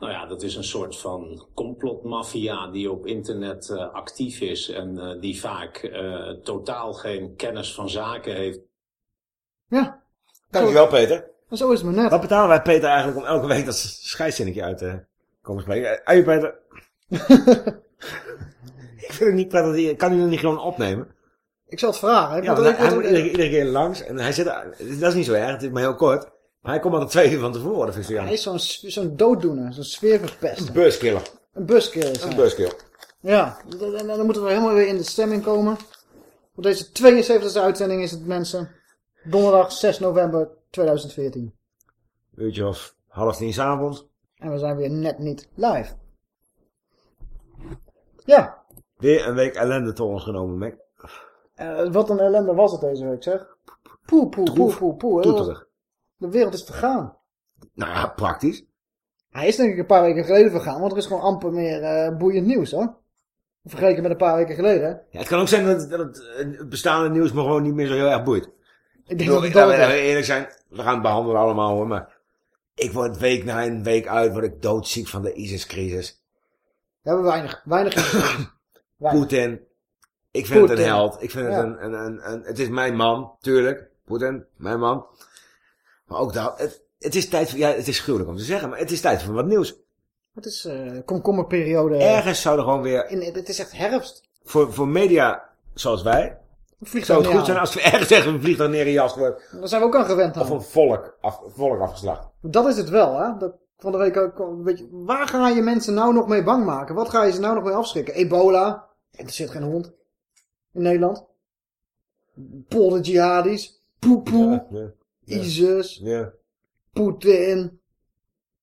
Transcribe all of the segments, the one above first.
Nou ja, dat is een soort van complotmafia die op internet eh, actief is en eh, die vaak eh, totaal geen kennis van zaken heeft. Ja, Dankjewel, Peter. zo is het maar net. Wat betalen wij Peter eigenlijk om elke week dat scheidszinnetje uit te komen spreken? Aju, Peter. ik vind het niet prettig. Kan hij dat niet gewoon opnemen? Ik zal het vragen. Ik Ja, moet- want ik hij, moet iedere, iedere keer langs. En hij zit, dat is niet zo erg, het is maar heel kort. Maar hij komt altijd twee uur van tevoren. Vind ik Hij is zo'n zo'n dooddoener, zo'n sfeerverpester. Een buskiller. Een buskill is Een hij. buskill. Ja, en dan moeten we helemaal weer in de stemming komen. Voor deze 72e uitzending is het mensen. Donderdag 6 november 2014. Uurtje of half tien s'avonds. En we zijn weer net niet live. Ja, Weer een week ellende tot ons genomen, Mac. eh, wat een ellende was het deze week zeg. Poe, poe, poe, poe, poe. De wereld is vergaan. Nou ja, praktisch. Hij is denk ik een paar weken geleden vergaan, want er is gewoon amper meer eh, boeiend nieuws hoor. Vergeleken met een paar weken geleden. Ja, het kan ook zijn dat, dat het, het bestaande nieuws me gewoon niet meer zo heel erg boeit. Ik denk dat het we eerlijk zijn, we gaan het behandelen allemaal hoor, maar ik word week na en week uit, word ik doodziek van de ISIS-crisis. We hebben weinig, weinig Weinig. Poetin, ik vind het een held, ik vind het een, een, een, een, het is mijn man, tuurlijk, Poetin, mijn man. Maar ook dat, het, het is tijd voor, ja, het is gruwelijk om te zeggen, maar het is tijd voor wat nieuws. Het is eh komkommerperiode. Ergens zou er gewoon weer, In, het is echt herfst. voor, voor media zoals wij, zou het goed zijn als we ergens zeggen een vliegtuig neergejast wordt. Daar zijn we ook aan gewend Of aan. een volk, af, volk afgeslacht. Dat is het wel, hè. Dat, van de week ook, een beetje, waar ga je mensen nou nog mee bang maken? Wat ga je ze nou nog mee afschrikken? Ebola? Interesseert geen hond. In Nederland. Polder jihadis. Poepoe. Ja, ISIS. ja. Poetin.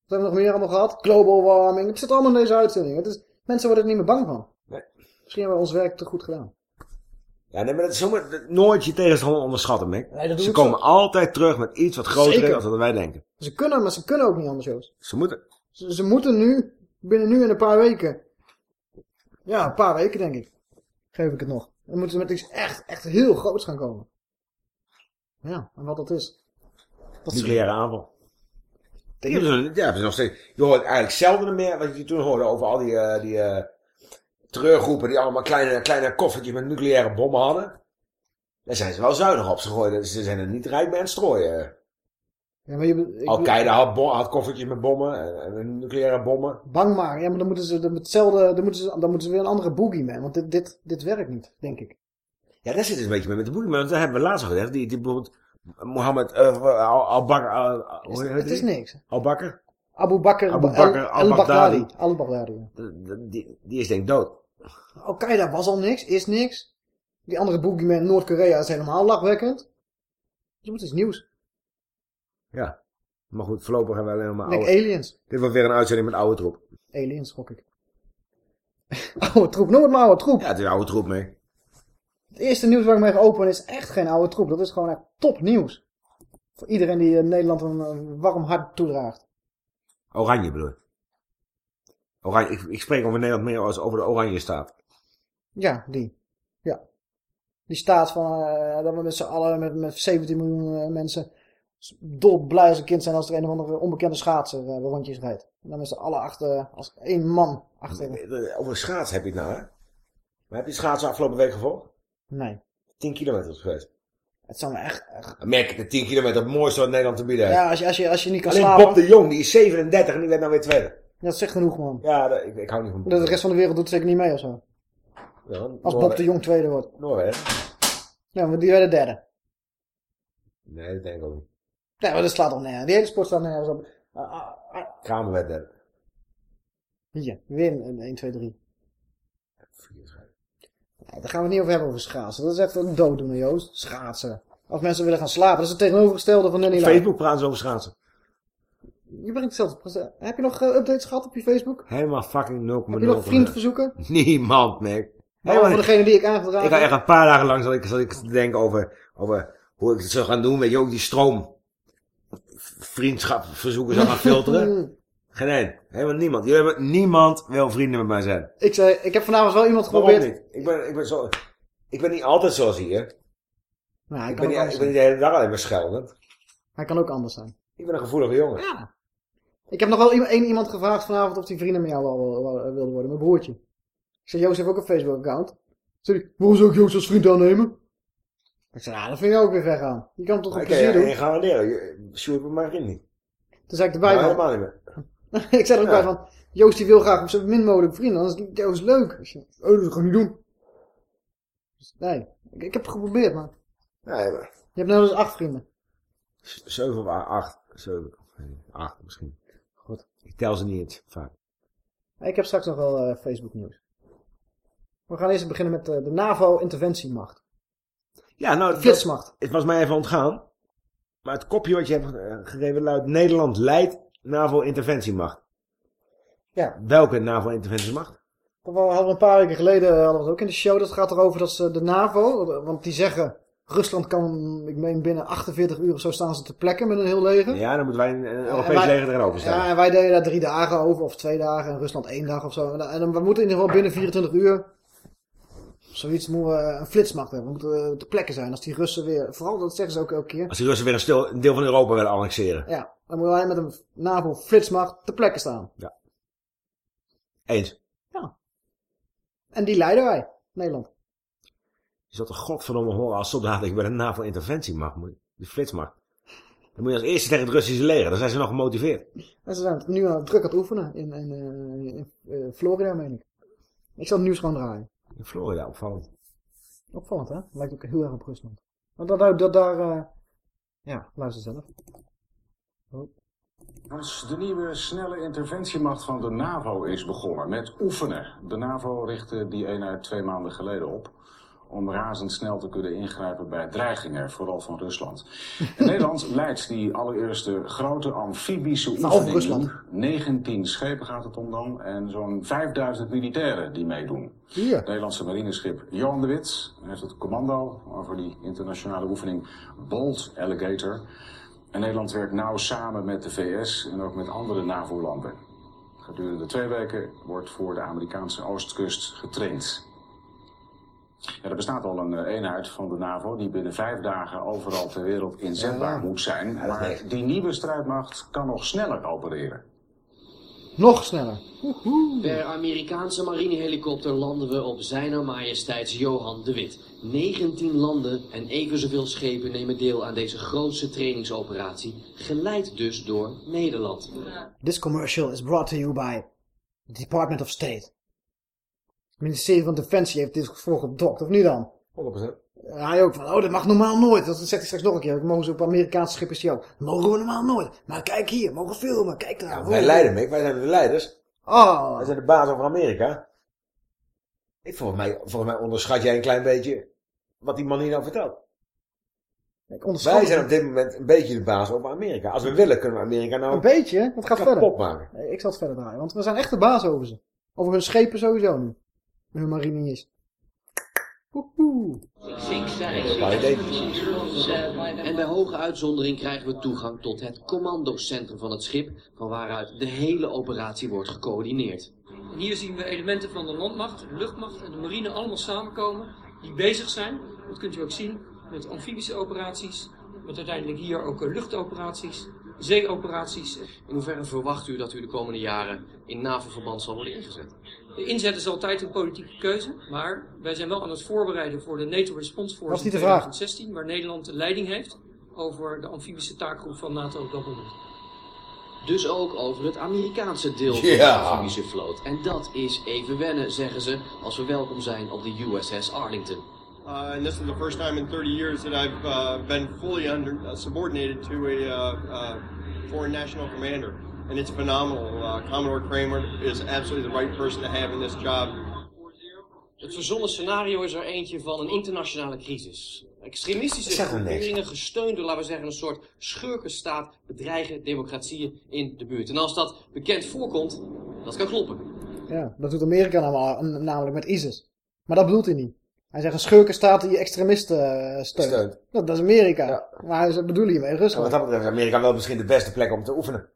Wat hebben we nog meer allemaal gehad? Global warming. Het zit allemaal in deze uitzending. Het is, mensen worden er niet meer bang van. Nee. Misschien hebben we ons werk te goed gedaan. Ja, nee, maar dat is zomaar, dat- nooit je tegenstander onderschatten, Mick. Nee, Ze komen zo. altijd terug met iets wat groter Zeker. is dan wij denken. Ze kunnen, maar ze kunnen ook niet anders, Joost. Ze moeten. Ze, ze moeten nu, binnen nu en een paar weken. Ja, een paar weken denk ik. Geef ik het nog. Dan moeten ze met iets echt, echt heel groots gaan komen. Ja, en wat dat is. Dat is Nucleaire aanval. Ja, nog steeds. Je hoort eigenlijk zelden meer wat je toen hoorde over al die, eh, die eh, terreurgroepen die allemaal kleine, kleine koffertjes met nucleaire bommen hadden. Daar zijn ze wel zuinig op. Ze, gooien, ze zijn er niet rijk bij aan het strooien. Ja, maar Al-Qaeda had, had koffertjes met bommen en, en nucleaire bommen. Bang maken. Ja, maar dan moeten ze de- hetzelfde, dan moeten ze, dan moeten ze weer een andere boogeyman. Want dit, dit, dit werkt niet, denk ik. Ja, daar zit het een beetje mee met de boeien. Maar dat hebben we laatst al gezegd. Die, die bijvoorbeeld Mohammed uh, Al-Bakr. Al, hoe heet het is niks. Al-Bakr? Abu Bakr Abu Bakr al-Baghdadi. al-Baghdadi. Die, is denk ik dood. Al-Qaeda was al niks, is niks. Die andere boogeyman Noord-Korea is helemaal lachwekkend. Dus moet iets nieuws. Ja. Maar goed, voorlopig hebben we alleen maar oude... aliens. Dit wordt weer een uitzending met oude troep. Aliens, gok ik. oude troep, noem het maar oude troep. Ja, het is oude troep mee. Het eerste nieuws waar ik mee ga openen is echt geen oude troep. Dat is gewoon echt top nieuws. Voor iedereen die in Nederland een, een warm hart toedraagt. Oranje bedoel ik. Oranje, ik, ik spreek over Nederland meer als over de oranje staat. Ja, die. Ja. Die staat van eh, dat we met z'n allen, met, met 17 miljoen eh, mensen, dolblij als een kind zijn als er een of andere onbekende schaatser eh, de rondjes rijdt. En dan met z'n allen achter, als één man achter. Over schaatsen heb je het nou, hè? Maar heb je schaatsen afgelopen week gevolgd? Nee. 10 kilometer is geweest. Het zou me echt... echt merk ik de 10 kilometer het mooiste wat Nederland te bieden heeft. ja, als je, als, je, als je niet kan Alleen slapen. Bob de Jong, die is 37 en die werd nou weer tweede. Dat zegt genoeg, man. Ja, dat- ik, ik hou niet van De rest van de wereld doet zeker niet mee of zo. Ja, Als Bob de Jong tweede wordt. Noorwegen. Ja, maar die werden derde. Nee, dat denk ik ook niet. Nee, maar dat slaat toch nergens. Die hele sport staat nergens op. Ah, ah, ah. Kramer werd derde. Hier, win. 1, 2, 3. Nee, daar gaan we het niet over hebben over schaatsen. Dat is echt een dooddoener, Joost. Schaatsen. Als mensen willen gaan slapen, dat is het tegenovergestelde van Nanny Op. Facebook praten ze over schaatsen. Je brengt hetzelfde. Heb je nog eh, updates gehad op je Facebook? Helemaal fucking 0,0. Heb je nog vriendverzoeken? Niemand, Mick. Helemaal voor degene die ik aangedragen Ik ga echt een paar dagen lang zal ik, zal ik te denken over, over hoe ik het zou gaan doen. Weet je ook die stroom vriendschapverzoeken zou gaan filteren. Geen één. Helemaal niemand. Jullie hebben, niemand wil vrienden met mij zijn. Ik zei, ik heb vanavond wel iemand Waarom geprobeerd. niet? Ik ben, ik ben zo... Ik ben niet altijd zoals hier. Nou, Ik ben, niet, ik ben niet de hele dag alleen maar scheldend. hij kan ook anders zijn. Ik ben een gevoelige jongen. Ja. Ik heb nog wel iemand- één iemand gevraagd vanavond of hij vrienden met jou wel, wel- wilde worden. Mijn broertje. Ik zei, Joost heeft ook een Facebook account. Zei hij, waarom zou ik Joost als vriend aannemen? Ik zei, nou, dat vind ik ook weer ver gaan. Je kan hem toch Maar een ik plezier je doen. niet garanderen. Je- Sjoerd mijn vriend niet. Toen zei ik erbij Nou, helemaal niet meer. ik zei er ook Ja. bij van, Joost die wil graag op zo min mogelijk vrienden, anders is Joost leuk. Oh, dat ga ik niet doen. Dus, nee, ik, ik heb het geprobeerd, maar Nee, maar... je hebt nou dus acht vrienden. 7 of 8. 7. 8 misschien. Goed. Ik tel ze niet eens vaak. Ik heb straks nog wel eh, Facebook nieuws. We gaan eerst beginnen met eh, de NAVO-interventiemacht. Ja, nou, Flitsmacht. het was mij even ontgaan. Maar het kopje wat je hebt eh, gegeven luidt... Nederland leidt NAVO-interventiemacht. Ja. Welke NAVO-interventiemacht? We hadden een paar weken geleden eh, hadden we het ook in de show. Dat gaat erover dat ze de NAVO, want die zeggen... Rusland kan, ik meen binnen 48 uur of zo staan ze te plekken met een heel leger. Ja, dan moeten wij een, een En Europees wij- leger erover staan. Ja, en wij deden daar drie dagen over, of twee dagen, en Rusland één dag of zo. En, we moeten in ieder geval binnen 24 uur, zoiets, moeten we een flitsmacht hebben. We moeten eh, te plekken zijn. Als die Russen weer, vooral dat zeggen ze ook elke keer. Als die Russen weer een, stil, een deel van Europa willen annexeren. Ja, dan moeten wij met een NAVO-flitsmacht te plekken staan. Eens. En die leiden wij, Nederland. Je zult er godverdomme horen als soldaat dat ik bij de NAVO-interventiemacht moet. De flitsmacht. Dan moet je als eerste tegen het Russische leger. Dan zijn ze nog gemotiveerd. En ze zijn nu aan druk aan het oefenen in, in, eh, in eh, Florida, meen ik. Ik zal het nieuws gewoon draaien. In Florida, opvallend. Opvallend, hè? Lijkt ook heel erg op Rusland. Want dat, dat, dat daar, eh, ja, luister zelf. Als de nieuwe snelle interventiemacht van de NAVO is begonnen met oefenen. De NAVO richtte die eenheid twee maanden geleden op. Om razendsnel te kunnen ingrijpen bij dreigingen, vooral van Rusland. En Nederland leidt die allereerste grote amfibische Nou, oefening. Rusland. 19 schepen gaat het om dan en zo'n 5000 militairen die meedoen. Hier. Het Nederlandse marineschip Johan de Wit heeft het commando over die internationale oefening Bold Alligator. En Nederland werkt nauw samen met de VS en ook met andere NAVO-landen. Gedurende twee weken wordt voor de Amerikaanse oostkust getraind. Ja, er bestaat al een eh, eenheid van de NAVO die binnen vijf dagen overal ter wereld inzetbaar moet zijn. Maar die nieuwe strijdmacht kan nog sneller opereren. Nog sneller. Per Amerikaanse marinehelikopter landen we op Zijner Majesteits Johan de Wit. 19 landen en even zoveel schepen nemen deel aan deze grootste trainingsoperatie, geleid dus door Nederland. This commercial is brought to you by the Department of State. Het ministerie van Defensie heeft dit voor gedokt, of niet dan? 100%. Hij ook van, oh, dat mag normaal nooit. Dat zegt hij straks nog een keer. Dat mogen ze op Amerikaanse schippers die ook. Dat mogen we normaal nooit. Maar kijk hier, mogen filmen. Kijk daar. Wij leiden, Mick. Wij zijn de leiders. Oh, Wij zijn de baas over Amerika. Ik, volgens, mij, volgens mij onderschat jij een klein beetje wat die man hier nou vertelt. ik Wij zijn op dit moment een beetje de baas over Amerika. Als we willen kunnen we Amerika Een nou beetje, dat gaat verder. maken. Nee, ik zal het verder draaien, want we zijn echt de baas over ze. Over hun schepen sowieso nu. Hun mariniers. Woehoe. En bij hoge uitzondering krijgen we toegang tot het commandocentrum van het schip, van waaruit de hele operatie wordt gecoördineerd. En hier zien we elementen van de landmacht, de luchtmacht en de marine allemaal samenkomen. Die bezig zijn, dat kunt u ook zien, met amfibische operaties. Met uiteindelijk hier ook eh, luchtoperaties, zeeoperaties. In hoeverre verwacht u dat u de komende jaren in NAVO-verband zal worden ingezet? De inzet is altijd een politieke keuze, maar wij zijn wel aan het voorbereiden voor de NATO Response Was Force in niet de vraag. 2016, waar Nederland de leiding heeft over de amfibische taakgroep van NATO Double Dus ook over het Amerikaanse deel van Ja. de amfibische vloot. En dat is even wennen, zeggen ze, als we welkom zijn op de USS Arlington. Uh, and this is the first time in 30 years that I've uh, been fully under uh, subordinated to a foreign national commander, and it's phenomenal. Uh, Commodore Kramer is absolutely the right person to have in this job. Het verzonnen scenario is er eentje van een internationale crisis. Extremistische groeperingen, gesteund door, laten we zeggen, een soort schurkenstaat, bedreigen democratieën in de buurt. En als dat bekend voorkomt, dat kan kloppen. Ja, dat doet Amerika namelijk, namelijk met ISIS. Maar dat bedoelt hij niet. Hij zegt een schurkenstaat die extremisten eh, steunt. Steunt. Dat, dat is Amerika. Maar hij bedoelt hiermee Rusland. wat dat betreft is Amerika wel misschien de beste plek om te oefenen.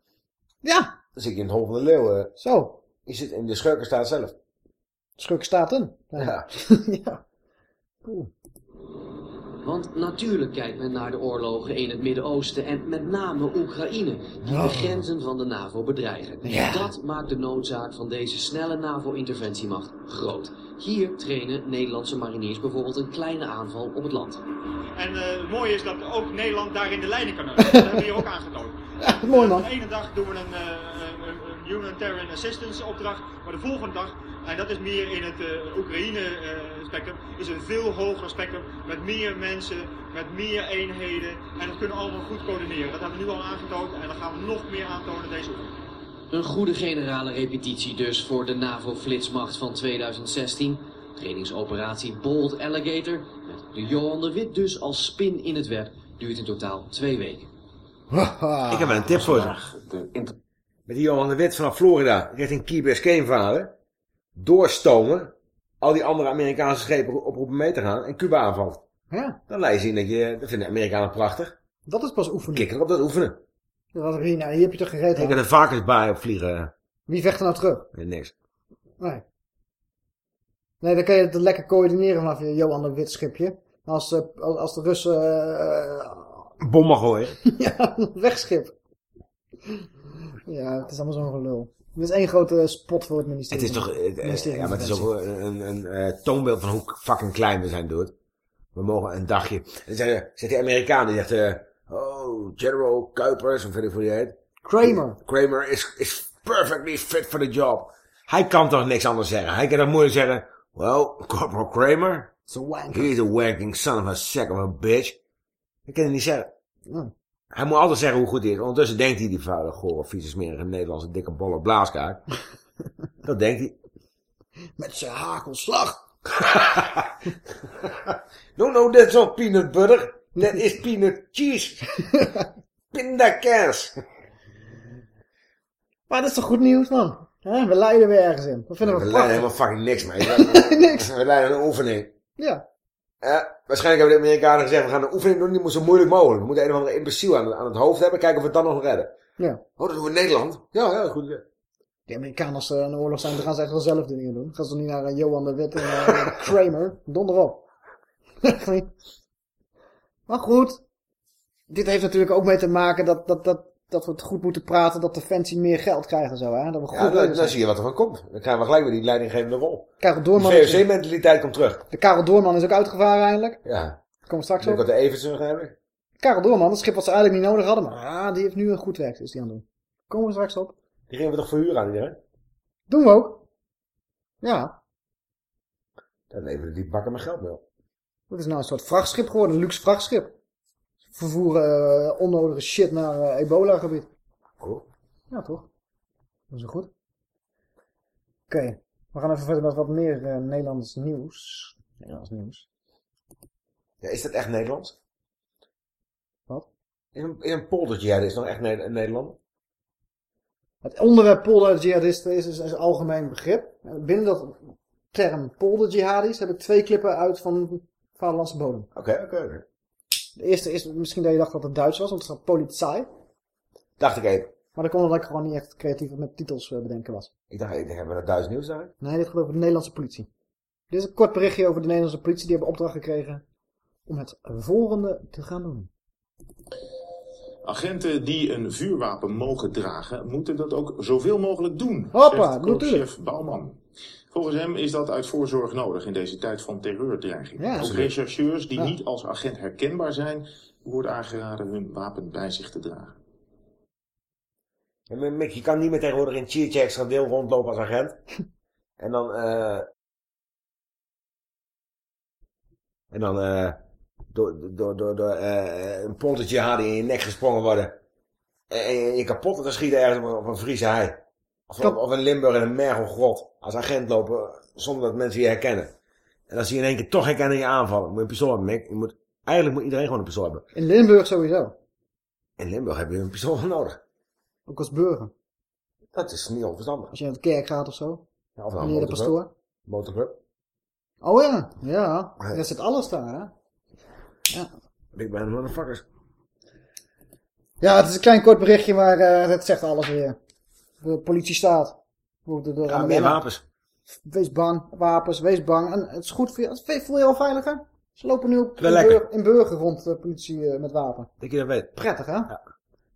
Ja. Dan zit je in het hol van de leeuw. eh. Zo. Je zit in de schurkenstaat zelf. Schurkenstaten. Ja. ja. Cool. Want natuurlijk kijkt men naar de oorlogen in het Midden-Oosten en met name Oekraïne, die de grenzen van de NAVO bedreigen. Ja. Dat maakt de noodzaak van deze snelle NAVO-interventiemacht groot. Hier trainen Nederlandse mariniers bijvoorbeeld een kleine aanval op het land. En eh, het mooie is dat ook Nederland daarin de leiding kan nemen. Dat hebben we hier ook aangetoond. mooi man. De ene dag doen we een, eh, een- een humanitarian assistance opdracht, maar de volgende dag, en dat is meer in het eh, Oekraïne eh, spectrum, is een veel hoger spectrum met meer mensen, met meer eenheden en dat kunnen we allemaal goed coördineren. Dat hebben we nu al aangetoond en dat gaan we nog meer aantonen deze oefening. Een goede generale repetitie dus voor de NAVO-flitsmacht van 2016. Trainingsoperatie Bold Alligator, met de Johan de Wit dus als spin in het web, duurt in totaal twee weken. Ik heb wel een tip voor ze. Met die Johan de Wit vanaf Florida richting Key Biscayne varen. Doorstomen. Al die andere Amerikaanse schepen oproepen mee te gaan. En Cuba aanvalt. Ja. Dan laat je zien dat je... Dat vinden de Amerikanen prachtig. Dat is pas oefenen. Kikker op dat oefenen. Dat Rina, hier heb je toch gereed Ik aan. kan een varkensbaai op vliegen. Wie vecht er nou terug? Nee, niks. Nee. Nee, dan kan je het lekker coördineren vanaf je Johan de Wit schipje. Als, eh, als, als de Russen... eh, Bommen gooien. ja, wegschip. Ja, het is allemaal zo'n gelul. Het is één grote spot voor het ministerie. Het is toch... eh, eh, Ministerie ja, maar het is ook een, een, een eh, toonbeeld van hoe fucking klein we zijn, dude. We mogen een dagje... En dan zegt, die Amerikaan, die zegt... eh, oh, General Kuipers, of weet ik hoe die heet. Kramer. Kramer is, is perfectly fit for the job. Hij kan toch niks anders zeggen. Hij kan toch moeilijk zeggen... Well, Corporal Kramer... He's a wanking son of a sack of a bitch. Dat kan hij niet zeggen. Ja. Hij moet altijd zeggen hoe goed hij is. Ondertussen denkt hij die vuile, gore, vieze, smerige Nederlandse dikke bolle blaaskaak. dat denkt hij. Met zijn hakelslag. No, no, that's not peanut butter. That is peanut cheese. Pindakaas. Maar dat is toch goed nieuws, man? We leiden weer ergens in. Dat vinden we, We leiden helemaal fucking niks mee. Niks. We leiden een oefening. Ja. Eh, waarschijnlijk hebben de Amerikanen gezegd, we gaan de oefening doen, die moet zo moeilijk mogelijk. We moeten een of andere imbeciel aan, aan het hoofd hebben, kijken of we het dan nog redden. Ja. Oh, dat doen we in Nederland? Ja, ja, goed idee. De Amerikanen, als ze in de oorlog zijn, dan gaan ze echt wel zelf dingen doen. Gaan ze niet naar eh, Johan de Wit en eh, Kramer. Donder op. Echt niet. Maar goed. Dit heeft natuurlijk ook mee te maken dat, dat, dat, dat we het goed moeten praten. Dat Defensie meer geld krijgt en zo. Hè? Dat we goed Ja, dan, zie je wat er van komt. Dan krijgen we gelijk weer die leidinggevende rol. Karel De Doorman, is, VOC-mentaliteit komt terug. de Karel Doorman is ook uitgevaren eindelijk. Ja. We straks Ik op. wat de Evertsen nog hebben. Karel Doorman, het schip wat ze eigenlijk niet nodig hadden. Maar ah, die heeft nu een goed werk. Is die aan het doen. Komen we straks op. Die gingen we toch verhuren aan iedereen? Doen we ook. Ja. Dan leveren die bakken met geld wel. Dat is nou een soort vrachtschip geworden. Een luxe vrachtschip. Vervoeren eh, onnodige shit naar eh, ebola-gebied. Cool. Ja, toch? Dat is goed. Oké. We gaan even verder met wat meer eh, Nederlands nieuws. Nederlands nieuws. Ja, is dat echt Nederlands? Wat? Is een, is een polderjihadist nog echt Ne- een Nederlander? Het onderwerp polderjihadisten is, is, is een algemeen begrip. En Binnen dat term polderjihadis heb ik twee klippen uit van vaderlandse bodem. Oké, oké, oké. De eerste is misschien dat je dacht dat het Duits was, want het staat politie. Dacht ik even. Maar dat komt omdat ik gewoon niet echt creatief met titels eh, bedenken was. Ik dacht, ik hebben we dat Duits nieuws daar? Nee, dit gaat over de Nederlandse politie. Dit is een kort berichtje over de Nederlandse politie. Die hebben opdracht gekregen om het volgende te gaan doen. Agenten die een vuurwapen mogen dragen, moeten dat ook zoveel mogelijk doen, Hoppa, zegt natuurlijk. korpschef Bouwman. Volgens hem is dat uit voorzorg nodig in deze tijd van terreurdreiging. Ja, ook rechercheurs die Ja. niet als agent herkenbaar zijn, wordt aangeraden hun wapen bij zich te dragen. Ja, maar Mick, je kan niet meer tegenwoordig in Cheercheck extra deel rondlopen als agent. en dan, eh... En dan eh, door, door, door, door eh, een polder jihadi in je nek gesprongen worden. En, en je kapot te schieten ergens op een Friese hei. Of, in Limburg in een mergelgrot. Als agent lopen zonder dat mensen je herkennen. En zie je in één keer toch herkennen je aanvallen. Moet je een pistool hebben. Mick. Je moet, eigenlijk moet iedereen gewoon een pistool hebben. In Limburg sowieso. In Limburg heb je een pistool nodig. Ook als burger. Dat is niet onverstandig. Als je naar de kerk gaat of zo. Ja, of naar een de pastoor. Motorclub. Oh ja, ja. Ja. Daar zit alles daar, hè. Ja. Big Band Motherfuckers. Ja, het is een klein kort berichtje, maar eh het zegt alles weer. De politie staat. De- Ja, meer wapens. Wees bang, wapens, wees bang. En het is goed voor je. het- Voel je al veiliger? Ze lopen nu op in, in Burger rond, de politie eh, met wapen. Dat je dat weet. Prettig, hè? Ja.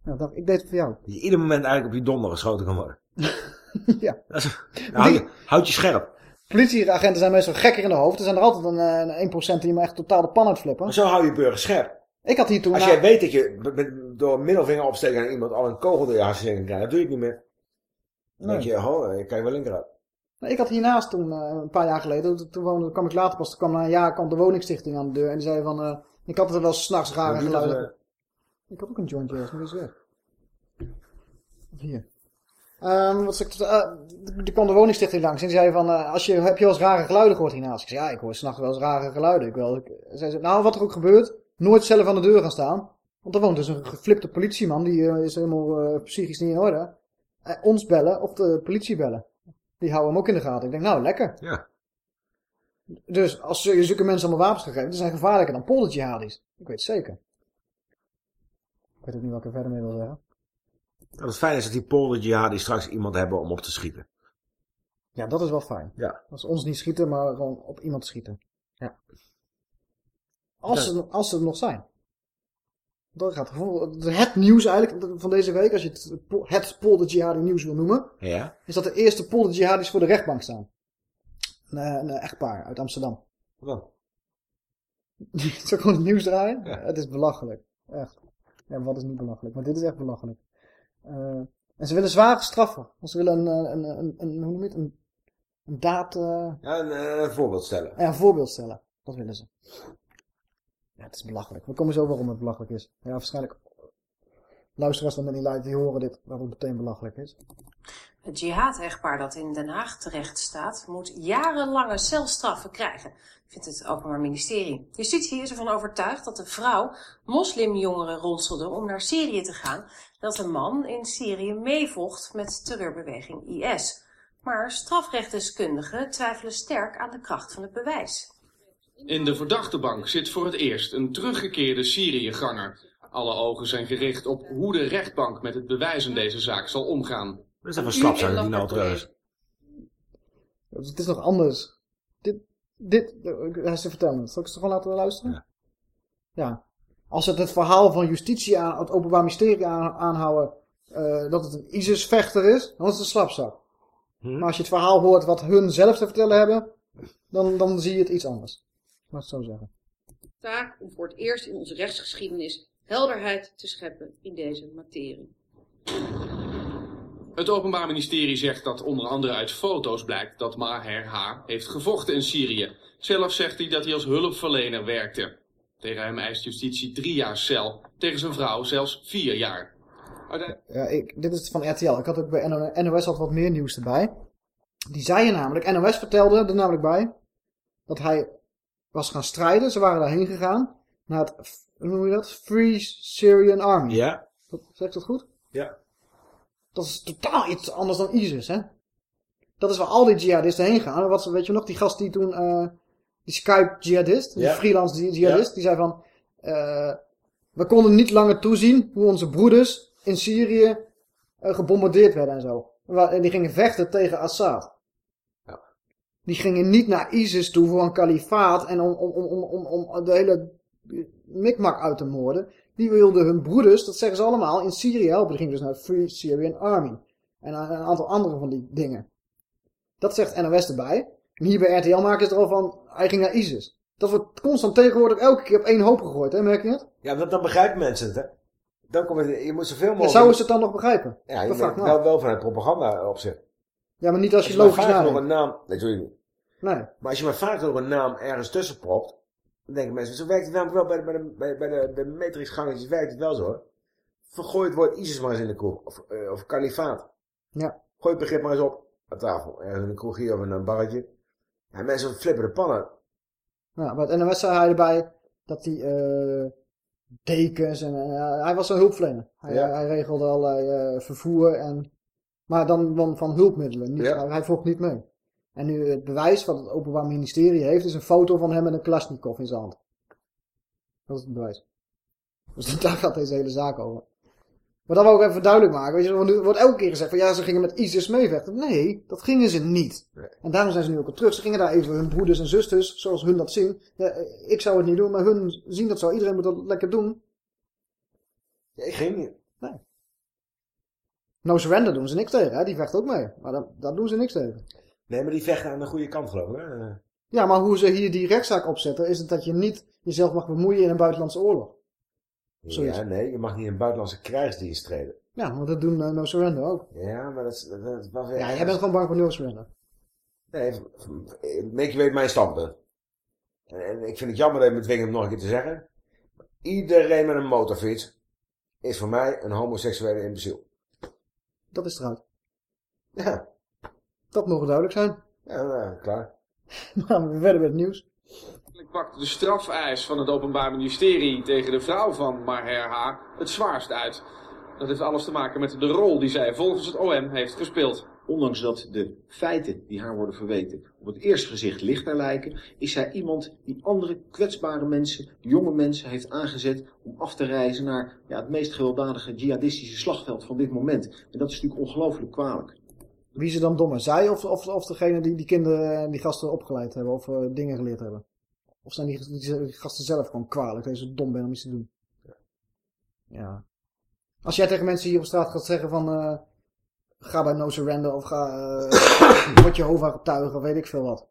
dat, ik deed het voor jou. Dat je ieder moment eigenlijk op je donder geschoten kan worden. ja. Is, nou, houd, je, houd je scherp. Politieagenten zijn meestal gekker in de hoofd. Er zijn er altijd een, eh, een 1% die me echt totaal de pan uitflippen. Maar zo hou je burger scherp. Ik had hier toen... Als jij weet dat je door een middelvinger opsteken aan iemand al een kogel door je hartstikke krijgt, dat doe je het niet meer. Dan denk Nee. je, oh, ik kijk wel linkeruit. Nou, ik had hiernaast toen, eh, een paar jaar geleden, toen, woonde, kwam ik later pas, toen kwam na een jaar kwam de woningstichting aan de deur en die zei van, eh, ik had er wel s'nachts rare geluiden. eh, Ik had ook een jointje, dat is weg. Hier. Ehm, wat ik, eh, er kwam de woningstichting langs en die zei van, eh, als je, heb je wel eens rare geluiden gehoord hiernaast? Ik zei, ja, ik hoor s'nachts wel eens rare geluiden. Ik wel, ik, zei ze, nou, wat er ook gebeurt, nooit zelf aan de deur gaan staan. Want er woont dus een geflipte politieman, die eh, is helemaal eh, psychisch niet in orde. Eh, ons bellen of de politie bellen. Die houden hem ook in de gaten. Ik denk, nou, lekker. Ja. Dus als je zulke mensen allemaal wapens geven, die zijn gevaarlijker dan polderjihadis. Ik weet het zeker. Ik weet ook niet wat ik er verder mee wil zeggen. Dat het fijn is dat die polder jihadi straks iemand hebben om op te schieten. Ja, dat is wel fijn. Ja. Als ze ons niet schieten, maar gewoon op iemand schieten. Ja. Als, Ja. ze, als ze er nog zijn. Dat gaat het nieuws eigenlijk van deze week, als je het, het polder jihadi nieuws wil noemen, Ja. is dat de eerste polder jihadis voor de rechtbank staan. Een, eh, een echtpaar uit Amsterdam. Wat dan? Zal ik gewoon het nieuws draaien? Het is belachelijk. Echt. Ja, wat is niet belachelijk? Maar dit is echt belachelijk. Eh, en ze willen zware straffen. Want ze willen een, eh, een, een, een, hoe noem je het? Een, een daad... Ja, een, een voorbeeld stellen. ja, een voorbeeld stellen. Dat willen ze. Het is belachelijk. We komen zo waarom het belachelijk is. Ja, waarschijnlijk... Luisteraars van niet live, die horen dit, waarom het meteen belachelijk is. Het jihad-echtpaar dat in Den Haag terecht staat, moet jarenlange celstraffen krijgen, vindt het Openbaar Ministerie. Justitie is ervan overtuigd dat de vrouw moslimjongeren ronselde om naar Syrië te gaan dat de man in Syrië meevocht met terreurbeweging IS. Maar strafrechtdeskundigen twijfelen sterk aan de kracht van het bewijs. In de verdachtebank zit voor het eerst een teruggekeerde Syriëganger. Alle ogen zijn gericht op hoe de rechtbank met het bewijs in deze zaak zal omgaan. Dat is even slap zijn die nou. Het is nog anders. Dit, dit, hij is te vertellen. Zal ik ze gewoon laten luisteren? Ja. Ja. Als het het verhaal van justitie aan, het openbaar mysterie aan, aanhouden, eh, dat het een ISIS-vechter is, dan is het een slapzak. Hm? Maar als je het verhaal hoort wat hun zelf te vertellen hebben, dan, dan zie je het iets anders. Laat het zo zeggen. taak om voor het eerst in onze rechtsgeschiedenis helderheid te scheppen in deze materie. Het Openbaar Ministerie zegt dat onder andere uit foto's blijkt dat Maher H. heeft gevochten in Syrië. Zelf zegt hij dat hij als hulpverlener werkte. Tegen hem eist justitie drie jaar cel, tegen zijn vrouw zelfs vier jaar. Ja, ik, dit is van RTL. Ik had ook bij NO NOS had wat meer nieuws erbij. Die zeiden namelijk, NOS vertelde er namelijk bij, dat hij was gaan strijden. Ze waren daarheen gegaan. Naar het, hoe noem je dat? Free Syrian Army. Ja. Zeg ik dat goed? Ja. Dat is totaal iets anders dan ISIS, hè? Dat is waar al die jihadisten heen gaan. Wat, weet je nog, die gast die toen, eh, die Skype jihadist, die Ja. freelance ji- jihadist, Ja. die zei van, eh, we konden niet langer toezien hoe onze broeders in Syrië eh, gebombardeerd werden en zo. En die gingen vechten tegen Assad. Die gingen niet naar ISIS toe voor een kalifaat en om, om, om, om, om, om de hele mikmak uit te moorden. Die wilden hun broeders, dat zeggen ze allemaal, in Syrië helpen. Die gingen dus naar Free Syrian Army. En een aantal andere van die dingen. Dat zegt NOS erbij. En hier bij RTL maken ze er al van, hij ging naar ISIS. Dat wordt constant tegenwoordig elke keer op één hoop gegooid, hè, merk je het? Ja, dan, dan begrijpen mensen het, hè. Dan komt het, je moet zoveel Ja, mogelijk... zouden ze het dan nog begrijpen? Ja, je wel, wel van het propaganda opzet. Ja, maar niet als je maar logisch vaak nog nadenkt. een naam... Nee, sorry. Nee. Maar als je maar vaak nog een naam ergens tussen propt, Dan denken mensen, zo werkt het namelijk wel bij de, bij de, bij, bij de, de matrixgangetjes werkt het wel zo hoor. Vergooi het woord ISIS maar eens in de kroeg. Of, eh, of kalifaat. Ja. Gooi het begrip maar eens op. Aan tafel. Ergens in een kroeg hier of in een barretje. Ja, mensen flippen de pannen. Ja, maar het NOS zei hij erbij dat hij eh, dekens en eh, hij was een hulpverlener. Hij, Ja. hij regelde allerlei vervoer en maar dan, dan van hulpmiddelen. Niet, Ja. hij, hij vocht niet mee. En nu het bewijs wat het Openbaar Ministerie heeft is een foto van hem met een Kalashnikov in zijn hand. Dat is het bewijs. Dus daar gaat deze hele zaak over. Maar dat wil ik even duidelijk maken. Weet je, want er wordt elke keer gezegd van ja, ze gingen met ISIS meevechten. Nee, dat gingen ze niet. En daarom zijn ze nu ook al terug. Ze gingen daar even hun broeders en zusters, zoals hun dat zien. Ja, ik zou het niet doen, maar hun zien dat zo. Iedereen moet dat lekker doen. Ja, ik ging niet. Nee. No surrender doen ze niks tegen, hè? die vechten ook mee. Maar dat, daar doen ze niks tegen. Nee, maar die vechten aan de goede kant geloof ik. Hè? Eh, Ja, maar hoe ze hier die rechtszaak opzetten, is het dat je niet jezelf mag bemoeien in een buitenlandse oorlog. Zoiets. Ja, nee, je mag niet in buitenlandse krijgsdienst treden. Ja, want dat doen eh, No Surrender ook. Ja, maar dat, is- dat, dat was. Ja, jij bent gewoon bang voor No Surrender. Nee, weet mijn standpunt. En, en ik vind het jammer dat je me dwingt om nog een keer te zeggen. Iedereen met een motorfiets is voor mij een homoseksuele imbeciel. Dat is eruit. Ja. Dat mogen duidelijk zijn. Ja, nou, klaar. Dan gaan we verder met het nieuws. Uiteindelijk pakt de strafeis van het Openbaar Ministerie tegen de vrouw van Maher H. het zwaarst uit. Dat heeft alles te maken met de rol die zij volgens het OM heeft gespeeld. Ondanks dat de feiten die haar worden verweten op het eerste gezicht lichter lijken, is zij iemand die andere kwetsbare mensen, jonge mensen, heeft aangezet om af te reizen naar ja, het meest gewelddadige jihadistische slagveld van dit moment. En dat is natuurlijk ongelooflijk kwalijk. Wie er dan dommer? Zij of, of, of degene die die kinderen en die gasten opgeleid hebben of eh, dingen geleerd hebben? Of zijn die, die, gasten zelf gewoon kwalijk dat je zo dom bent om iets te doen? Ja. Als jij tegen mensen hier op straat gaat zeggen van... eh, ga bij No Surrender of ga... eh word Jehovah getuige of weet ik veel wat.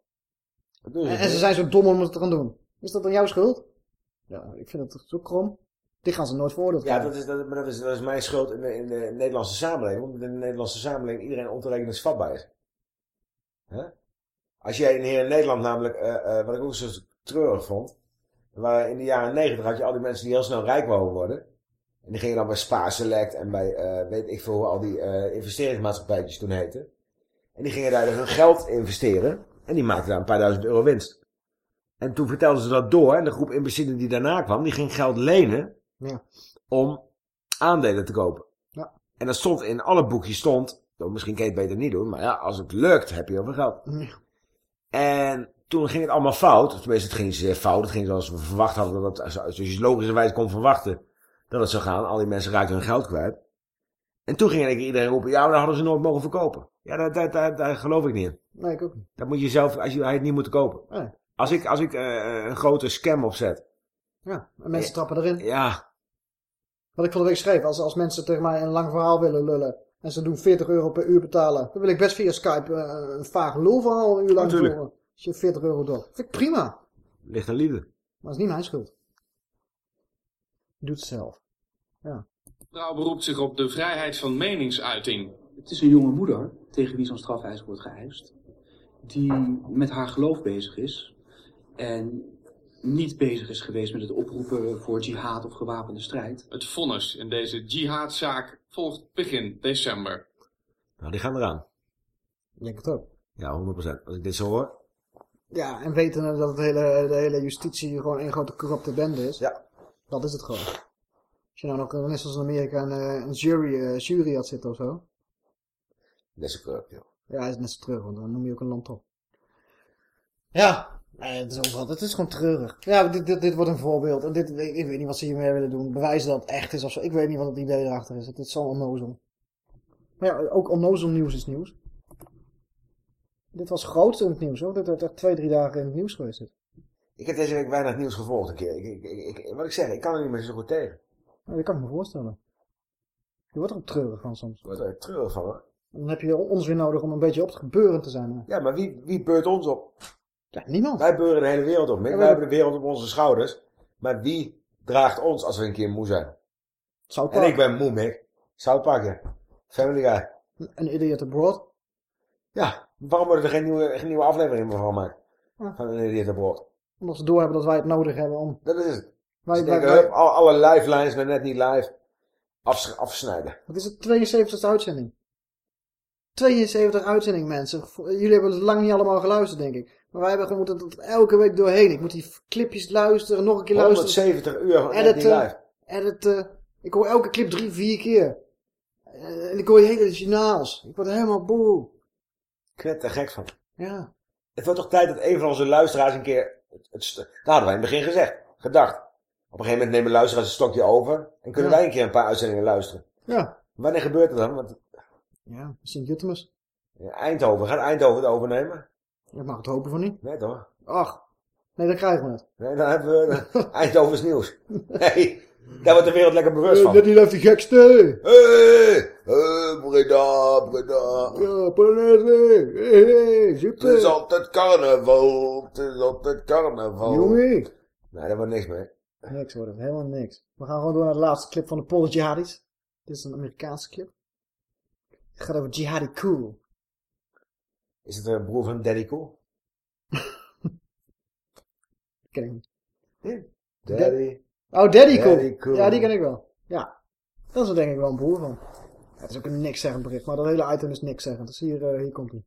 En, ze en ze zijn zo dom om het te gaan doen. Is dat dan jouw schuld? Ja, ik vind het zo krom. Dit gaan ze nooit veroordeeld Ja, dat is, dat, maar dat is, dat is mijn schuld in de, in de Nederlandse samenleving. Omdat in de Nederlandse samenleving iedereen ontoerekeningsvatbaar is. Als jij in- hier in Nederland namelijk, eh, eh, wat ik ook zo treurig vond. Waar in de jaren negentig had je al die mensen die heel snel rijk wouden worden. En die gingen dan bij Spa Select en bij, eh, weet ik veel hoe al die investeringsmaatschappijtjes toen heten. En die gingen daar hun geld investeren. En die maakten daar een paar duizend euro winst. En toen vertelden ze dat door. En de groep imbecielen die daarna kwam, die ging geld lenen Ja. om aandelen te kopen. Ja. En dat stond in alle boekjes stond, oh, misschien kan je het beter niet doen, maar ja, als het lukt, heb je heel veel geld. Ja. En toen ging het allemaal fout, tenminste het ging zeer fout, het ging zoals we verwacht hadden, dat het, zoals je logischerwijs kon verwachten, dat het zou gaan. Al die mensen raakten hun geld kwijt. En toen ging iedereen roepen, ja, maar dat hadden ze nooit mogen verkopen. Ja, daar, daar, daar, daar geloof ik niet in. Nee, ik ook niet. Dat moet je zelf, als je het niet moeten kopen. Nee. Als ik, als ik eh, een grote scam opzet. Ja, en mensen trappen erin. Ja, Wat ik van de week schreef, als, als mensen tegen mij een lang verhaal willen lullen en ze doen 40 euro per uur betalen, dan wil ik best via Skype eh, een vaag lulverhaal een uur lang Natuurlijk. voeren. Als je 40 euro door. Vind ik prima. ligt een liefde. Maar dat is niet mijn schuld. Doe het zelf. Ja. De vrouw beroept zich op de vrijheid van meningsuiting. Het is een jonge moeder tegen wie zo'n strafeis wordt geëist. Die met haar geloof bezig is. En niet bezig is geweest met het oproepen voor jihad of gewapende strijd. Het vonnis in deze jihadzaak volgt begin december. Nou, die gaan eraan. Ik denk het ook. Ja, 100%. Als ik dit zo hoor. Ja, en weten dat het hele, de hele justitie gewoon een grote corrupte bende is. Ja. Dat is het gewoon. Als je nou nog, net zoals in Amerika, een, eh, een jury, eh, jury had zitten of zo. Net zo corrupt, joh. Ja, hij is net zo terug, want dan noem je ook een land op. Ja, nee, het is overal. Het is gewoon treurig. Ja, dit, dit, dit wordt een voorbeeld. En dit, ik, ik weet niet wat ze hiermee willen doen. Bewijzen dat het echt is of zo. Ik weet niet wat het idee erachter is. Het is zo onnozel. Maar ja, ook onnozel nieuws is nieuws. Dit was groot in het nieuws hoor. Dit werd echt twee, drie dagen in het nieuws geweest. Dit. Ik heb deze week weinig nieuws gevolgd een keer. Ik, ik, ik, wat ik zeg, ik kan er niet meer zo goed tegen. Nou, dat kan ik me voorstellen. Je wordt er ook treurig van soms. Ik word er treurig van hoor. Dan heb je ons weer nodig om een beetje op het gebeuren te zijn. hè. Ja, maar wie, wie beurt ons op? Ja, niemand. Wij beuren de hele wereld op. Wij hebben de wereld op onze schouders. Maar wie draagt ons als we een keer moe zijn? South En ik ben moe, Mick. South Park, ja. Family Guy. Een idiot abroad. Ja, waarom worden er geen nieuwe, geen nieuwe afleveringen van gemaakt? Ja. Van een idiot abroad. Omdat ze doorhebben dat wij het nodig hebben om... Dat is het. Wij, denken, al- alle lifelines, maar net niet live, afs- afsnijden. Wat is het? 72e uitzending. 72 uitzending, mensen. Jullie hebben het lang niet allemaal geluisterd, denk ik. Maar wij hebben gewoon moeten het elke week doorheen. Ik moet die clipjes luisteren, nog een keer luisteren. 170 uur niet Editen, editen. Ik hoor elke clip drie, vier keer. Eh, En ik hoor je hele journaals. Ik word helemaal boe. Ik werd er gek van. Ja. Het wordt toch tijd dat een van onze luisteraars een keer... Het, het st- dat hadden wij in het begin gezegd. Gedacht. Op een gegeven moment nemen luisteraars een stokje over. En kunnen Ja. wij een keer een paar uitzendingen luisteren. Ja. Wanneer gebeurt dat dan? Want Ja, Sint-Jutemus. Eindhoven. Gaat Eindhoven het overnemen? Ik mag het hopen van niet. Nee toch? Ach. Nee, dan krijgen we het. Nee, dan hebben we Eindhovens nieuws. Nee, daar wordt de wereld lekker bewust van. Net niet heeft de gekste. Hey, hey, Breda, Breda. Ja, Polonaise. Hey, hey, Het is super. altijd carnaval, het is altijd carnaval. Jongen. Nee, daar wordt niks mee. Niks wordt het, helemaal niks. We gaan gewoon door naar de laatste clip van de Polo Jihadis. Dit is een Amerikaanse clip. Het gaat over Jihadi Cool. Is het een broer van Daddy Cool? Ken ik niet. Daddy. Oh, Daddy Cool. Daddy Cool. Ja, die ken ik wel. Ja. Dat is er denk ik wel een broer van. Ja, het is ook een niks zeggend bericht, maar dat hele item is niks zeggend. Dus hier, eh, hier komt hij.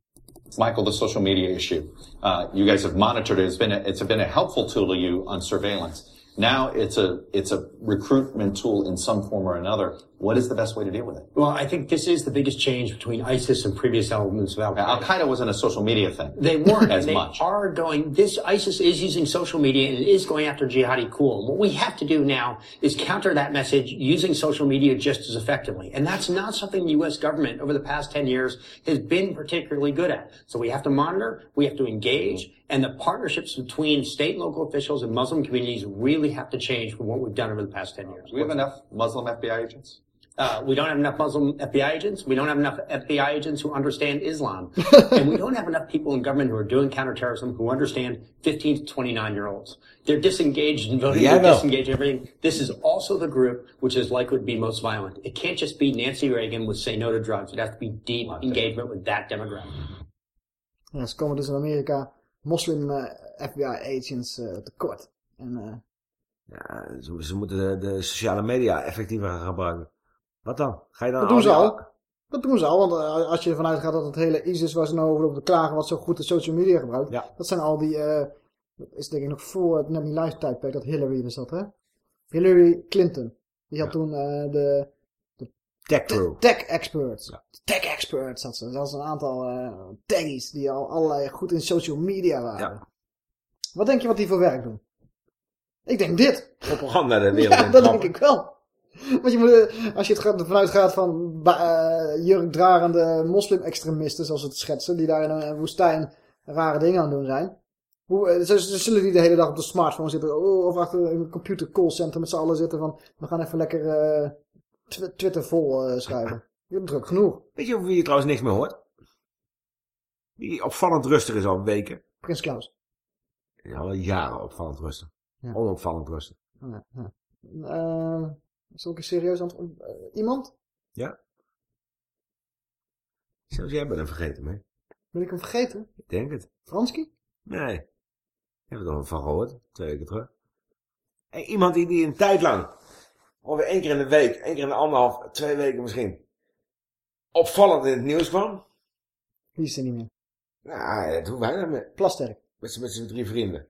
Michael, the social media issue. Uh, you guys have monitored it. It's been a, it's been a helpful tool to you on surveillance. Now it's a it's a recruitment tool in some form or another. What is the best way to deal with it? Well, I think this is the biggest change between ISIS and previous elements of Al Qaeda. Al Qaeda wasn't a social media thing. They weren't. as they much. are going. This ISIS is using social media and it is going after jihadi cool. What we have to do now is counter that message using social media just as effectively, and that's not something the U.S. government over the past ten years has been particularly good at. So we have to monitor, we have to engage, and the partnerships between state and local officials and Muslim communities really have to change from what we've done over the past ten years. Do we have enough Muslim FBI agents? Uh, we don't have enough Muslim FBI agents. We don't have enough FBI agents who understand Islam. and we don't have enough people in government who are doing counterterrorism who understand 15 to 29 year olds. They're disengaged in voting. Yeah, They're well. disengaged in everything. This is also the group which is likely to be most violent. It can't just be Nancy Reagan with say no to drugs. It has to be deep engagement with that demographic. Ja, ze komen dus in Amerika moslim eh, FBI agents eh, tekort. En eh, Ja, ze, ze moeten de, de sociale media effectiever gaan gebruiken. Wat dan? Ga je dan dat doen ze die- al. Dat doen ze al, want als je ervan uitgaat dat het hele ISIS waar ze nou over lopen te klagen, wat zo goed de social media gebruikt, dat zijn al die, eh, dat is denk ik nog voor het net live tijdperk dat Hillary er zat, hè? Hillary Clinton. Die had toen de Tech crew. tech experts. Tech experts had ze. Zelfs een aantal eh taggies die al allerlei goed in social media waren. Wat denk je wat die voor werk doen? Ik denk dit. Propaganda de wereld Ja, dat trappen. denk ik wel. Want je moet, eh, als je het gaat- ervan uitgaat van eh, jurkdragende moslim-extremisten, zoals het schetsen, die daar in een woestijn rare dingen aan doen zijn. Hoe, ze, ze zullen die de hele dag op de smartphone zitten, oh, of achter een computer callcenter met z'n allen zitten van, we gaan even lekker eh, tw- Twitter vol eh, schrijven. Je hebt druk genoeg. Weet je over wie je trouwens niks meer hoort? Wie opvallend rustig is al weken. Prins Klaus. Ja, al jaren opvallend rustig. Onopvallend rustig. Ja, ja. Eh, is er ook een serieus antwoord? Eh, iemand? Ja. Zelfs jij bent hem vergeten, mee. Ben ik hem vergeten? Ik denk het. Franski? Nee. Ik heb er nog van gehoord. Twee weken terug. En iemand die, die een tijd lang, ongeveer één keer in de week, één keer in de anderhalf, twee weken misschien, opvallend in het nieuws kwam. Die is er niet meer. Nou, dat doen wij dan met. Plasterk. Met z'n drie vrienden.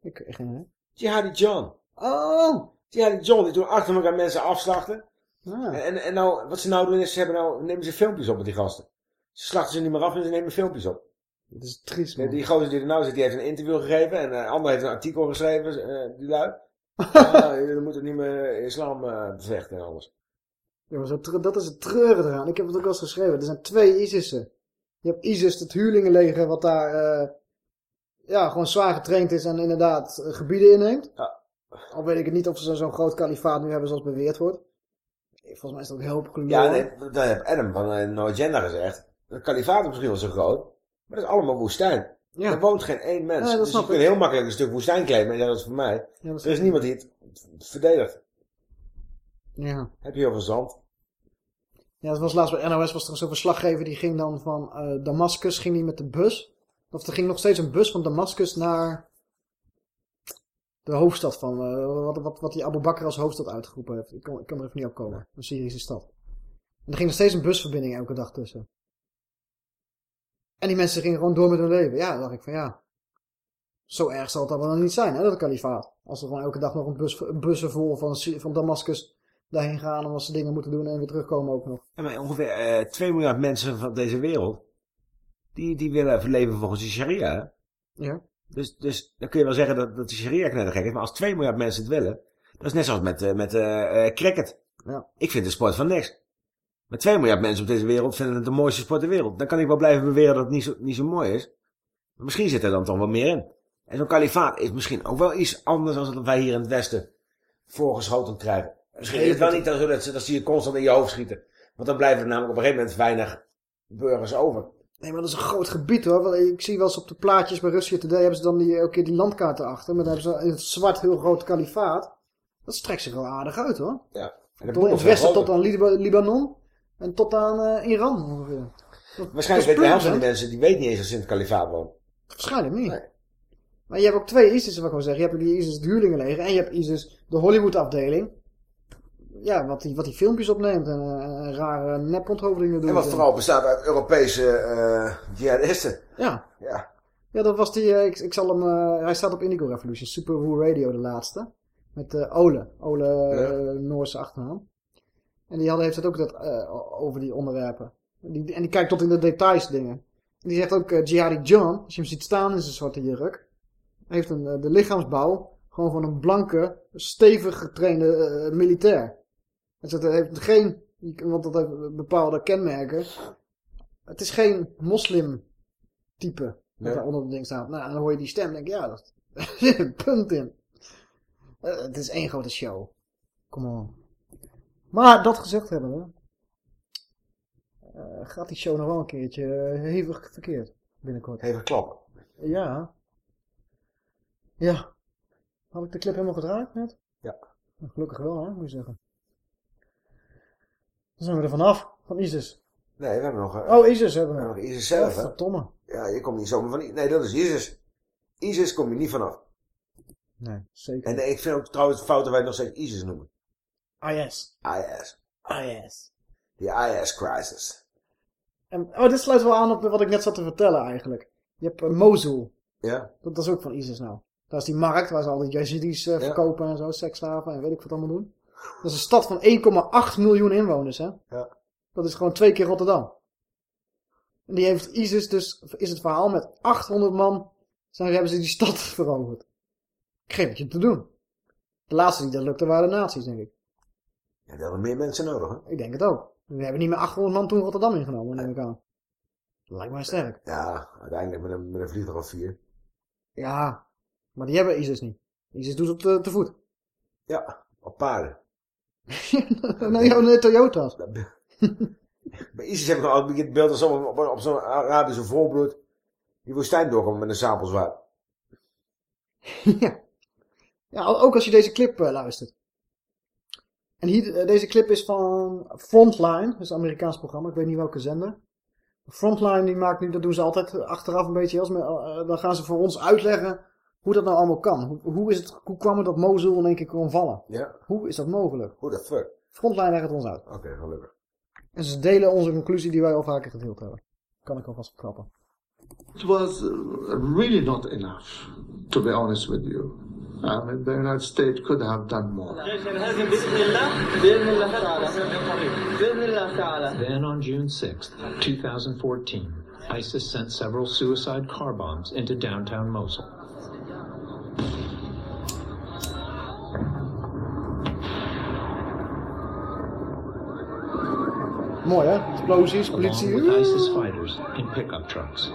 Ik, ik geen idee. Jihadi John. Oh! Jihadi John, die toen achter elkaar mensen afslachten. Ah. En, en, en nou, wat ze nou doen is, ze hebben nou, nemen ze filmpjes op met die gasten. Ze slachten ze niet meer af en ze nemen filmpjes op. Dat is triest, Die, man. die gozer die er nou zit, die heeft een interview gegeven. En een ander heeft een artikel geschreven, eh, die lui. Ja, jullie moeten niet meer islam eh, bevechten en alles. Ja, maar zo tre- dat is het treurige eraan. Ik heb het ook wel eens geschreven. Er zijn twee ISIS'en. Je hebt ISIS, het huurlingenleger, wat daar eh, ja, gewoon zwaar getraind is en inderdaad eh, gebieden inneemt. Al weet ik het niet of ze zo'n groot kalifaat nu hebben zoals beweerd wordt. Volgens mij is dat ook heel gelul. Ja, nee, dat heeft Adam van No Agenda gezegd. Het kalifaat is misschien wel zo groot, maar dat is allemaal woestijn. Ja. Er woont geen één mens. Dat dus je kunt heel makkelijk een stuk woestijn claimen en dat is voor mij. Ja, dat er is niemand die het verdedigt. Ja. Heb je heel veel zand. Ja, dat was laatst bij NOS was er zo'n verslaggever die ging dan van eh Damascus, ging die met de bus. Of er ging nog steeds een bus van Damascus naar de hoofdstad van, eh, wat, wat, wat die Abu Bakr als hoofdstad uitgeroepen heeft. Ik kan, ik kan er even niet op komen. Een Syrische stad. En er ging nog steeds een busverbinding elke dag tussen. En die mensen gingen gewoon door met hun leven. Ja, dan dacht ik van ja, zo erg zal het dan wel niet zijn, hè, dat kalifaat. Als er gewoon elke dag nog een bus, bussen vol van, van Damascus daarheen gaan omdat ze dingen moeten doen en weer terugkomen ook nog. Ja, maar ongeveer eh 2 miljard mensen van deze wereld, die, die willen even leven volgens de sharia. hè? Ja. Dus, dus dan kun je wel zeggen dat, dat de sharia knettergek is, maar als 2 miljard mensen het willen, dat is net zoals met, eh, met eh, eh, cricket. Ja. Ik vind de sport van niks. Maar 2 miljard mensen op deze wereld vinden het de mooiste sport ter wereld. Dan kan ik wel blijven beweren dat het niet zo, niet zo mooi is. Maar misschien zit er dan toch wel meer in. En zo'n kalifaat is misschien ook wel iets anders dan dat wij hier in het Westen voorgeschoteld krijgen. Misschien is het wel niet zo dat ze, dat ze je constant in je hoofd schieten. Want dan blijven er namelijk op een gegeven moment weinig burgers over. Nee, maar dat is een groot gebied hoor. Want Ik zie wel eens op de plaatjes bij Russia Today hebben ze dan die, elke keer die landkaart erachter. Maar dan hebben ze in het zwart heel groot kalifaat. Dat strekt zich wel aardig uit hoor. Ja. En in het westen tot aan Liba- Libanon. En tot aan eh, Iran ongeveer. Dat- Waarschijnlijk weet de helft van hè? mensen, die weet niet eens dat ze in het kalifaat wonen. Waarschijnlijk niet. Maar je hebt ook twee ISIS, wat ik wil zeggen. Je hebt die ISIS het huurlingenleger en je hebt ISIS de Hollywood afdeling. Ja, wat die, wat die filmpjes opneemt en eh, rare neponthoofdingen doet. En wat vooral bestaat uit Europese eh jihadisten. Ja. Ja. Ja, dat was die, ik, ik zal hem, hij staat op Indigo Revolution, Super Who Radio de laatste. Met Ole, Ole Noorse achternaam. En die hadden, heeft het ook dat, eh, over die onderwerpen. En die, en die kijkt tot in de details dingen. En die zegt ook, eh, Jihadi John, als je hem ziet staan in zijn zwarte jurk, heeft een, eh, de lichaamsbouw gewoon van een blanke, stevig getrainde militair. Zegt, hij heeft geen, want dat heeft bepaalde kenmerken. Het is geen moslim type daar onder het ding staat. Nou, dan hoor je die stem en denk ik, ja, dat punt in. Het is één grote show. Come on. Maar dat gezegd hebben we, eh, gaat die show nog wel een keertje eh, hevig verkeerd binnenkort. Hevig kloppen. Ja. Ja. Had ik de clip helemaal gedraaid net? Ja. Nou, Gelukkig wel, hè, moet je zeggen. Dan zijn we er vanaf, van ISIS. Nee, we hebben nog... eh, Oh, ISIS hebben we we nog. hebben nog ISIS zelf, hè? Ja, je komt niet zomaar van... Nee, dat is ISIS. ISIS kom je niet vanaf. Nee, zeker. En ik vind ook trouwens fout dat wij nog steeds ISIS noemen. IS. IS. IS. Die IS-crisis. Oh, dit sluit wel aan op wat ik net zat te vertellen eigenlijk. Je hebt eh, Mosul. Ja. Dat, dat is ook van ISIS nou. Dat is die markt waar ze al die Yazidis eh, verkopen en zo, seksslaven en weet ik wat allemaal doen. Dat is een stad van 1,8 miljoen inwoners, hè. Ja. Dat is gewoon twee keer Rotterdam. En die heeft ISIS dus, is het verhaal, met 800 man zijn, hebben ze die stad veroverd. Ik geef het je te doen. De laatste die dat lukte waren de nazi's, denk ik. Ja, die hadden meer mensen nodig, hè? Ik denk het ook. We hebben niet meer 800 man toen Rotterdam ingenomen, neem ik aan. Dat lijkt mij sterk. Ja, uiteindelijk met een, met een vliegtuig of vier. Ja, maar die hebben ISIS niet. ISIS doet het te, te voet. Ja, op paarden. oh, nee, Toyota's. Bij ISIS heb ik altijd het beeld als op, op, op zo'n Arabische volbloed die woestijn doorkomt met een sapelzwaard. Ja, ook als je deze clip eh, luistert. En hier, eh, deze clip is van Frontline, dat is een Amerikaans programma, ik weet niet welke zender. Frontline die maakt nu, dat doen ze altijd achteraf een beetje, als, uh, dan gaan ze voor ons uitleggen hoe dat nou allemaal kan. Hoe, hoe, is het, hoe kwam het dat Mosul in één keer kon vallen? Ja. Hoe is dat mogelijk? Hoe dat fuck? Frontline legt het ons uit. Oké, gelukkig. En ze delen onze conclusie die wij al vaker gedeeld hebben. Kan ik alvast verklappen. It was really not enough, to be honest with you. I mean, the United States could have done more. Then on June 6th, 2014, ISIS sent several suicide car bombs into downtown Mosul. Mooi hè? Explosies, Along with ISIS fighters in pickup trucks.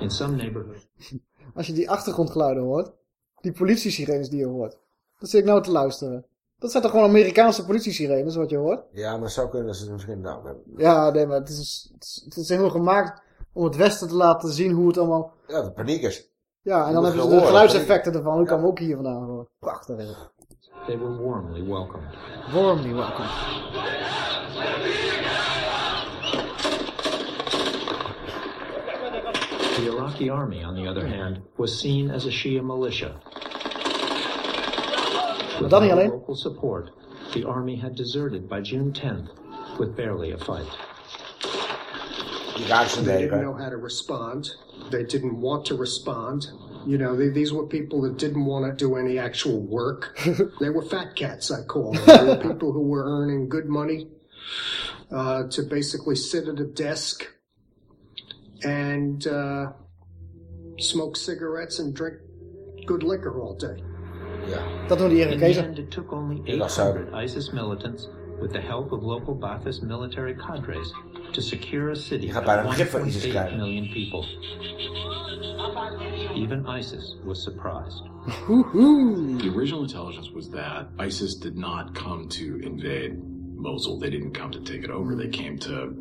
In some neighborhoods. Als je die achtergrondgeluiden hoort, die politiesirenes die je hoort. Dat zit ik nou te luisteren. Dat zijn toch gewoon Amerikaanse politiesirenes wat je hoort? Ja, maar zou kunnen dat ze het misschien nou hebben. Ja, nee, maar het is, het is, het is helemaal gemaakt om het Westen te laten zien hoe het allemaal... Ja, de paniek is. Ja, en dan hebben ze de geluidseffecten ervan. Hoe kan we ook hier vandaan horen? Prachtig. They were warmly welcomed. Warmly welcome. The Iraqi army, on the other hand, was seen as a Shia militia, With dat niet no alleen. local support, the army had deserted by June 10th with barely a fight. They didn't know how to respond. They didn't want to respond. You know, they, these were people that didn't want to do any actual work. they were fat cats, I call them. They were people who were earning good money uh, to basically sit at a desk and uh, smoke cigarettes and drink good liquor all day. Dat doen die In the Irakezen. end, it took only Ja, dat zou- 800 ISIS militants, with the help of local Ba'athist military cadres, to secure a city of bijna een begrip van ISIS 1.8 krijgen. million people. Even ISIS was surprised. The original intelligence was that ISIS did not come to invade Mosul. They didn't come to take it over. They came to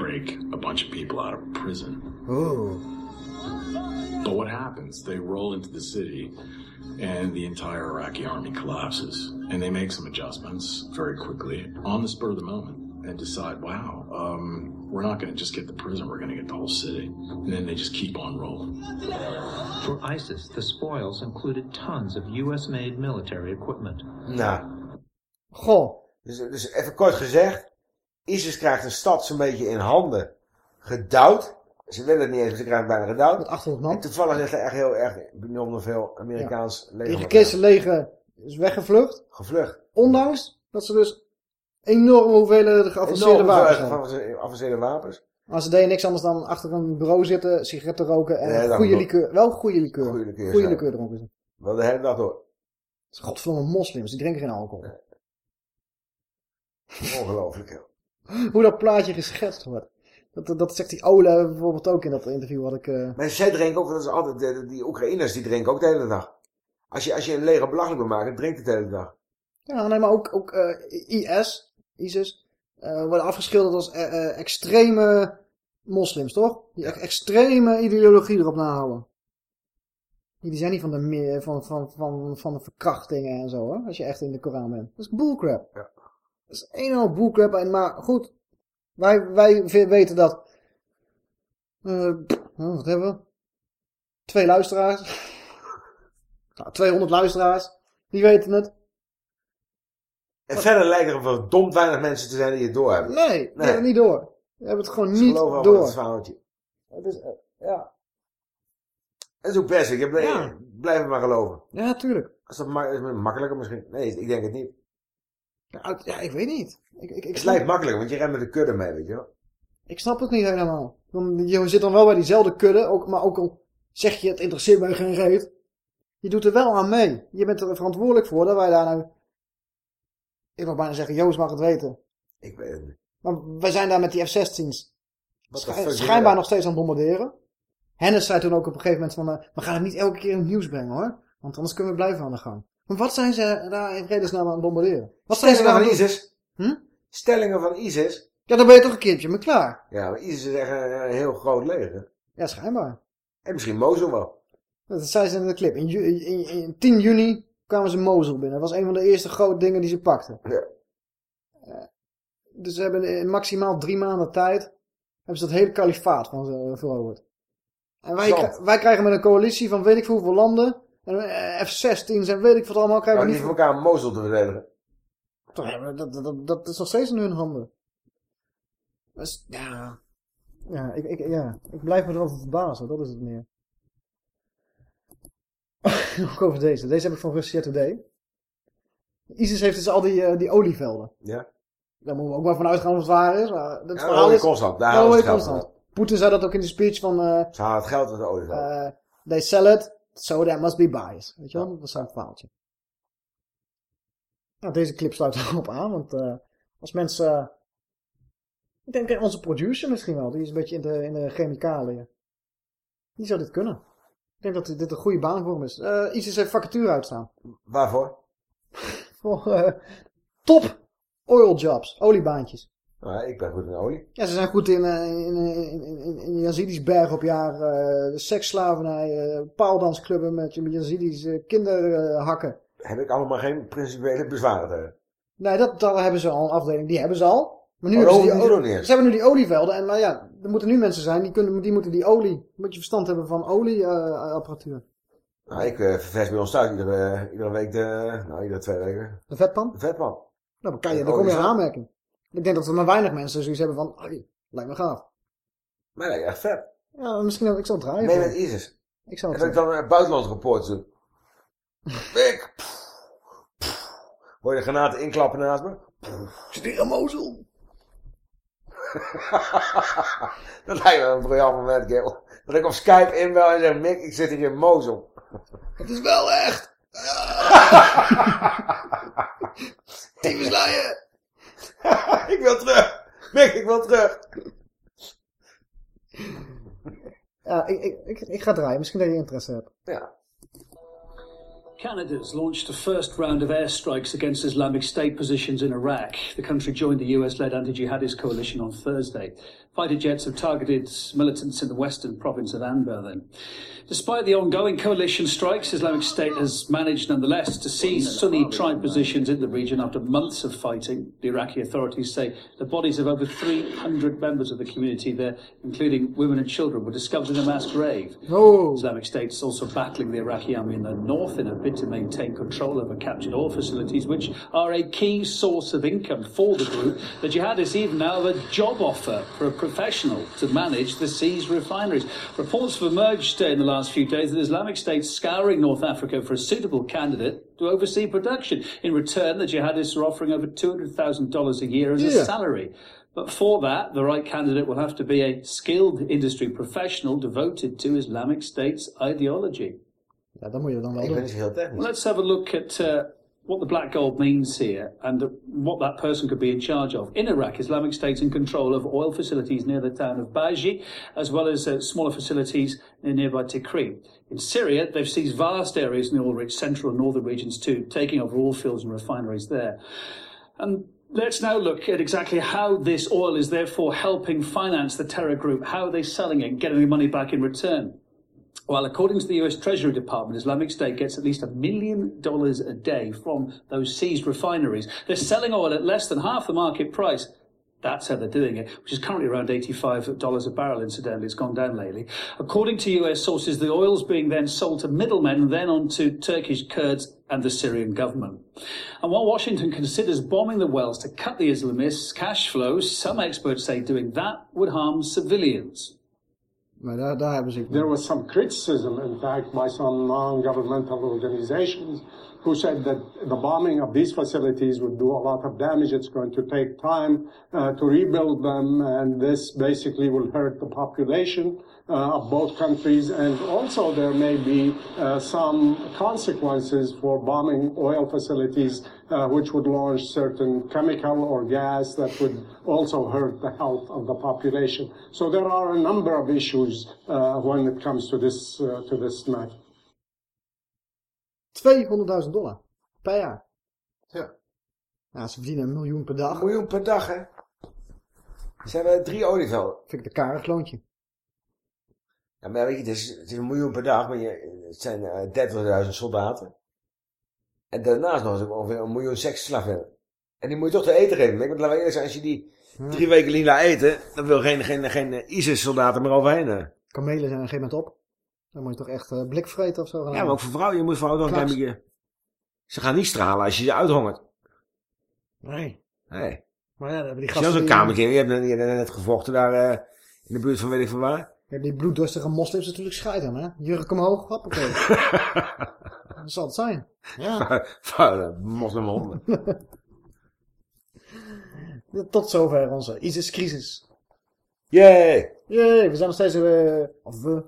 break a bunch of people out of prison. Ooh. But what happens? They roll into the city and the entire Iraqi army collapses. And they make some adjustments very quickly on the spur of the moment and decide, wow, um, we're not going to just get the prison, we're going to get the whole city. And then they just keep on rolling. For ISIS, the spoils included tons of US made military equipment. Nou. Goh. Dus, dus even kort gezegd. ISIS krijgt een stad zo'n beetje in handen gedouwd. Ze willen het niet eens, maar ze krijgen het bijna gedouwd. Met 800 man. En toevallig is er echt heel erg bijzonder veel Amerikaans Het leger. Irakese leger is weggevlucht. Gevlucht. Ondanks dat ze dus enorme hoeveelheden geavanceerde wapens hebben. geavanceerde- wapens. Maar ze deden niks anders dan achter een bureau zitten, sigaretten roken en Nee, goede likeur. Wel goede likeur. Goede likeur, Goede ja. likeur dronken ze. Wel de hele dag door. Godverdomme moslims, die drinken geen alcohol. Ongelooflijk. joh. Hoe dat plaatje geschetst wordt. Dat, dat zegt die Ole bijvoorbeeld ook in dat interview wat ik... Maar zij drinken ook, dat is altijd, de- die Oekraïners die drinken ook de hele dag. Als je, als je een leger belachelijk wil maken, drinkt het de hele dag. Ja, nee, maar ook, ook eh, IS, ISIS, eh, worden afgeschilderd als extreme moslims, toch? Die echt extreme ideologie erop nahouden. Die zijn niet van de, van, van, van, van de verkrachtingen en zo, hoor. Als je echt in de Koran bent. Dat is bullcrap. Ja. Dat is een en al. En, maar goed, wij, wij weten dat... eh, wat hebben we? Twee luisteraars. Nou, 200 luisteraars. Die weten het. En verder lijken er verdomd weinig mensen te zijn die het doorhebben. Nee, die hebben het niet door. Die hebben het gewoon Ze niet door. het verhaaltje. Het is, eh, ja. Dat is ook best. Ik heb, Ja. Blijf het maar geloven. Ja, tuurlijk. Als dat ma- is makkelijker misschien. Nee, ik denk het niet. Ja, uit- ja, ik weet niet. Ik, ik, ik, Het lijkt makkelijker, want je rent met de kudde mee, weet je wel. ik snap het niet helemaal. Want Je zit dan wel bij diezelfde kudde, ook, maar ook al zeg je het interesseert mij geen reet. Je doet er wel aan mee. Je bent er verantwoordelijk voor dat wij daar nou... Ik wil bijna zeggen, Joost mag het weten. Ik weet het niet. Maar wij zijn daar met die F-16's Wat schij- de fuck schijnbaar nog steeds aan het bombarderen. Hennis zei toen ook op een gegeven moment van... eh, we gaan het niet elke keer in het nieuws brengen hoor. Want anders kunnen we blijven aan de gang. Maar wat zijn ze daar in vredesnaam aan het bombarderen? Wat zijn ze Stellingen daar van aan? ISIS. Stellingen van ISIS. Ja, dan ben je toch een keertje mee klaar. Ja, maar ISIS is echt een, een heel groot leger. Ja, schijnbaar. En misschien Mosul wel. Dat zei ze in de clip. In, in, in 10 juni kwamen ze Mosul binnen. Dat was een van de eerste grote dingen die ze pakten. Ja. Eh, dus ze hebben in maximaal drie maanden tijd... hebben ze dat hele kalifaat van ze veroverd. En wij, wij krijgen met een coalitie van weet ik veel hoeveel landen... En eh, F-16's en weet ik wat allemaal krijgen Nou, niet voor elkaar Mosul te verdedigen. Dat, dat, dat, dat is nog steeds in hun handen. Dus, ja... Ja ik, ik, ja, ik blijf me erover verbazen. Dat is het meer. Ook over deze. Deze heb ik van Russia Today. ISIS heeft dus al die, eh, die olievelden. Ja. Daar moeten we ook maar van uitgaan of het waar is. Maar dat Ja, verhaal olie is... constant. Daar Ja, constant. Poetin zei dat ook in de speech van... eh, Ze halen het geld uit de olieveld. eh, they sell it, so there must be buyers. Weet je wel? Dat is een verhaaltje. Nou, deze clip sluit erop aan, want eh, als mensen... eh, ik denk eh, onze producer misschien wel, die is een beetje in de, in de chemicaliën. Die zou dit kunnen. Ik denk dat dit een goede baan voor hem is. Eh ISIS heeft vacature uitstaan. Waarvoor? Voor eh, top oil jobs, oliebaantjes. Nou, ik ben goed in olie. Ja, ze zijn goed in, eh, in, in, in, in, in Yazidis berg op jaar, eh seksslavernij, eh, paaldansclubben met, met Yazidis kinderhakken. Heb ik allemaal geen principiële bezwaren tegen. Nee, dat, daar hebben ze al een afdeling. Die hebben ze al. Maar nu Oh, hebben ze, die die, olie- ze hebben nu die olievelden. En maar ja, er moeten nu mensen zijn die, kunnen, die moeten die olie... Moet je verstand hebben van olieapparatuur. Nou, ik uh, ververs bij ons thuis iedere, iedere week, de, nou iedere twee weken. De vetpan? De vetpan. Nou, dan, kan je, dan kom je in aanmerking. Ik denk dat er maar weinig mensen zoiets hebben van, hey, lijkt me gaaf. Maar nee, echt vet. Ja, misschien ook, ik zal draaien. Nee, met ISIS. Ik zal het En dat ik dan een buitenland rapport doen. ik. Hoor je de granaten inklappen naast me? Zit hier in Mosul. dat lijkt me een briljant moment, kerel. Dat ik op Skype inbel en zeg, Mick, ik zit hier in Mosul. Het is wel echt. Tyfuslaaien. ik wil terug. Mick, ik wil terug. Ja, ik, ik, ik, ik ga draaien. Misschien dat je interesse hebt. Ja. Canada's launched a first round of airstrikes against Islamic State positions in Iraq. The country joined the US led anti jihadist coalition on Thursday. Fighter jets have targeted militants in the western province of Anbar then. Despite the ongoing coalition strikes, Islamic State has managed nonetheless to seize Sunni tribe positions in the region after months of fighting. The Iraqi authorities say the bodies of over 300 members of the community there, including women and children, were discovered in a mass grave. Oh. Islamic State is also battling the Iraqi army in the north in a bid to maintain control over captured oil facilities, which are a key source of income for the group. The jihadists even now have a job offer for a professional to manage the seized refineries. Reports have emerged in the last few days that Islamic State scouring North Africa for a suitable candidate to oversee production. In return, the jihadists are offering over $200,000 a year as a salary. But for that, the right candidate will have to be a skilled industry professional devoted to Islamic State's ideology. Ja, dat moet je dan wel Ik ben heel technisch. Well, let's have a look at uh, what the black gold means here and uh, what that person could be in charge of. In Iraq, Islamic State's in control of oil facilities near the town of Baji, as well as uh, smaller facilities near nearby Tikrit. In Syria, they've seized vast areas in the oil-rich central and northern regions too, taking over oil fields and refineries there. And let's now look at exactly how this oil is therefore helping finance the terror group. How are they selling it getting the money back in return? Well, according to the US Treasury Department, Islamic State gets at least a million dollars a day from those seized refineries. They're selling oil at less than half the market price. That's how they're doing it, which is currently around $85 a barrel, incidentally. It's gone down lately. According to US sources, the oil's being then sold to middlemen then on to Turkish Kurds and the Syrian government. And while Washington considers bombing the wells to cut the Islamists' cash flows, some experts say doing that would harm civilians. Maar daar, daar hebben ze... There was some criticism, in fact, by some non-governmental organizations who said that the bombing of these facilities would do a lot of damage. It's going to take time uh, to rebuild them, and this basically will hurt the population of both countries. And also, there may be uh, some consequences for bombing oil facilities, uh, which would launch certain chemical or gas that would also hurt the health of the population. So there are a number of issues uh, when it comes to this uh, to this matter. 200.000 dollar per jaar. Ja. Ja, ze verdienen een miljoen per dag. Een miljoen per dag, hè? Ze hebben drie olievelden. Vind ik een karig loontje. Ja, maar weet je, het is, het is een miljoen per dag, maar je, het zijn eh 30.000 soldaten. En daarnaast nog eens ongeveer een miljoen seksslavinnen. En die moet je toch te eten geven. Ik moet laten eerlijk zijn, als je die drie weken niet laat eten, dan wil geen, geen, geen eh, ISIS-soldaten meer overheen. eh. Kamelen zijn er een gegeven moment op. Dan moet je toch echt eh, blik vreten of zo gaan Ja, maar ook voor vrouwen, je moet vrouwen toch een klein Klaas. beetje... Ze gaan niet stralen als je ze uithongert. Nee. Nee. Maar ja, dan hebben die Als je dan gasten... zo'n kamertje, je hebt, net- je gevochten daar eh, in de buurt van weet ik van waar. Hebt die bloeddorstige moslims natuurlijk scheid aan, hè? Jurk omhoog, hoppakee. dat zal het zijn. Ja. Vuile moslimhonden. Tot zover onze ISIS-crisis. Yay! Yay, we zijn nog steeds... eh of we.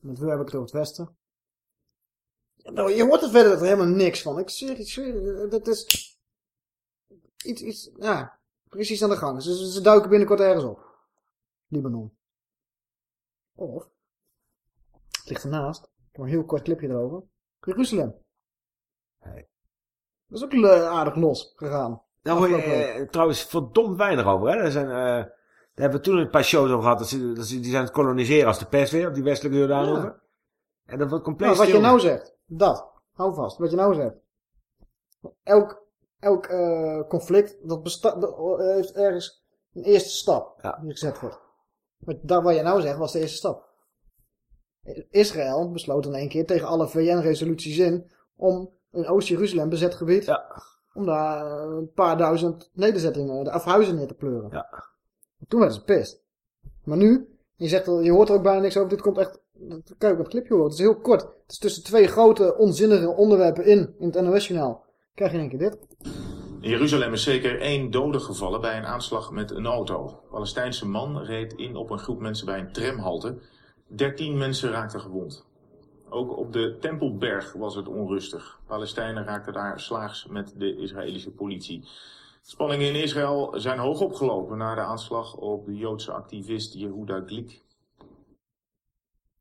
Met we heb ik het over het westen. Ja, nou, je hoort er verder helemaal niks van. Ik zweer, ik zweer, dat is... Iets, iets, ja, precies aan de gang. Ze, ze, ze duiken binnenkort ergens op. Libanon. Of, het ligt ernaast. Ik heb een heel kort clipje erover. Jeruzalem. Dat is ook aardig los gegaan. Daar hoor je eh, trouwens verdomd weinig over. Hè? Er zijn, eh, daar hebben we toen een paar shows over gehad. Dat ze, dat ze, die zijn het koloniseren als de pers weer. Op die westelijke Jordaan Ja. over. En dat wordt compleet Nou, wat je nou zegt, dat. Hou vast, wat je nou zegt. Elk, elk eh, conflict, dat heeft ergens een eerste stap die gezet wordt. Maar wat je nou zegt, was de eerste stap. Israël besloot in één keer tegen alle VN-resoluties in om in Oost-Jeruzalem bezet gebied, om daar eh, een paar duizend nederzettingen, de afhuizen neer te pleuren. Toen werden ze pist. Maar nu, je, zegt, je hoort er ook bijna niks over, dit komt echt, kijk op het clipje hoor, het is heel kort. Het is tussen twee grote onzinnige onderwerpen in, in het NOS-journaal. Krijg je in één keer dit. In Jeruzalem is zeker één dode gevallen bij een aanslag met een auto. Een Palestijnse man reed in op een groep mensen bij een tramhalte. Dertien mensen raakten gewond. Ook op de Tempelberg was het onrustig. Palestijnen raakten daar slaags met de Israëlische politie. Spanningen in Israël zijn hoog opgelopen na de aanslag op de Joodse activist Yehuda Glik.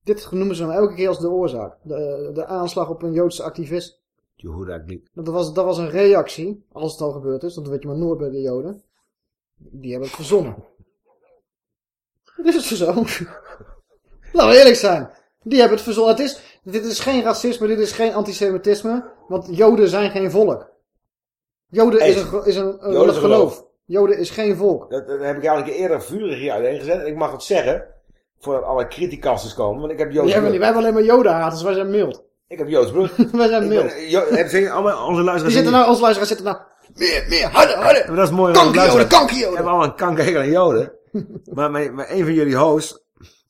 Dit noemen ze dan elke keer als de oorzaak. De, de aanslag op een Joodse activist. Jehuda Glik. Dat was, dat was een reactie, als het al gebeurd is, want dat weet je maar nooit bij de Joden. Die hebben het verzonnen. Dit is zo. Laten we eerlijk zijn. Die hebben het verzonnen. Het is, dit is geen racisme, dit is geen antisemitisme, want Joden zijn geen volk. Joden is een, is een, een Joden geloof. geloof. Joden is geen volk. Dat, dat heb ik keer eerder vurig hier uiteengezet. En ik mag het zeggen, voordat alle criticasters komen. Want ik heb Joods Die hebben, wij hebben alleen maar Joden dus wij zijn mild. Ik heb Joods bloed. wij zijn mild. ben- Jo- allemaal onze luisteraars... Die zitten nou, onze luisteraars zitten nou, meer, meer, harder, harder. Maar dat is mooi. Kankerjoden, kankerjoden. We hebben allemaal een kankerhekel aan Joden. maar, maar, maar een van jullie hosts,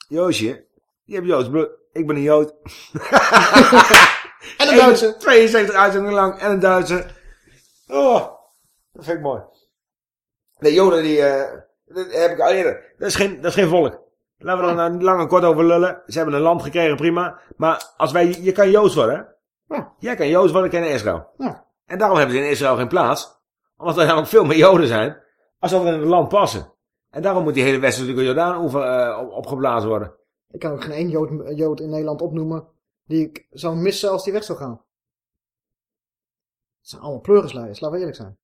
Joosje, die heeft Joods bloed. Ik ben een Jood. En een Duitser. 72 uitzendingen lang en een Duitser. Oh, dat vind ik mooi. De Joden die, eh, dat heb ik al eerder. Dat is geen, dat is geen volk. Laten we er nou lang en kort over lullen. Ze hebben een land gekregen, prima. Maar als wij, je kan Joods worden, hè? Ja. Jij kan Joods worden, ik in Israël. Ja. En daarom hebben ze in Israël geen plaats. Omdat er namelijk veel meer Joden zijn. Als dat in het land passen. En daarom moet die hele westelijke Jordaan eh, op, opgeblazen worden. Ik kan ook geen één Jood, Jood in Nederland opnoemen die ik zou missen als die weg zou gaan. Het zijn allemaal pleurisleiders, laten we eerlijk zijn.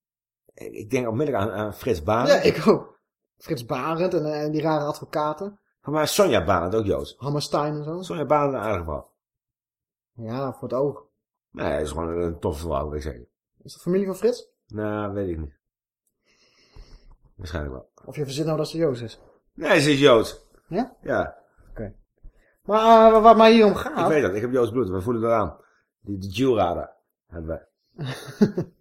Ik denk onmiddellijk aan, aan Frits Baan. Ja, ik ook. Frits Barend en, eh, die rare advocaten. Maar Sonja Baan, ook Joods. Hammerstein en zo. Sonja Baan een aardige vrouw. Ja, voor het oog. Nee, hij is gewoon een toffe vrouw, weet ik zeker. Is dat familie van Frits? Nou, weet ik niet. Waarschijnlijk wel. Of je verzint nou dat ze Joods is? Nee, ze is Joods. Ja? Ja. Maar uh, wat mij hier om gaat... Ik weet dat, ik heb Joods bloed, we voelen het eraan. Die, die Jew-radar hebben wij.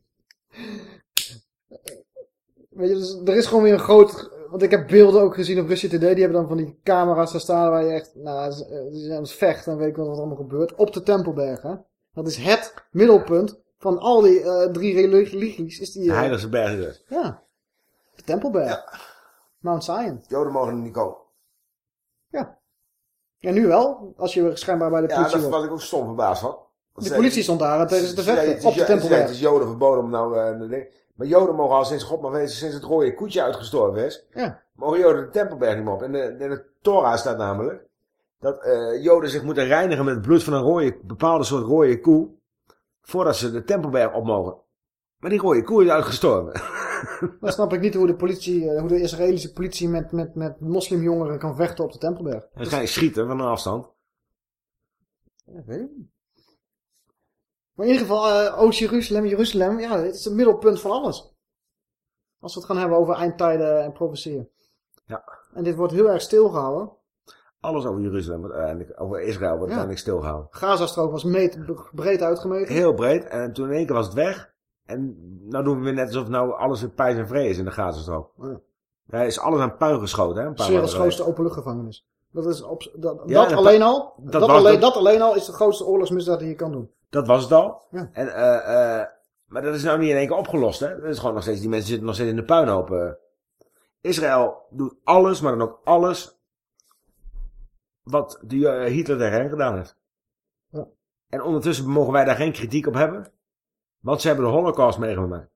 Weet je, dus er is gewoon weer een groot... Want ik heb beelden ook gezien op Russia Today. Die hebben dan van die camera's daar staan waar je echt... Nou, ze ze zijn aan het vechten en weet ik wat er allemaal gebeurt. Op de Tempelberg, hè. Dat is het middelpunt van al die eh, drie religies. Is die, De eh, heiligste berg is het. Ja. De Tempelberg. Mount Zion. Joden mogen er niet komen. Ja. En nu wel, als je schijnbaar bij de Ja, politie daar wordt. was ik ook stom verbaasd van. De politie stond daar tegen ze te vechten, op de Tempelberg. Het is Joden verboden om nou... eh, maar Joden mogen al sinds God maar weten, sinds het rode koetje uitgestorven is, Ja. mogen Joden de Tempelberg niet meer op. En de, in de Torah staat namelijk dat eh, Joden zich moeten reinigen met het bloed van een rode, bepaalde soort rode koe, voordat ze de Tempelberg op mogen. Maar die rode koe is uitgestorven. Dan snap ik niet hoe de politie, eh, hoe de Israëlische politie met, met, met moslimjongeren kan vechten op de Tempelberg. Dan ga je schieten van een afstand. Ja, weet ik niet. Maar in ieder geval, eh Oost-Jeruzalem, Jeruzalem, ja, het is het middelpunt van alles. Als we het gaan hebben over eindtijden en profetieën. Ja. En dit wordt heel erg stilgehouden. Alles over Jeruzalem, uiteindelijk- over Israël wordt Ja. uiteindelijk stilgehouden. Gazastrook was meet, breed uitgemeten. Heel breed. En toen in één keer was het weg. En nou doen we weer net alsof nou alles weer pijs en vrede is in de Gazastrook. Ja. Daar is alles aan puin geschoten, hè? Een paar werelds grootste openluchtgevangenis. Dat, is op, dat, Ja, dat en alleen al, dat dat, was alleen, dat alleen al is de grootste oorlogsmisdaad die je kan doen. Dat was het al. Ja. En, eh, eh, maar dat is nou niet in één keer opgelost, hè? Dat is gewoon nog steeds, die mensen zitten nog steeds in de puinhoop. eh. Israël doet alles, maar dan ook alles wat die, Hitler tegen hen gedaan heeft. Ja. En ondertussen mogen wij daar geen kritiek op hebben, want ze hebben de holocaust meegemaakt.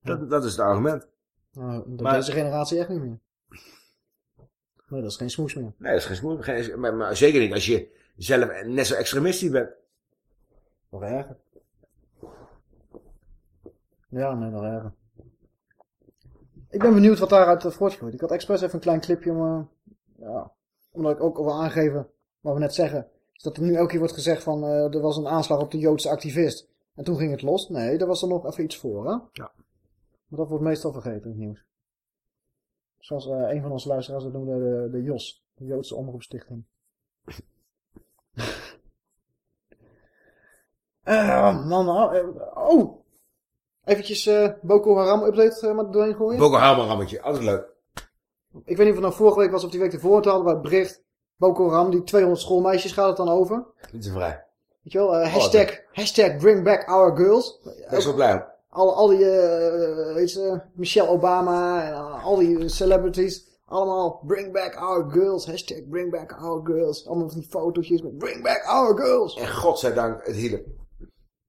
Dat, dat is het argument. Nou, de- Maar- deze generatie echt niet meer. Nee, dat is geen smoes meer. Nee, dat is geen smoes. Geen, maar, maar zeker niet als je zelf net zo extremistisch bent. Nog erger. Ja, nee, nog erger. Ik ben benieuwd wat daaruit eh, voortvloeit. Ik had expres even een klein clipje om, ja, omdat ik ook wil aangeven, wat we net zeggen, is dat er nu elke keer wordt gezegd van, eh, er was een aanslag op de Joodse activist. En toen ging het los. Nee, daar was er nog even iets voor, hè? Ja. Maar dat wordt meestal vergeten in het nieuws. Zoals eh, een van onze luisteraars dat noemde, de, de JOS, de Joodse Omroepstichting. Eh, man, oh, eh, oh. Eventjes eh, Boko Haram update uh, maar doorheen gooien. Boko Haram rammetje, altijd leuk. Ik weet niet of het nou vorige week was of die week ervoor. Toen hadden we het bericht. Boko Haram, die 200 schoolmeisjes gaat het dan over. Niet zo vrij. Weet je wel, uh, hashtag, hashtag bring back our girls. Ik zo blij. Al, al die, uh, weet je, Michelle Obama en al die celebrities. Allemaal bring back our girls. Hashtag bring back our girls. Allemaal van die fotootjes met bring back our girls. En godzijdank het hielp.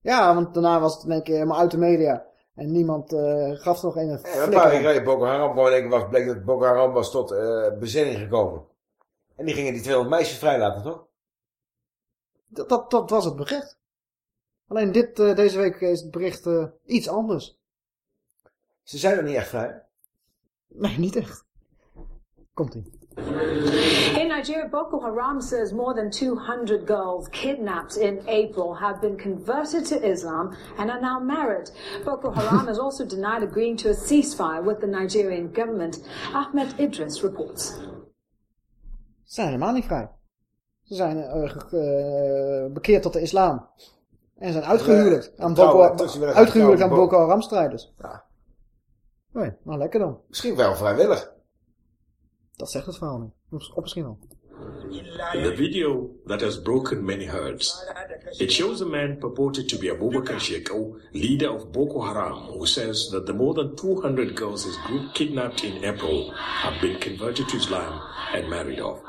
Ja, want daarna was het in één keer helemaal uit de media. En niemand uh, gaf nog een ja, Een paar weken geleden Boko Haram gewoon in één keer was, bleek dat Boko Haram was tot uh, bezinning gekomen. En die gingen die 200 meisjes vrijlaten, toch? Dat, dat, dat was het bericht. Alleen dit, uh, deze week is het bericht iets anders. Ze zijn er niet echt vrij? Nee, niet echt. Komt-ie. In Nigeria, Boko Haram says more than 200 girls kidnapped in April have been converted to Islam and are now married. Boko Haram has also denied agreeing to a ceasefire with the Nigerian government. Ahmed Idris reports. Ze zijn helemaal niet vrij. Ze zijn uh, uh, bekeerd tot de islam. En zijn uitgehuwelijkd aan Boko, aan Boko Haram strijders. Ja. Nee, nou lekker dan. Misschien wel vrijwillig. Dat zegt het verhaal niet. Of misschien wel. The video that has broken many hearts. It shows a man purported to be Abubakar Shekau, leader of Boko Haram, who says that the more than 200 girls his group kidnapped in April have been converted to Islam and married off.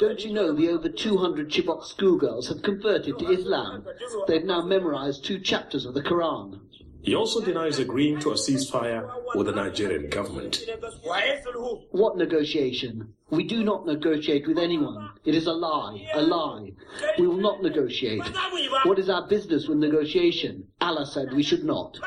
Don't you know the over 200 Chibok schoolgirls have converted to Islam? They've now memorized two chapters of the Quran. He also denies agreeing to a ceasefire with the Nigerian government. What negotiation? We do not negotiate with anyone. It is a lie, a lie. We will not negotiate. What is our business with negotiation? Allah said we should not.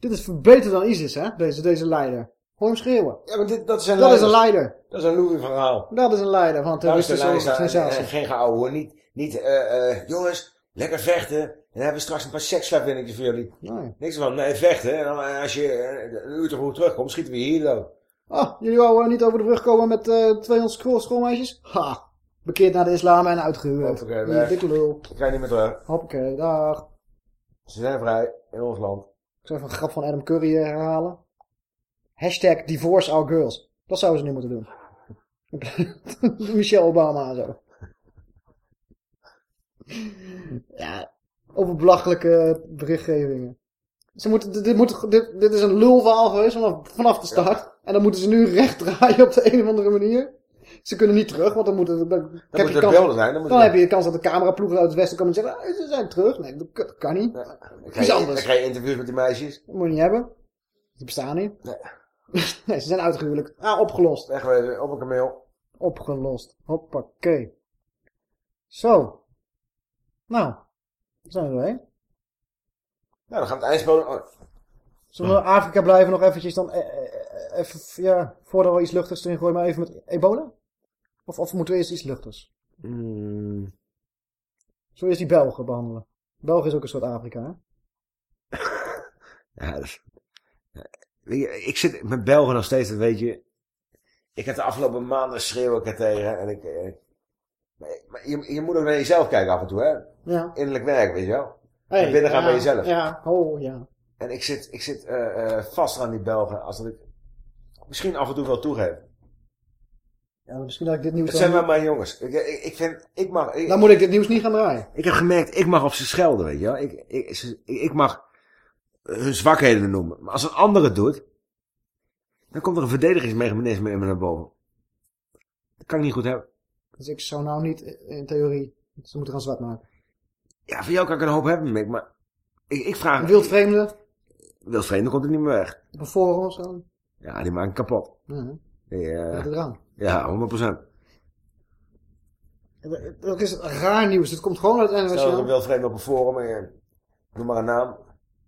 Dit is beter dan ISIS, hè? Deze, deze leider. Hoor hem schreeuwen. Ja, maar dit, dat is een Dat is een leider. Dat is een Louis verhaal. Dat is een leider van een terroristische organisatie. Geen geouwe, niet, niet uh, uh, jongens, lekker vechten. En dan hebben we straks een paar seksslavinnetjes voor jullie. Nee. Niks van, nee, vechten. En dan, als je een uur te vroeg terugkomt, schieten we hier dood. Oh, jullie wou uh, niet over de brug komen met uh, 200 school schoolmeisjes? Ha! Bekeerd naar de islam en uitgehuwd. Hoppakee, Dikke lul. Ik ga niet meer terug. Hoppakee, dag. Ze zijn vrij in ons land. Ik zou even een grap van Adam Curry herhalen. Hashtag divorce our girls. Dat zouden ze nu moeten doen. Michelle Obama en zo. Ja, over belachelijke berichtgevingen. Ze moeten, dit, moet, dit, dit is een lulverhaal geweest vanaf, vanaf de start. Ja. En dan moeten ze nu recht draaien op de een of andere manier. Ze kunnen niet terug, want dan moeten dan, dan heb je kans, beelden zijn. Dan, dan heb je de kans dat de cameraploegen uit het westen komen en zeggen, ah, ze zijn terug. Nee, dat kan niet. Ja, dan krijg, je, anders. dan krijg je interviews met die meisjes. Dat moet je niet hebben. Die bestaan niet. Nee. nee, ze zijn uitgehuwelijk. Ah, opgelost. Wegwezen, op een kameel. Opgelost. Hoppakee. Zo. Nou, zijn we doorheen. Nou, dan gaan we het eindspelen. Oh. Zullen we Afrika blijven nog eventjes dan, eh, eh, even, ja, voordat we iets luchtigs erin gooien, maar even met ebola? Of, of moeten we eerst iets luchtigs? Mm. Zullen we eerst die Belgen behandelen? België is ook een soort Afrika, hè? Ja, dus, weet je, ik zit met Belgen nog steeds, dat weet je. Ik heb de afgelopen maanden schreeuw ik er tegen. En ik, eh, maar je, je moet ook naar jezelf kijken af en toe, hè? Ja. Innerlijk werk, weet je wel? Hey, en binnen gaan ja, bij jezelf. Ja, oh ja. En ik zit, ik zit uh, uh, vast aan die Belgen, als dat ik misschien af en toe wel toegeef. Ja, misschien dat ik dit nieuws... Het zijn wel mijn jongens. Ik, ik, ik vind, ik mag... Ik, Dan moet ik dit nieuws niet gaan draaien. Ik heb gemerkt, ik mag op ze schelden, weet je wel. Ik, ik, ik mag hun zwakheden noemen. Maar als een ander het doet, dan komt er een verdedigingsmechanisme in me naar boven. Dat kan ik niet goed hebben. Dus ik zou nou niet, in theorie, ze moeten gaan zwart maken. Ja, voor jou kan ik een hoop hebben, Mick, maar ik, ik vraag... Wildvreemden? Wildvreemden komt er niet meer weg. Op een forum of zo? Ja, die maken kapot. Ja, Die, uh, dat eraan. Ja, 100%. Dat is raar nieuws. Dit komt gewoon uit NWS. Stel een wildvreemde op een forum, en, noem maar een naam,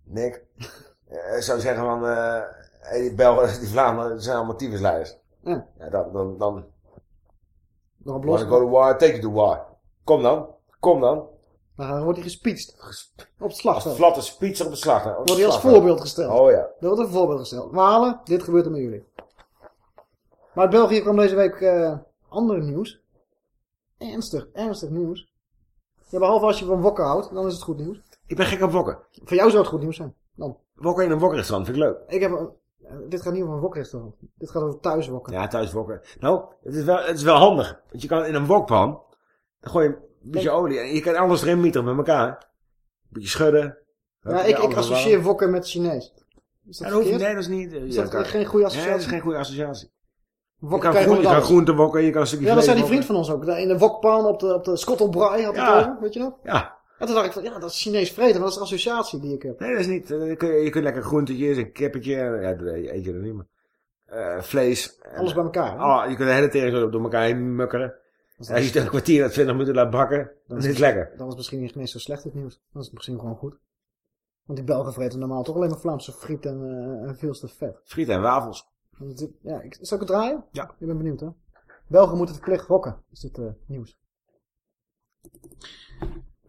Nick, uh, zou zeggen van, uh, die Belgen, die Vlaanderen, zijn allemaal tyfusleiders. Ja. ja dan, dan, dan, Een wanna go to war, take you to war. Kom dan, kom dan. Dan wordt hij gespietst. Op het slagveld. Als flatte spietser op het slagveld. Wordt hij als voorbeeld gesteld. Oh ja. Dat wordt een voorbeeld gesteld. Malen, dit gebeurt er met jullie. Maar uit België kwam deze week uh, ander nieuws. ernstig, ernstig nieuws. Ja, behalve als je van wokken houdt, dan is het goed nieuws. Ik ben gek op wokken. Voor jou zou het goed nieuws zijn. Dan. Wokken in een wokrestaurant vind ik leuk. Ik heb een, dit gaat niet over een wokrestaurant. Dit gaat over thuiswokken. Ja, thuis wokken. Nou, het is wel, het is wel handig. Want je kan in een wokpan, dan gooi je een beetje olie en je kan alles erin mieteren met elkaar. Een beetje schudden. Ja, ik, ik associeer wokken met Chinees. Is Ja, dat hoeft? Nee, dat is niet. Is ja, dat kan- geen goede Nee, associatie? dat is geen goede associatie. Je Wokken kan je groen, kan alles. groente wokken, je kan een stukje Ja, dat zei die vriend van ons ook. In de wokpan op de, op de Scotland Braai had het over, weet je nog? Ja. En toen dacht ik van, ja, dat is Chinees vreten, maar dat is de associatie die ik heb. Nee, dat is niet. eh, Je kunt, je kunt lekker groentetjes, een kippetje, ja, dat eet je er niet meer. Eh, vlees. En, Alles bij elkaar. hè? Oh, je kunt de hele tering door elkaar heen mukkeren. En als je het een kwartier of twintig minuten laat bakken, dan is het lekker. Dan is het misschien niet eens zo slecht het nieuws. Dan is het misschien gewoon goed. Want die Belgen vreten normaal toch alleen maar Vlaamse friet en, eh, en veel te vet. Friet en wafels. Het- Ja, ik, zal ik het draaien? Ja. Ik ben benieuwd hè. Belgen moeten verplicht wokken, is dit eh, nieuws.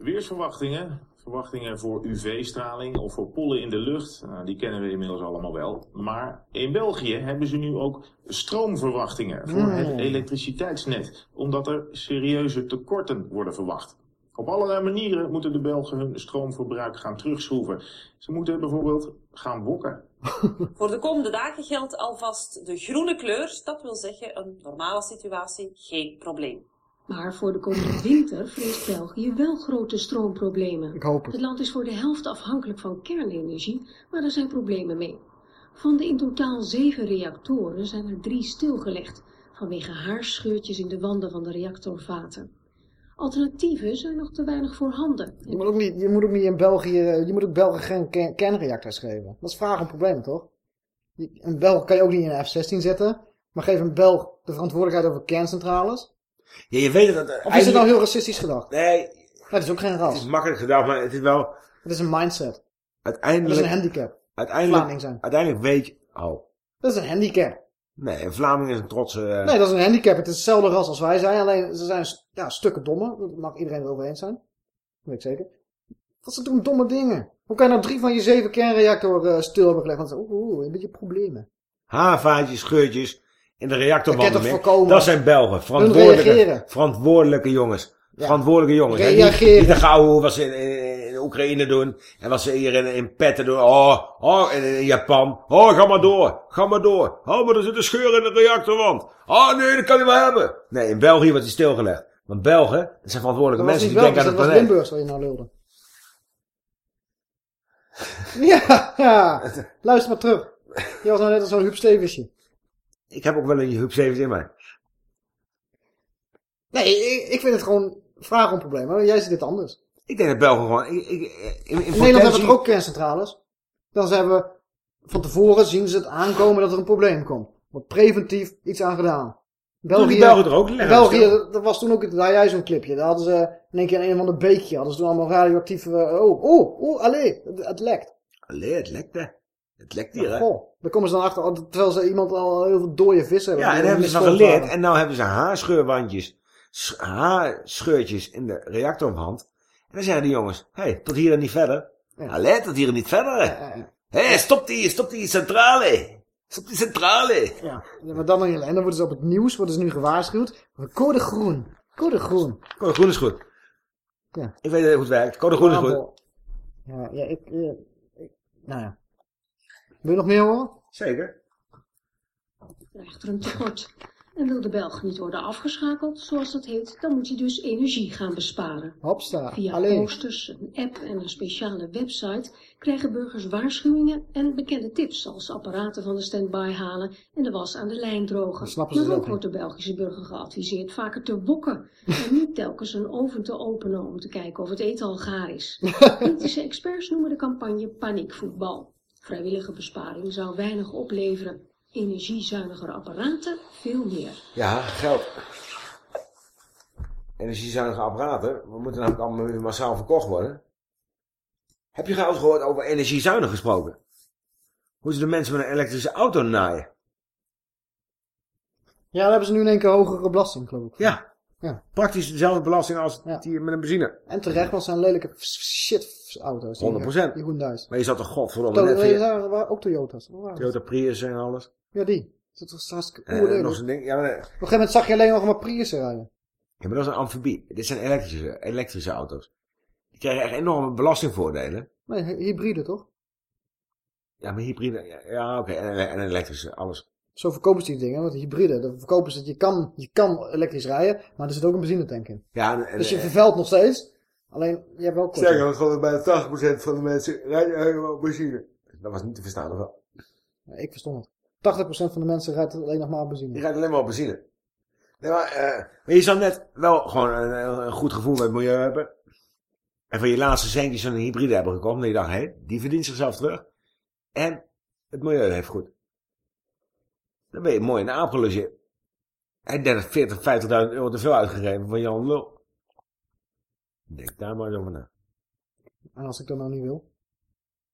Weersverwachtingen. Verwachtingen voor UV-straling of voor pollen in de lucht. Nou, die kennen we inmiddels allemaal wel. Maar in België hebben ze nu ook stroomverwachtingen voor het elektriciteitsnet. Omdat er serieuze tekorten worden verwacht. Op allerlei manieren moeten de Belgen hun stroomverbruik gaan terugschroeven. Ze moeten bijvoorbeeld gaan wokken. Voor de komende dagen geldt alvast de groene kleur. Dat wil zeggen een normale situatie, geen probleem. Maar voor de komende winter vreest België wel grote stroomproblemen. Ik hoop het. Het land is voor de helft afhankelijk van kernenergie, maar er zijn problemen mee. Van de in totaal zeven reactoren zijn er drie stilgelegd, vanwege haarscheurtjes in de wanden van de reactorvaten. Alternatieven zijn nog te weinig voorhanden. Je moet ook niet, je moet ook niet in België, je moet ook Belgen geen ke- kernreactors geven. Dat is vraag om problemen toch? Een Belg kan je ook niet in een F-16 zetten, maar geef een Belg de verantwoordelijkheid over kerncentrales. Ja, je weet dat... het Of is het nou heel racistisch gedacht? Nee. Dat is ook geen Het ras. is makkelijk gedaan, maar het is wel... Het is een mindset. Uiteindelijk... Dat is een handicap. Uiteindelijk, Vlaming zijn. uiteindelijk weet je... Oh. Dat is een handicap. Nee, een Vlaming is een trotse... eh, Nee, dat is een handicap. Het is hetzelfde ras als wij zijn, alleen ze zijn ja, stukken dommer. Daar mag iedereen het over eens zijn. Dat weet ik zeker. Wat ze doen domme dingen. Hoe kan je nou drie van je zeven kernreactoren eh, stil hebben gelegd? Want oeh, een beetje problemen. haarvaatjes, scheurtjes in de reactorwanden. Dat? Dat zijn Belgen. Verantwoordelijke, verantwoordelijke jongens. Ja. Verantwoordelijke jongens. Reageren. Niet, niet de gauw wat ze in, in, in Oekraïne doen. En wat ze hier in, in petten doen. Oh, oh, in, in Japan. Oh, ga maar door. Ga maar door. Oh, maar er zit een scheur in de reactorwand. Oh, nee, dat kan je wel hebben. Nee, in België wordt die stilgelegd. Want Belgen, dat zijn verantwoordelijke Dat was mensen die denken aan dat het was planeet. Limburgs waar je nou lulde. ja, ja. Luister maar terug. Je was nou net als zo'n Huub Stevensje. Ik heb ook wel een Huub Stevens in mij. Nee, ik, ik vind het gewoon vraag om problemen. Jij ziet het anders. Ik denk dat Belgen gewoon... Ik, ik, in, in, In Nederland hebben we ook kerncentrales? Dan zijn we van tevoren zien ze het aankomen dat er een probleem komt. Wordt preventief iets aan gedaan. Doen die Belgen er ook leggen België, dat was toen ook, daar jij zo'n clipje. Daar hadden ze in één keer een van de beekje, hadden ze toen allemaal radioactieve, oh, oh, oh, allee, het, het lekt. Allee, het lekt hè. Het lekt hier hè. Goh, daar komen ze dan achter, terwijl ze iemand al heel veel dode vissen hebben. Ja, en hebben ze van geleerd. waren. En nou hebben ze haarscheurwandjes, sch- haarscheurtjes in de reactorwand. En dan zeggen die jongens, hé, hey, tot hier en niet verder. Allee, tot hier en niet verder. Hé, hey, stop die, stop die centrale. Stop die centrale. Ja, ja, maar dan alleen. Dan worden ze op het nieuws, worden ze nu gewaarschuwd. Code groen. Code groen. Code groen is goed. Ja. Ik weet hoe het werkt. Code groen is goed. Ja, ja, ik, eh, ik- nou ja. Wil je nog meer horen? Zeker. krijgt er een tekort. En wil de Belg niet worden afgeschakeld, zoals dat heet, dan moet hij dus energie gaan besparen. Hopsta, Via alleen. posters, een app en een speciale website krijgen burgers waarschuwingen en bekende tips, zoals apparaten van de standby halen en de was aan de lijn drogen. Dat snappen ze maar ook wordt de Belgische burger geadviseerd vaker te wokken en niet telkens een oven te openen om te kijken of het eten al gaar is. Kritische experts noemen de campagne paniekvoetbal. Vrijwillige besparing zou weinig opleveren. Energiezuinigere apparaten veel meer. Ja, geld. Energiezuinige apparaten. We moeten namelijk allemaal massaal verkocht worden. Heb je trouwens gehoord over energiezuinig gesproken? Hoe ze de mensen met een elektrische auto naaien? Ja, dan hebben ze nu in één keer hogere belasting, geloof ik. Ja. Ja. Praktisch dezelfde belasting als die met een benzine. En terecht, want zijn lelijke shit auto's. die, 100%. Die Hyundai's. Maar je zat toch godverdomme To- net weer... dat waren ook Toyota's. Toyota Prius en alles. Ja, die. Dat was hartstikke nog zo'n ding. Ja, maar, Op een gegeven moment zag je alleen nog maar Priussen rijden. Ja, maar dat is een amfibie. Dit zijn elektrische, elektrische auto's. Die krijgen echt enorme belastingvoordelen. Nee, hy- hybride toch? Ja, maar hybride, ja, ja oké, en, en elektrische, alles. Zo verkopen ze die dingen, want hybride, dan verkopen ze dat je kan, je kan elektrisch rijden, maar er zit ook een benzinetank in. Ja, en, en- dus je vervuilt nog steeds, alleen je hebt wel korting. Sterker, want gewoon bijna 80% van de mensen rijden helemaal op benzine. Dat was niet te verstaan, of wel? Ja, ik verstond het. 80% van de mensen rijdt alleen nog maar op benzine. Je rijdt alleen maar op benzine. Nee, maar, eh, maar je zou net wel gewoon een, een goed gevoel met het milieu hebben. En van je laatste centjes een hybride hebben gekocht. En je dacht, hé, die verdient zichzelf terug. En het milieu heeft goed. Dan ben je mooi in de aap gelogeerd. En 30, 40, 50.000 euro te veel uitgegeven van Jan Lul. Denk daar maar eens over na. En als ik dat nou niet wil.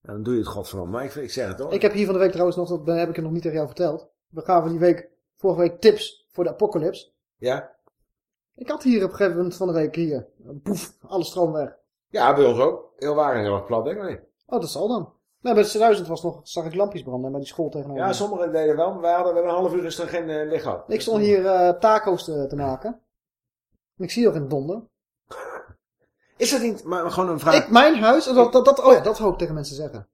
En dan doe je het godverdomme. Maar ik, ik zeg het toch. Ik heb hier van de week trouwens nog, dat heb ik het nog niet tegen jou verteld. We gaven die week, vorige week tips voor de apocalypse. Ja? Ik had hier op een gegeven moment van de week hier, poef, alle stroom weg. Ja, bij ons ook. Heel Wageningen was plat, denk ik. Oh, dat zal dan. Nee, bij de 1000 was nog, zag ik lampjes branden bij die school tegenover. Ja, sommigen deden wel, maar we hadden wel een half uur is er geen eh, licht gehad. Ik stond hier eh, taco's te, te maken. En ik zie nog in het donder. Is dat niet, maar gewoon een vraag. Ik, mijn huis, dat, dat, dat, oh ja, dat hoop ik tegen mensen zeggen.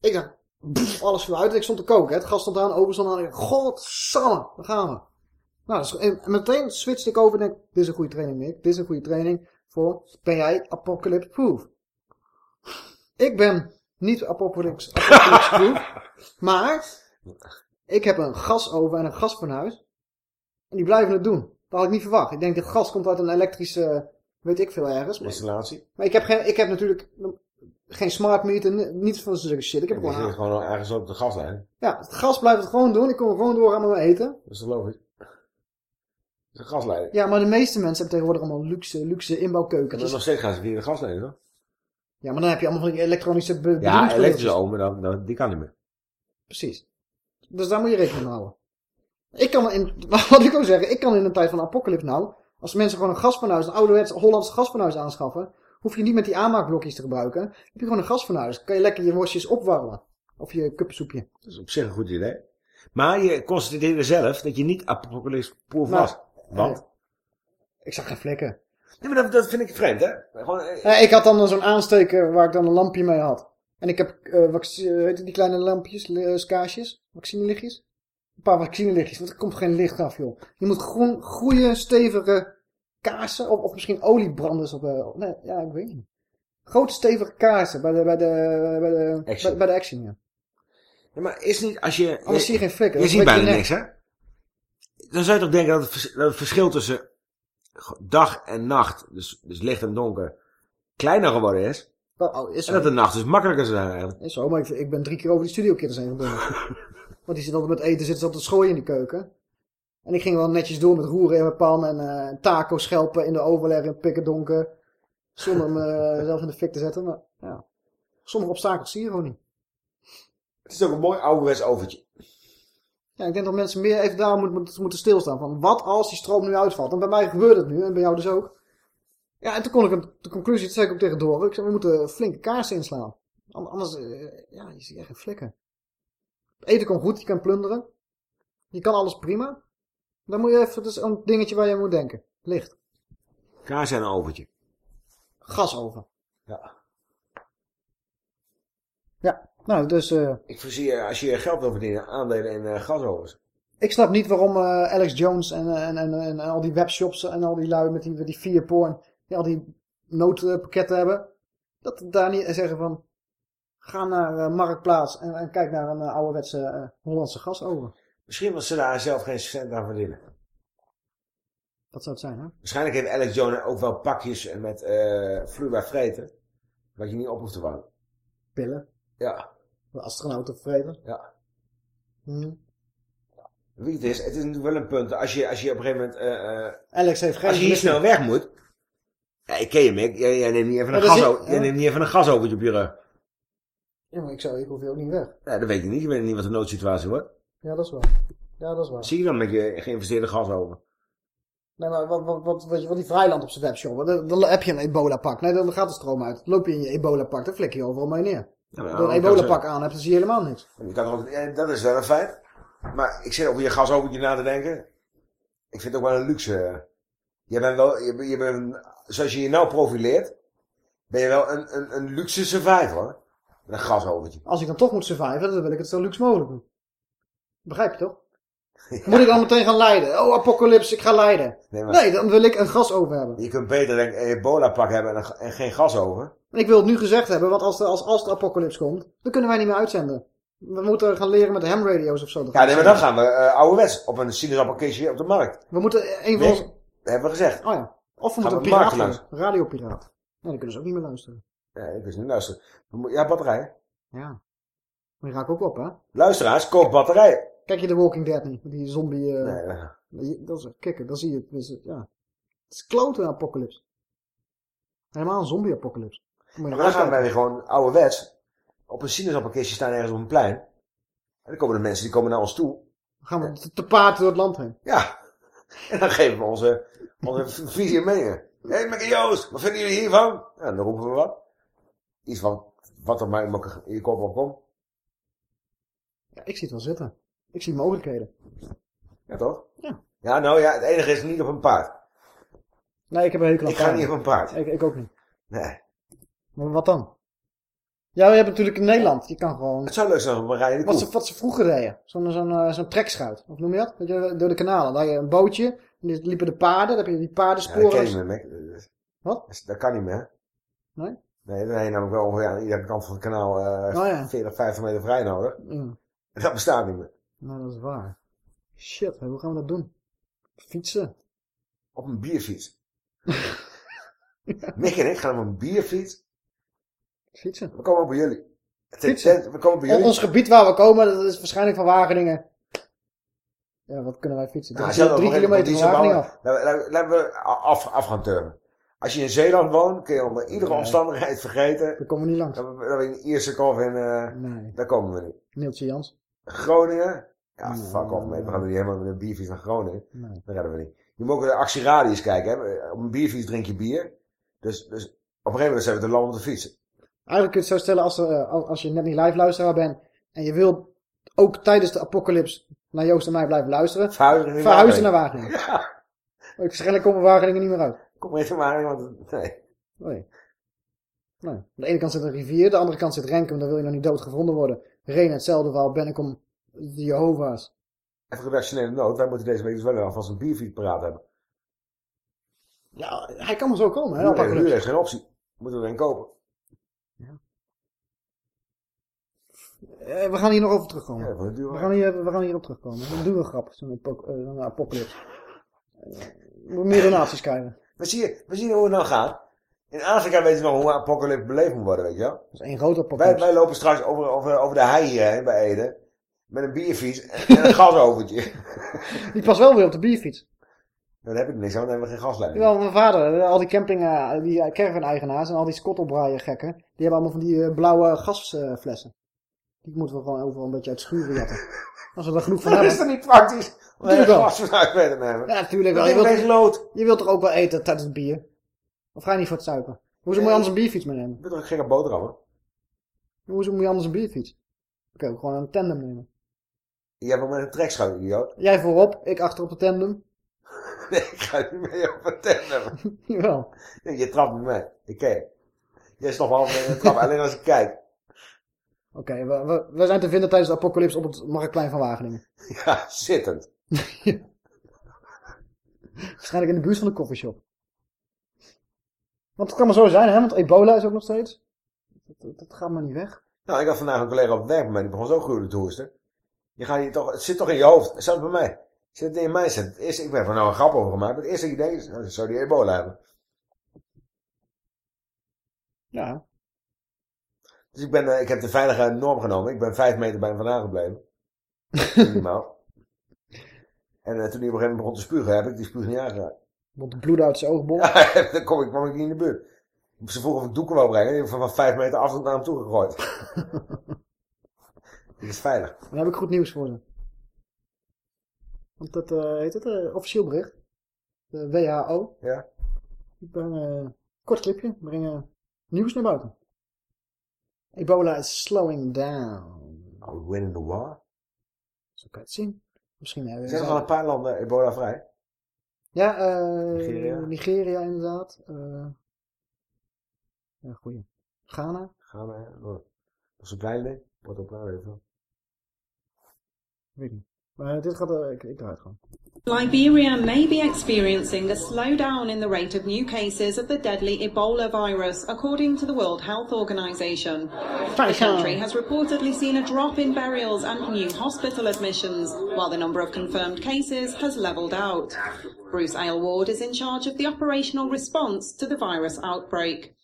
Ik dacht, pff, alles viel uit. Ik stond te koken. hè. Het gas stond aan, open stond aan. Ik dacht, godsamme, daar gaan we. Nou, dus, en meteen switchte ik over en denk, dit is een goede training, Nick. Dit is een goede training voor, ben jij apocalypse proof? Ik ben niet apocalypse, apocalypse maar ik heb een gasoven en een gasfornuis. En die blijven het doen. Dat had ik niet verwacht. Ik denk, dit gas komt uit een elektrische, weet ik veel ergens. Maar, Installatie. maar ik, heb geen, ik heb natuurlijk geen smart meter, ni- niets van zulke shit. Ik heb gewoon ging gewoon ergens op de gaslijn. ja, het gas blijft het gewoon doen. Ik kom gewoon doorgaan met mijn eten. Dat is logisch? Dat is een gasleiding. Ja, maar de meeste mensen hebben tegenwoordig allemaal luxe, luxe En dan inbouwkeukentjes. nog steeds gaan ze via de gasleiding, toch? Ja, maar dan heb je allemaal van die elektronische be Ja, elektrische omen, dan, dan, die kan niet meer. Precies. Dus daar moet je rekening mee houden. Ik kan in, wat ik wil zeggen, ik kan in een tijd van apocalypse nou, als mensen gewoon een gasfornuis, een ouderwets Hollandse gasfornuis aanschaffen, hoef je niet met die aanmaakblokjes te gebruiken. Heb je gewoon een gasfornuis. Kan je lekker je worstjes opwarmen. Of je kuppensoepje. Dat is op zich een goed idee. Maar je constateerde zelf dat je niet apocalypse-proof Nou, was. Want? Ik zag geen vlekken. Nee, maar dat, dat vind ik vreemd, hè? Gewoon, eh, Eh, ik had dan zo'n aansteker waar ik dan een lampje mee had. En ik heb, eh eh, weet je die kleine lampjes, uh, skaarsjes, vaccinelichtjes? Een paar vaccinelichtjes, want er komt geen licht af, joh. Je moet groen, goede, stevige kaarsen, of, of misschien oliebranders op de, nee, ja, ik weet niet. Grote, stevige kaarsen bij de, bij de, bij de, Action. Bij, bij de action, ja. Ja, maar is niet als je... Anders zie je geen flikker. Je ziet bijna niks, hè? Dan zou je toch denken dat het, dat het verschil tussen dag en nacht, dus, dus licht en donker, kleiner geworden is. Oh, is en dat de nacht dus makkelijker zijn eigenlijk. Is zo, maar ik, ik ben drie keer over die studiokitters heen gebonden. Want die zit altijd met eten, zitten ze altijd schooien in die keuken. En ik ging wel netjes door met roeren in mijn pan en eh taco schelpen in de oven leggen in pikken donker. Zonder mezelf in de fik te zetten, maar ja. Sommige obstakels zie je gewoon niet. Het is ook een mooi ouderwets overtje. Ja, ik denk dat mensen meer even daar moeten, stilstaan. Van wat als die stroom nu uitvalt? En bij mij gebeurt het nu en bij jou dus ook. Ja, en toen kon ik een, de conclusie, dat zei ik ook tegen Doren. Ik zei, we moeten flinke kaarsen inslaan. An- Anders, eh, ja, je ziet echt geen vlekken. Eten kan goed, je kan plunderen. Je kan alles prima. Dan moet je even, dat is een dingetje waar je aan moet denken. Licht. Kaars en een overtje. Gasoven. Ja. Ja, nou, dus eh, Ik voorzie, je, als je geld wil verdienen, aandelen in eh gasovens. ik snap niet waarom eh, Alex Jones en, en, en, en, al die webshops en al die lui met die, met die vier porn, die al die noodpakketten hebben, dat daar niet zeggen van, ga naar Marktplaats en, en kijk naar een ouderwetse Hollandse gasoven. Misschien was ze daar zelf geen cent aan verdienen. Dat zou het zijn, hè? Waarschijnlijk heeft Alex Jones ook wel pakjes met vloeibaar vreten. Wat je niet op hoeft te warmen. Pillen. Ja. De astronauten vreten. Ja. Hm. Wie het is, het is natuurlijk wel een punt. Als je, als je op een gegeven moment... eh, Alex heeft geen Als je hier snel weg moet... Ja, ik ken je, Mick. Jij, jij neemt niet even een, gas, jij neemt niet even een gasovertje op je rug. Ja, maar ik, zou, ik hoef je ook niet weg. Ja, dat weet je niet. Je weet niet wat de noodsituatie wordt. Ja, dat is waar. Ja, dat is waar. Zie je dan met je geïnvesteerde gasover? Nee, maar wat, wat, wat, je, wat die Vrijland op zijn webshop, dan, dan heb je een ebola-pak. Nee, dan gaat de stroom uit. Dan loop je in je ebola-pak, dan flik je overal mee neer. Als je een ebola-pak aan hebt, dan zie je helemaal niks. Je kan ook, ja, dat is wel een feit. Maar ik zit over je gasovertje na te denken. Ik vind het ook wel een luxe. Je bent wel, je, bent- je bent, zoals je je nou profileert, ben je wel een, een, een luxe survivor. Met een gasovertje. Als ik dan toch moet surviven, dan wil ik het zo luxe mogelijk doen. Begrijp je toch? Moet ik dan meteen gaan lijden? Oh, apocalypse, ik ga lijden. Nee, maar- Nee, dan wil ik een gas over hebben. Je kunt beter een ebola pak hebben en, een- en geen gas over. Ik wil het nu gezegd hebben, want als de, als, als de apocalypse komt, dan kunnen wij niet meer uitzenden. We moeten gaan leren met de ham radio's of zo. Ja, nee, maar dan gaan we uh, ouderwets op een sinaasappelkistje op de markt. We moeten een van Nee, ons... dat hebben we gezegd. Oh ja. Of we Gaan moeten een piraat radiopiraat. Nee, dan kunnen ze ook niet meer luisteren. Ja, ik wist niet luisteren. Ja, batterijen. Ja. Maar je raakt ook op, hè? Luisteraars, koop batterijen. Kijk je The Walking Dead niet? Die zombie... eh, Nee, nee. Dat is kikker, dan zie je het. Dus, ja. Het is klote apocalypse. Helemaal een zombie apocalypse. Maar dan gaan wij weer gewoon ouderwets op een sinaasappelkistje staan ergens op een plein. En dan komen de mensen die komen naar ons toe. Dan gaan we te- te paard door het land heen. Ja. En dan geven we onze, onze visie en meningen. Hé, hey, Mickey Joost, wat vinden jullie hiervan? Ja, dan roepen we wat. Iets van, wat er maar in je kop opkomt. Ja, ik zie het wel zitten. Ik zie mogelijkheden. Ja, toch? Ja. Ja, nou ja, het enige is niet op een paard. Nee, ik heb een hekel aan Ik ga niet op een paard. Ik, ik ook niet. Nee. Maar wat dan? Ja, we hebben natuurlijk in Nederland. Je kan gewoon... Het zou leuk zijn om rijden Wat ze, wat ze vroeger deden. Zo'n zo'n eh, zo'n trekschuit. Of noem je dat? Je, door de kanalen. Daar had je een bootje. En die liepen de paarden. Dan heb je die Ja, paardensporen. dat kan niet meer. Wat? Dat kan niet meer. Nee? Nee, dan heb je namelijk wel ongeveer aan iedere kant van het kanaal Oh ja. 40, 50 meter vrij nodig. Ja. En dat bestaat niet meer. Nou, dat is waar. Shit, hoe gaan we dat doen? Fietsen. Op een bierfiets. Mick en ik gaan op een bierfiets. Fietsen. We komen ook bij jullie. Het is tent- We komen bij jullie. ons gebied waar we komen, dat is waarschijnlijk van Wageningen. Ja, wat kunnen wij fietsen? Nou, Drie, drie kilometer van Wageningen af. Laten we- Laten we af, af gaan turven. Als je in Zeeland woont, kun je onder iedere Nee. omstandigheid vergeten. Daar komen we niet langs. We, dat we in Ierse of in... eh Nee. Daar komen we niet. Neeltje Jans. Groningen? Ja, fuck off, mate. We gaan er niet helemaal met een bierfiets naar Groningen. Nee. Dat redden we niet. Je moet ook de actieradius kijken. Hè. Op een bierfiets drink je bier. Dus, dus op een gegeven moment zijn we te lang om te fietsen. Eigenlijk kun je het zo stellen als, er, eh, als- je net niet live luisteraar bent. En je wilt ook tijdens de apocalypse naar Joost en mij blijven luisteren. Verhuizen naar Verhuizen naar Wageningen. Wageningen. Ja. Waarschijnlijk komen Wageningen niet meer uit. Kom maar even maar, want nee. Nee. nee. Aan de ene kant zit een rivier, de andere kant zit Renkum, dan wil je nog niet doodgevonden worden. Renen hetzelfde verhaal, Bennekom, de Jehovah's. Even redactionele noot. Wij moeten deze week dus wel alvast een bierfiets paraat hebben. Ja, hij kan maar zo komen, hè, apocalypse. huur is geen optie. Moeten we er een kopen. Eh, we gaan hier nog over terugkomen. Ja, we, gaan hier, we gaan hierop terugkomen. Een dure grap, zo'n apo- eh, zo'n apocalypse. Eh, We moeten meer donaties krijgen. We zien, we zien hoe het nou gaat. In Afrika weten ze nog hoe een apocalypse beleefd moet worden, weet je wel. Dat is één grote Wij, apocalypse. wij lopen straks over, over, over de hei bij Ede. Met een bierfiets en, en een gasovertje. Die past wel weer op de bierfiets. Daar heb ik niks aan, dan hebben we geen gasleiding. Jawel, mijn vader, eh, al die camping, eh, die eh, caravan-eigenaars en al die skottelbraaien gekken, die hebben allemaal van die eh, blauwe gasflessen. Die moeten we gewoon overal een beetje uit schuren jatten. Als we er genoeg van Dat hebben. is toch niet praktisch? Tuurlijk wel. glas vanuit te nemen? Ja, natuurlijk Dat wel. Je wilt, lood. je wilt toch ook wel eten tijdens het bier? Of ga je niet voor het suiker? Hoezo moet je anders een bierfiets meenemen? Ik ben toch op boterhammen? Hoezo moet je anders een bierfiets? Dan je ook gewoon een tandem nemen. Je hebt wel met een trekschuit, idioot. Jij voorop, ik achter op de tandem. Nee, ik ga niet mee op een tandem. Jawel. Nee, je trapt niet mee. Ik kijk. Jij stopt half mee in de trap, alleen als ik kijk. Oké, we, we, we zijn te vinden tijdens de apocalypse op het Marktplein van Wageningen. Ja, zittend. Waarschijnlijk in de buurt van de coffeeshop. Want het kan maar zo zijn, hè? Want ebola is ook nog steeds. Dat, dat, gaat maar niet weg. Nou, ik had vandaag een collega op het werk mij, die begon zo gruwelijk te hoesten. Je gaat hier toch, het zit toch in je hoofd, zelfs bij mij. Zit het in zit. Het eerste, ik ben er nou een grap over gemaakt, maar het eerste idee is, nou, zou die ebola hebben. Ja. Dus ik, ben, eh, ik heb de veilige norm genomen. Ik ben vijf meter bij hem vandaan gebleven. Minimaal. En eh, toen hij op een gegeven moment begon te spugen, heb ik die spuug niet aangeraakt. Want de bloed uit zijn oogbol. Ja, dan kom ik, kwam ik niet in de buurt. Ze vroegen of ik doeken wou brengen. Die heb ik van, vijf meter afstand naar hem toe gegooid. Dit is veilig. Dan heb ik goed nieuws voor ze. Want dat eh, heet het, officieel bericht. De WHO. Ja. Die brengen, kort clipje, brengen nieuws naar buiten. Ebola is slowing down. Are we winning the war? Zo kan je het zien. Misschien hebben Zijn er al een paar landen ebola vrij? Ja, eh Nigeria. Nigeria. inderdaad. Eh ja, goeie. Ghana. Gaan we, dat is een kleine, wordt ook wel even. Weet niet. Maar dit gaat, eh, ik, ik draai het gewoon. Liberia may be experiencing a slowdown in the rate of new cases of the deadly Ebola virus, according to the World Health Organization. The country has reportedly seen a drop in burials and new hospital admissions, while the number of confirmed cases has leveled out. Bruce Aylward is in charge of the operational response to the virus outbreak.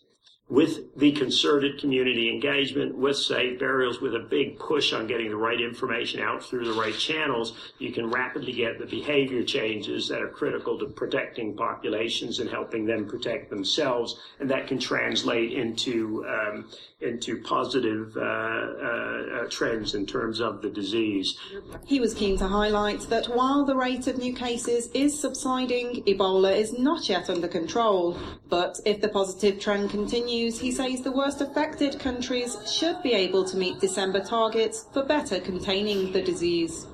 With the concerted community engagement, with safe burials, with a big push on getting the right information out through the right channels, you can rapidly get the behavior changes that are critical to protecting populations and helping them protect themselves, and that can translate into um, into positive uh, uh, uh, trends in terms of the disease. He was keen to highlight that while the rate of new cases is subsiding, Ebola is not yet under control. But if the positive trend continues, he says the worst affected countries should be able to meet December targets for better containing the disease.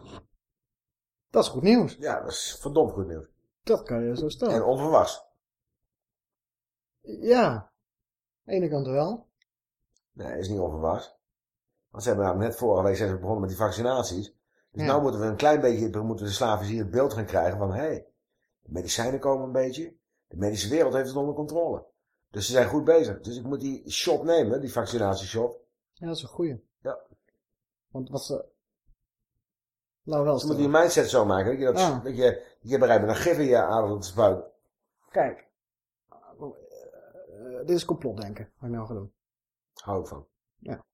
Dat is goed nieuws. Ja, dat is verdomd goed nieuws. Dat kan je zo stellen. En onverwachts. Ja. Aan de ene kant wel. Nee, is niet onverwachts. Want ze hebben net vorige week zijn ze begonnen met die vaccinaties. Dus Ja. nu moeten we een klein beetje, moeten de slaven hier het beeld gaan krijgen van, hé, hey, de medicijnen komen een beetje. De medische wereld heeft het onder controle. Dus ze zijn goed bezig. Dus ik moet die shop nemen, die vaccinatieshop. Ja, dat is een goeie. Ja. Want wat ze... Nou wel Dus je moet die mindset zo maken, dat je, dat, Ja. dat je, je bereid bent een gif in je adem te spuiten. Kijk. Eh, dit is complotdenken, wat ik nou ga doen. Hou ik van. Ja.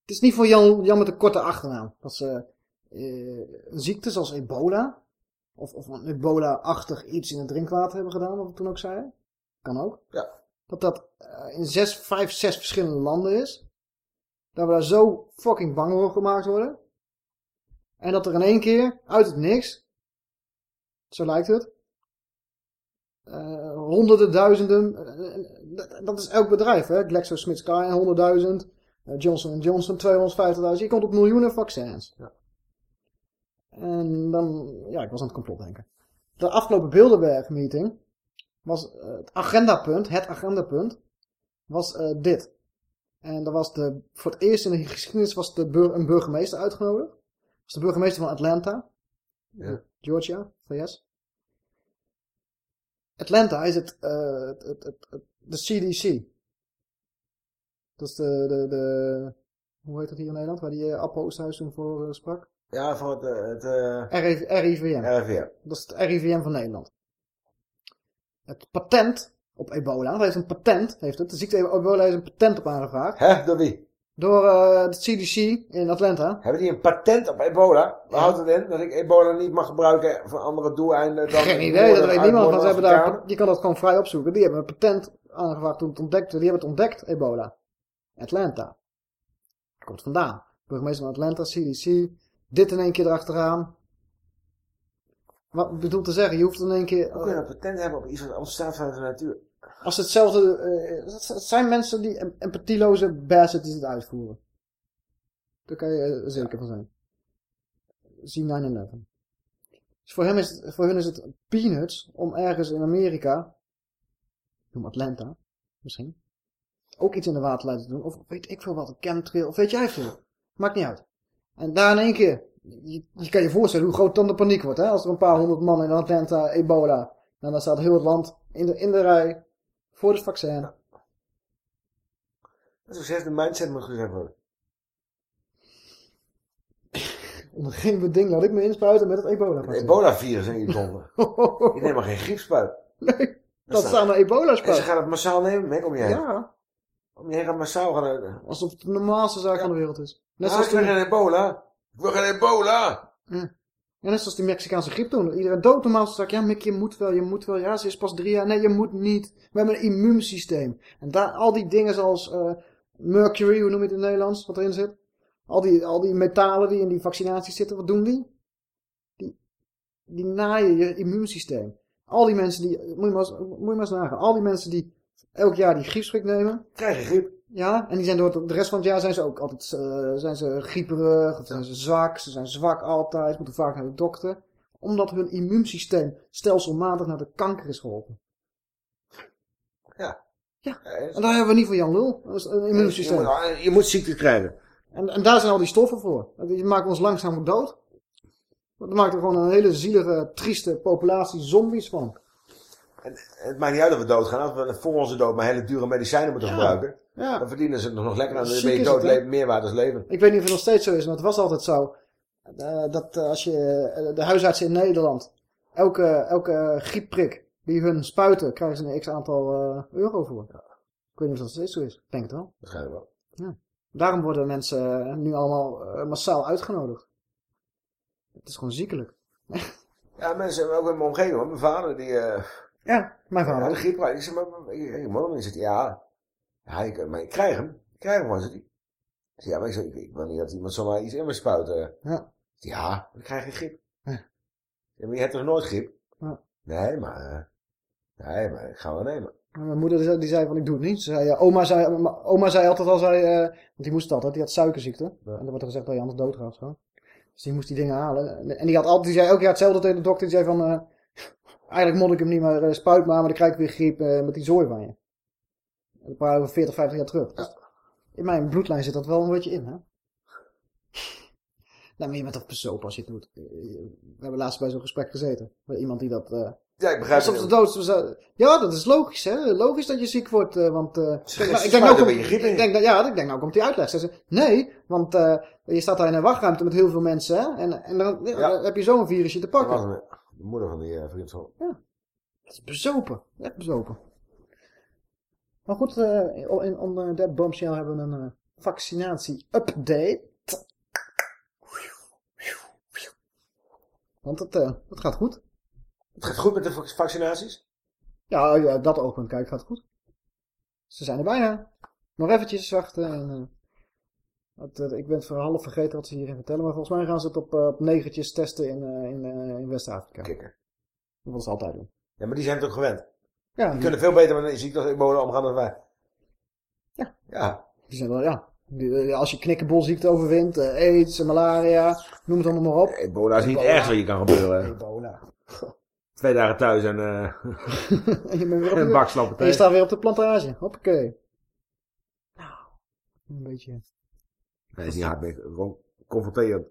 Het is niet voor Jan, Jan met een korte achternaam. Dat ze eh, een ziekte zoals ebola, of, of een ebola-achtig iets in het drinkwater hebben gedaan, wat we toen ook zeiden. Kan ook. Ja. Dat dat eh, in zes, vijf, zes verschillende landen is. Dat we daar zo fucking bang voor gemaakt worden. En dat er in één keer, uit het niks, zo lijkt het, eh, honderden, duizenden, eh, dat- dat is elk bedrijf, hè. GlaxoSmithKline 100.000, eh, Johnson Johnson 250.000, je komt op miljoenen vaccins. Ja. En dan, ja, ik was aan het complot denken. De afgelopen Bilderberg meeting was eh, het agendapunt, het agendapunt, was eh, dit. En dat was de, voor het eerst in de geschiedenis was de bur- een burgemeester uitgenodigd. Dat was de burgemeester van Atlanta. Ja. Georgia, VS. Atlanta is het, eh, het, het, het, de CDC. Dat is de, de, de, hoe heet dat hier in Nederland, waar die uh, Oosthuis toen voor sprak? Ja, voor het, het RIV, RIVM. RIVM. Dat is het RIVM van Nederland. Het patent op ebola, dat heeft een patent, heeft het, de ziekte ebola heeft een patent op aangevraagd. Hè, door wie? Door eh, de CDC in Atlanta. Hebben die een patent op ebola? Waar houdt het in? Dat ik ebola niet mag gebruiken voor andere doeleinden dan... Geen idee, dat weet niemand, want ze hebben daar, je kan dat gewoon vrij opzoeken. Die hebben een patent aangevraagd toen het ontdekte, die hebben het ontdekt, ebola. Atlanta. Komt het vandaan. Burgemeester van Atlanta, CDC, dit in één keer erachteraan. Wat bedoel te zeggen, je hoeft in één keer... Hoe kun je een patent hebben op iets wat ontstaat vanuit de natuur? Als het hetzelfde... eh, het zijn mensen die em- empathieloze bastards die het uitvoeren. Daar kan je eh, zeker van zijn. Zie 9-11. Dus voor, hem is het, voor hun is het peanuts om ergens in Amerika, noem Atlanta, misschien, ook iets in de waterleiding te doen. Of weet ik veel wat, een chemtrail, of weet jij veel. Maakt niet uit. En daar in één keer, je, je kan je voorstellen hoe groot dan de paniek wordt, hè? Als er een paar honderd man in Atlanta ebola, en dan staat heel het land in de, in de rij voor het vaccin. Dat is gezegd, de mindset moet gezet worden. Onder geen beding laat ik me inspuiten met het ebola Het vaccin. ebola-virus in je donder. Ik neem maar geen griepspuit. Nee, dat staat een ebola En ze gaan het massaal nemen, Mick, om je heen. Ja, Om je heen gaat massaal gaan... uit- alsof het de normaalste zaak van de wereld is. Net Ah, zoals toen... geen ebola. Wil geen ebola. Ja. Ja, net zoals die Mexicaanse griep toen. Iedereen dood normaal zei, ja Mick, je moet wel, je moet wel. Ja, ze is pas drie jaar. Nee, je moet niet. We hebben een immuunsysteem. En daar, al die dingen zoals eh, mercury, hoe noem je het in het Nederlands, wat erin zit. Al die, al die metalen die in die vaccinaties zitten, wat doen die? Die, die naaien je immuunsysteem. Al die mensen die, moet je maar eens, eens nagaan. Al die mensen die elk jaar die griepschrik nemen. Krijgen griep. Ja, en die zijn door de rest van het jaar zijn ze ook altijd eh, zijn ze grieperig, of zijn ze zwak, ze zijn zwak altijd, moeten vaak naar de dokter. Omdat hun immuunsysteem stelselmatig naar de kanker is geholpen. Ja. Ja. En daar hebben we niet van Jan Lul. Dat is een immuunsysteem. Je moet, je moet ziektes krijgen. En, en daar zijn al die stoffen voor. Die maken ons langzaam dood. Dat maakt er gewoon een hele zielige, trieste populatie zombies van. En het maakt niet uit of we doodgaan. Als we voor onze dood maar hele dure medicijnen moeten Ja. gebruiken. Ja. Dan verdienen ze het nog lekker aan. Dan Ziek ben je dood het, hè? leven. Ik weet niet of het nog steeds zo is, maar het was altijd zo. eh, dat eh, als je eh, de huisartsen in Nederland, elke, elke griepprik die hun spuiten, krijgen ze een x aantal euro voor. Ik weet niet of dat steeds zo is. Ik denk het wel. Waarschijnlijk wel. Ja. Daarom worden mensen nu allemaal massaal uitgenodigd. Het is gewoon ziekelijk. Ja, mensen, ook in mijn omgeving. hoor. Mijn vader, die... Ja, mijn vader. Ja, de griep. Ik zeg, maar, ik, ik hem niet zitten. Ja, ja ik, maar ik krijg hem. Ik krijg hem hij. Ik zeg, ja, maar ik, zeg, ik, ik wil niet dat iemand zomaar iets in me spuiten. Ja. Ja, ik krijg geen griep. Ja, maar je hebt toch nooit griep? Ja. Nee, maar... eh, Nee, maar ik ga wel nemen. En Mijn moeder die zei- zei van ik doe het niet. Ze zei, ja, oma, zei, ma- oma zei altijd al, zei, eh, want die moest altijd, die had suikerziekte. En dan wordt er gezegd dat je anders doodgaat zo. Dus die moest die dingen halen. En- die had altijd, die zei elke jaar hetzelfde tegen de dokter. Die zei van, eh, eigenlijk moet ik hem niet meer eh, spuit maar, maar dan krijg ik weer griep eh, met die zooi van je. Dan praten we 40, 50 jaar terug. Dus in mijn bloedlijn zit dat wel een beetje in, hè. Nou, maar je bent toch bezopen als je het doet. We hebben laatst bij zo'n gesprek gezeten. Bij iemand die dat... eh, Ja, ik begrijp het. de dood... Ja, dat is logisch, hè. Logisch dat je ziek wordt, eh, want... eh, ik denk, nou, ik denk spuiten nou, bij komt, je griep in. ik denk, dat- ja, ik denk nou komt die uitleg. Ze nee, want eh, je staat daar in een wachtruimte met heel veel mensen, hè. En, en dan, ja, dan heb je zo'n virusje te pakken. de moeder van die eh, vriend van. Dat is bezopen. Echt bezopen. Maar goed, eh, in, onder dat bombshell hebben we een eh, vaccinatie-update. Want het, eh, het gaat goed. Het gaat goed met de vac- vaccinaties? Ja, ja dat oogpunt, kijk, gaat goed. Ze zijn er bijna. Nog eventjes wachten. En, het, ik ben het voor half vergeten wat ze hierin vertellen. Maar volgens mij gaan ze het op, op negertjes testen in, in, in West-Afrika. Kikker. Dat wil ze altijd doen. Ja, maar die zijn het ook gewend. Ja, Die kunnen veel beter met een ziekte als ebola omgaan dan wij. Ja. Ja. Die zijn wel, ja. Eh, als je knikkenbolziekte overwint, eh, aids, malaria, noem het allemaal maar op. Ebola is niet erg wat je kan gebeuren. Ebola. Twee dagen thuis en eh En je, bent weer op een de- bak slappe en je staat weer op de plantage. Hoppakee. Nou, een beetje... Nee, is niet hard. Gewoon confronterend.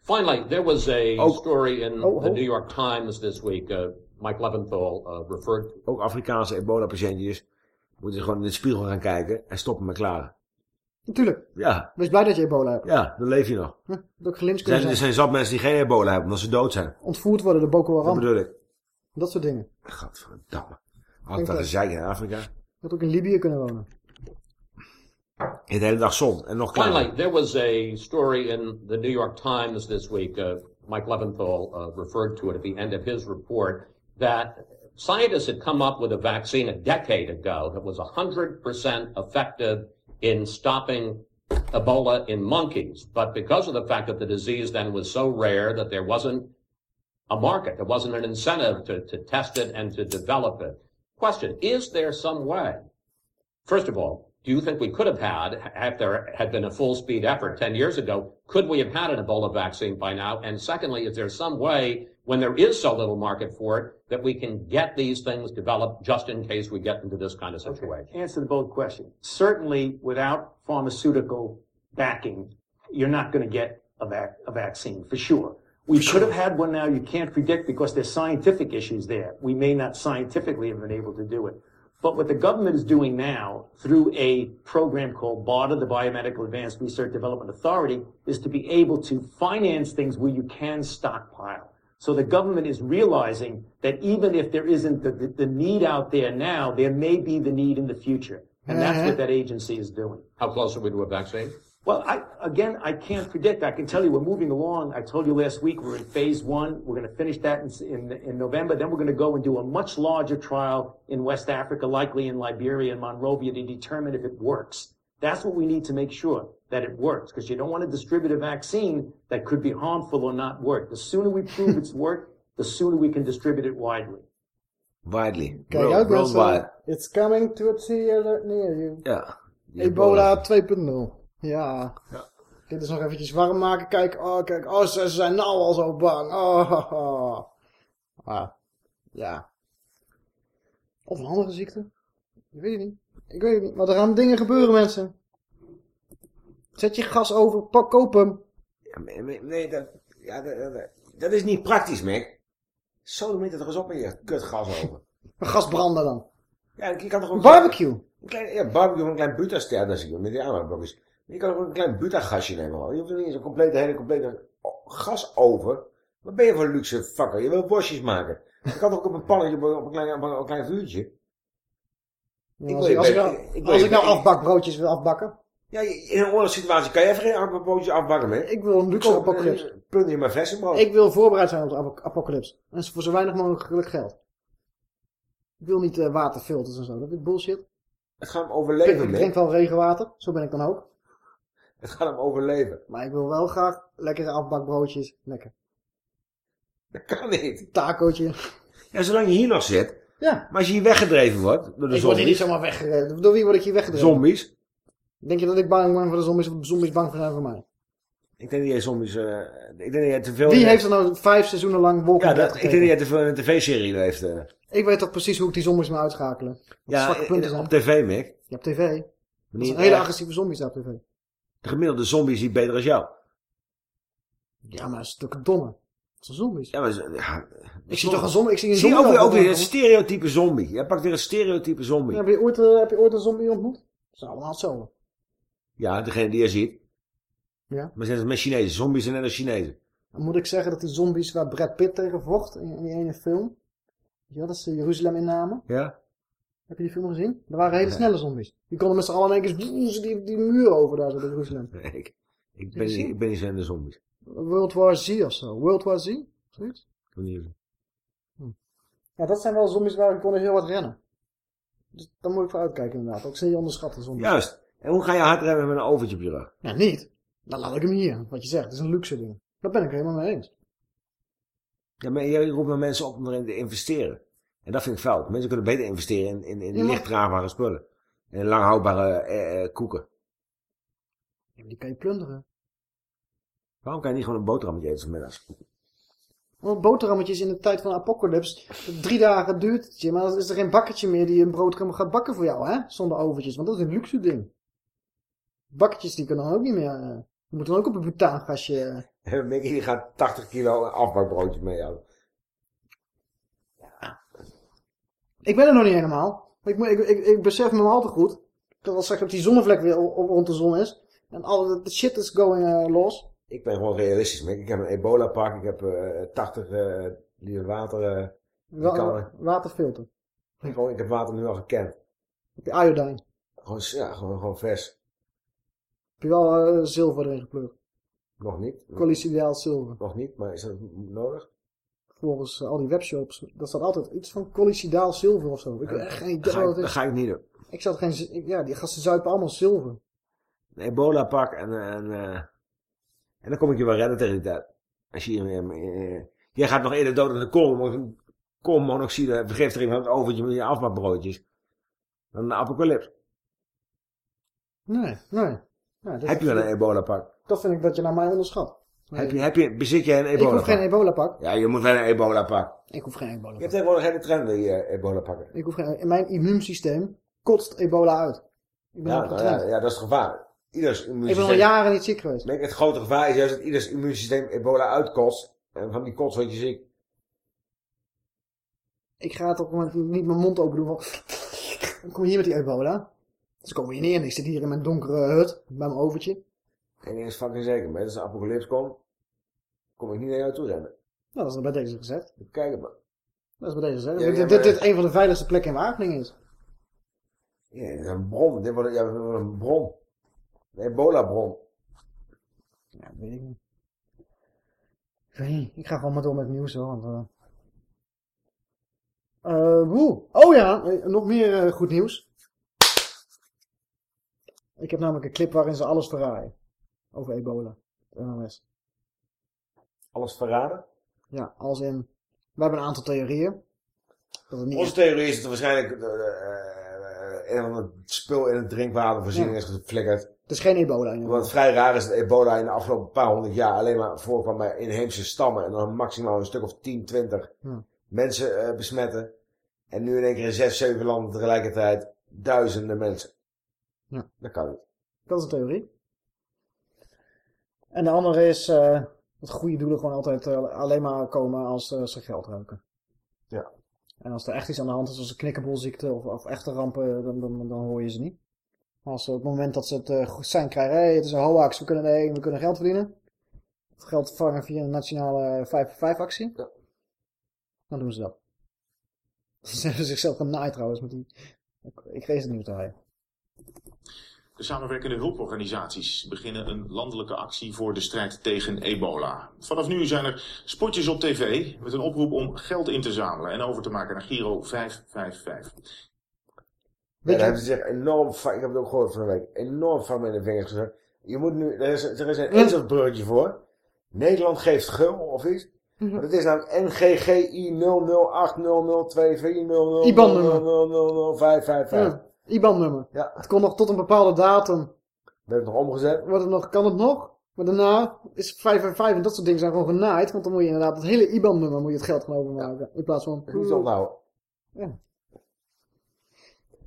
Finally, there was a Oh. story in Oh, the oh. New York Times this week. Uh, Mike Leventhal uh, referred Ook Afrikaanse ebola-patiëntjes moeten gewoon in de spiegel gaan kijken en stoppen met klagen. Natuurlijk. Ja, Wees blij dat je ebola hebt. ja, dan leef je nog. Huh, dat Er kunnen zijn, er zijn. zijn zat mensen die geen ebola hebben omdat ze dood zijn. Ontvoerd worden door Boko Dat Haram. bedoel ik. Dat soort dingen. Gadverdamme. Altijd dat- gezeik in Afrika. Je had ook in Libië kunnen wonen. De hele dag zon en nog klagen. Finally, there was a story in the New York Times this week. Uh, Mike Leventhal uh, referred to it at the end of his report that scientists had come up with a vaccine a decade ago that was 100% effective in stopping Ebola in monkeys. But because of the fact that the disease then was so rare that there wasn't a market, there wasn't an incentive to, to test it and to develop it. Question, is there some way First of all, do you think we could have had, if there had been a full speed effort 10 years ago, could we have had an Ebola vaccine by now? And secondly, is there some way, when there is so little market for it, that we can get these things developed just in case we get into this kind of situation? answer to both questions. Certainly, without pharmaceutical backing, you're not going to get a, vac- a vaccine for sure. We could have had one now. You can't predict because there's scientific issues there. We may not scientifically have been able to do it. But what the government is doing now through a program called BARDA, the Biomedical Advanced Research Development Authority, is to be able to finance things where you can stockpile. So the government is realizing that even if there isn't the, the, the need out there now, there may be the need in the future. And that's what uh-huh. that agency is doing. How close are we to a vaccine? Well, I, again, I can't predict. I can tell you we're moving along. I told you last week we're in phase one. We're going to finish that in, in, in November. Then we're going to go and do a much larger trial in West Africa, likely in Liberia and Monrovia to determine if it works. That's what we need to make sure that it works because you don't want to distribute a vaccine that could be harmful or not work. The sooner we prove it's work, the sooner we can distribute it widely. Widely. Kijk World- uit mensen. worldwide. It's coming to a theater near you. Ja. Die Ebola 2.0. Ja. Dit is nog eventjes warm maken. Kijk, oh, kijk, oh, ze, ze zijn nou al zo bang. Oh, oh, oh. Ah, ja. Of een andere ziekte. Ik weet het niet. Ik weet het niet. Maar er gaan dingen gebeuren, mensen. Zet je gas over, pak, koop hem. Ja, nee, dat, ja, dat, dat, dat is niet praktisch, Mick. Zo moet het er eens op in je kut gas over. Een gas branden dan. Ja, je kan toch ook... Barbecue. Een klein, ja, barbecue, een klein buta-ster, dat zie je met die aanmaakblokjes. Je kan ook een klein buta-gasje nemen. hoor. Je hoeft er niet eens een complete, hele complete gas over. Wat ben je voor luxe fucker? Je wil bosjes maken. Je kan toch ook op een pannetje, op een klein, op een, op een klein vuurtje. Ja, als ik, als ik nou, ik- als ik nou ik- afbakbroodjes wil afbakken. Ja, in een oorlogssituatie kan je even geen appelbootjes afbakken, mee. Ik wil een luxe Koop, apocalypse. eh, je maar flessenbrood. Ik wil voorbereid zijn op de ap- apocalypse. En voor zo weinig mogelijk geld. Ik wil niet eh, waterfilters en zo. Dat is bullshit. Het gaat om Ik overleven, ik Mick. drink wel regenwater. Zo ben ik dan ook. Het gaat om overleven. Maar ik wil wel graag lekkere afbakbroodjes. Lekker. Dat kan niet. Tacootje. Ja, zolang je hier nog zit. Ja. Maar als je hier weggedreven wordt door de ik word hier niet zombies. zomaar weggereden. Door wie word ik hier weggedreven? Zombies. Denk je dat ik bang ben voor de zombies of de zombies bang zijn voor mij? Ik denk dat jij zombies... eh, ik denk dat jij te veel... Wie heeft er nou vijf seizoenen lang Walking Ja, dat, ik denk dat jij te veel in een tv-serie leeft. eh. Ik weet toch precies hoe ik die zombies moet uitschakelen. Ja, punten in- op tv, Mick. Ja, op tv. Dat zijn hele agressieve zombies op tv. De gemiddelde zombie ziet beter als jou. Ja, maar stukken domme. Zombies. Ja, maar... Ja, Ik zie toch een zombie, ik zie een Zie zombie ook weer, ook weer een stereotype zombie. Jij pakt weer een stereotype zombie. Heb je, ooit, eh, heb je ooit een zombie ontmoet? Dat is allemaal hetzelfde. Ja, degene die je ziet. Ja. Maar zijn het met Chinezen? Zombies zijn net als Chinezen. Dan moet ik zeggen dat die zombies waar Brad Pitt tegen vocht in, in die ene film. Wel, dat ze Jeruzalem innamen. Ja? Heb je die film gezien? Dat waren hele Nee. snelle zombies. Die konden met z'n allen in één keer die, die muur over daar zo in Jeruzalem. Nee, ik, ik, ben, ik ben niet zo in de zombies. World War Z of zo. World War Z? Zoiets? Niet- Ja, dat zijn wel zombies waar ik kon heel hard rennen. Dus daar moet ik voor uitkijken inderdaad. Ook zijn je onderschatten zombies. Juist. En hoe ga je hard remmen met een overtje op je rug? Ja, niet. Dan laat ik hem hier. Wat je zegt, het is een luxe ding. Daar ben ik het helemaal mee eens. Ja, maar je roept naar mensen op om erin te investeren. En dat vind ik fout. Mensen kunnen beter investeren in, in, in Ja, maar- licht draagbare spullen. En lang houdbare eh, eh, koeken. Ja, maar die kan je plunderen. Waarom kan je niet gewoon een boterhammetje eten vanmiddags? Want boterhammetjes in de tijd van de apocalypse, drie dagen duurt het je, maar dan is er geen bakkertje meer die een broodram gaat bakken voor jou, hè? Zonder oventjes, want dat is een luxe ding. Bakkertjes die kunnen dan ook niet meer, eh, die moeten dan ook op een butaangasje. eh. Mickey die gaat 80 kilo afbakbroodjes mee houden. Ik ben er nog niet helemaal. Ik, moet- ik, ik, ik besef me al te goed, dat als straks dat die zonnevlek weer op, op- rond de zon is, en al de, de shit is going eh, los. Ik ben gewoon realistisch. Ik heb een ebola pak. Ik heb eh 80 eh liter water. eh, Wa- kan, wa- waterfilter. ik, gewoon, ik heb water nu al gekend. Heb je iodine. Gewoon, ja, gewoon, gewoon vers. Heb je wel eh, zilver erin gepleurd. Nog niet. Collidiaal zilver. Nog niet, maar is dat nodig? Volgens eh, al die webshops, dat staat altijd iets van collidiaal zilver of zo. Ik heb echt geen idee wat ik, het dat is. ga ik niet doen. Ik zat geen, ja, die gasten zuipen allemaal zilver. Een ebola pak en, eh, en, eh, en dan kom ik je wel redden tegen die tijd. Als je, eh, eh, jij gaat nog eerder dood aan de koolmo- koolmonoxide vergiftiging van het overtje met je afbakbroodjes. Dan de apocalyps. Nee, nee. Heb je wel een ebola pak? dat vind ik dat je naar mij onderschat. Nee. Heb je, heb je, bezit jij een ik ebola hoef geen pak? ebola pak. Ja, je moet wel een ebola pak. Ik hoef geen ebola Je hebt tegenwoordig hele trend die eh, ebola pakken. Ik hoef geen, in mijn immuunsysteem kotst ebola uit. Ik ben Ja, nou ja, ja, dat is het Ieders ik ben al immuunsysteem... jaren niet ziek geweest. Het grote gevaar is juist dat ieders immuunsysteem ebola uitkost. En van die kots word je ziek. Ik ga het op het moment niet mijn mond open doen van... Dan kom je hier met die ebola. Dus kom je neer en ik zit hier in mijn donkere hut. Bij mijn overtje. Eén ding is fucking zeker. Maar als de apocalyps komt, kom ik niet naar jou toe rennen. Nou, dat is bij deze gezegd. Kijk het maar. Dat is bij deze gezegd. Ja, dit, ja, dit, maar- dit een van de veiligste plekken in Wageningen is. Ja, dat is een bron. Dit wordt, ja, dit wordt een bron. Een ebola-bron. Ja, weet ik niet. Ik weet niet. Ik ga gewoon maar door met het nieuws hoor. Want, eh, woe. Oh ja, eh, nog meer goed nieuws. Ik heb namelijk een clip waarin ze alles verraaien. Over ebola. NOS. Alles verraden? Ja, als in... We hebben een aantal theorieën. Dat het niet Onze theorie is dat er waarschijnlijk eh, een spul in het drinkwatervoorziening Ja. is geflikkerd. Het is geen ebola. in. Wat vrij raar is dat ebola in de afgelopen paar honderd jaar alleen maar voorkwam bij inheemse stammen. En dan maximaal een stuk of 10, 20 Ja. mensen eh, besmetten. En nu in één keer in zes, zeven landen tegelijkertijd duizenden mensen. Ja. Dat kan niet. Dat is een theorie. En de andere is eh, dat goede doelen gewoon altijd eh, alleen maar komen als ze geld ruiken. Ja. En als er echt iets aan de hand is, zoals een knikkenbolziekte of, of echte rampen, dan, dan, dan hoor je ze niet. Maar als ze op het moment dat ze het eh, goed zijn krijgen, hey, het is een hoax, we kunnen, nee, we kunnen geld verdienen. Of geld vangen via een nationale 5 voor 5 actie. Dan doen ze dat. Ze hebben zichzelf genaaid trouwens met die... Ik lees het nieuws daar. De samenwerkende hulporganisaties beginnen een landelijke actie voor de strijd tegen ebola. Vanaf nu zijn er spotjes op tv met een oproep om geld in te zamelen en over te maken naar Giro 555. Ja, daar hebben ze zich enorm, va- ik heb het ook gehoord van de week, enorm van met de vingers gezet. Je moet nu, er is, er is een inzatbruggetje voor. Nederland geeft gul of iets. Maar het is namelijk NGGI 0080024000005555. IBAN-nummer. Ja, IBAN-nummer. Ja. Het komt nog tot een bepaalde datum. We hebben het nog omgezet. Wordt het nog, kan het nog? Maar daarna is 555 en dat soort dingen zijn gewoon genaaid. Want dan moet je inderdaad het hele IBAN-nummer moet je het geld gaan overmaken. In plaats van... Niet onthouden. Ja.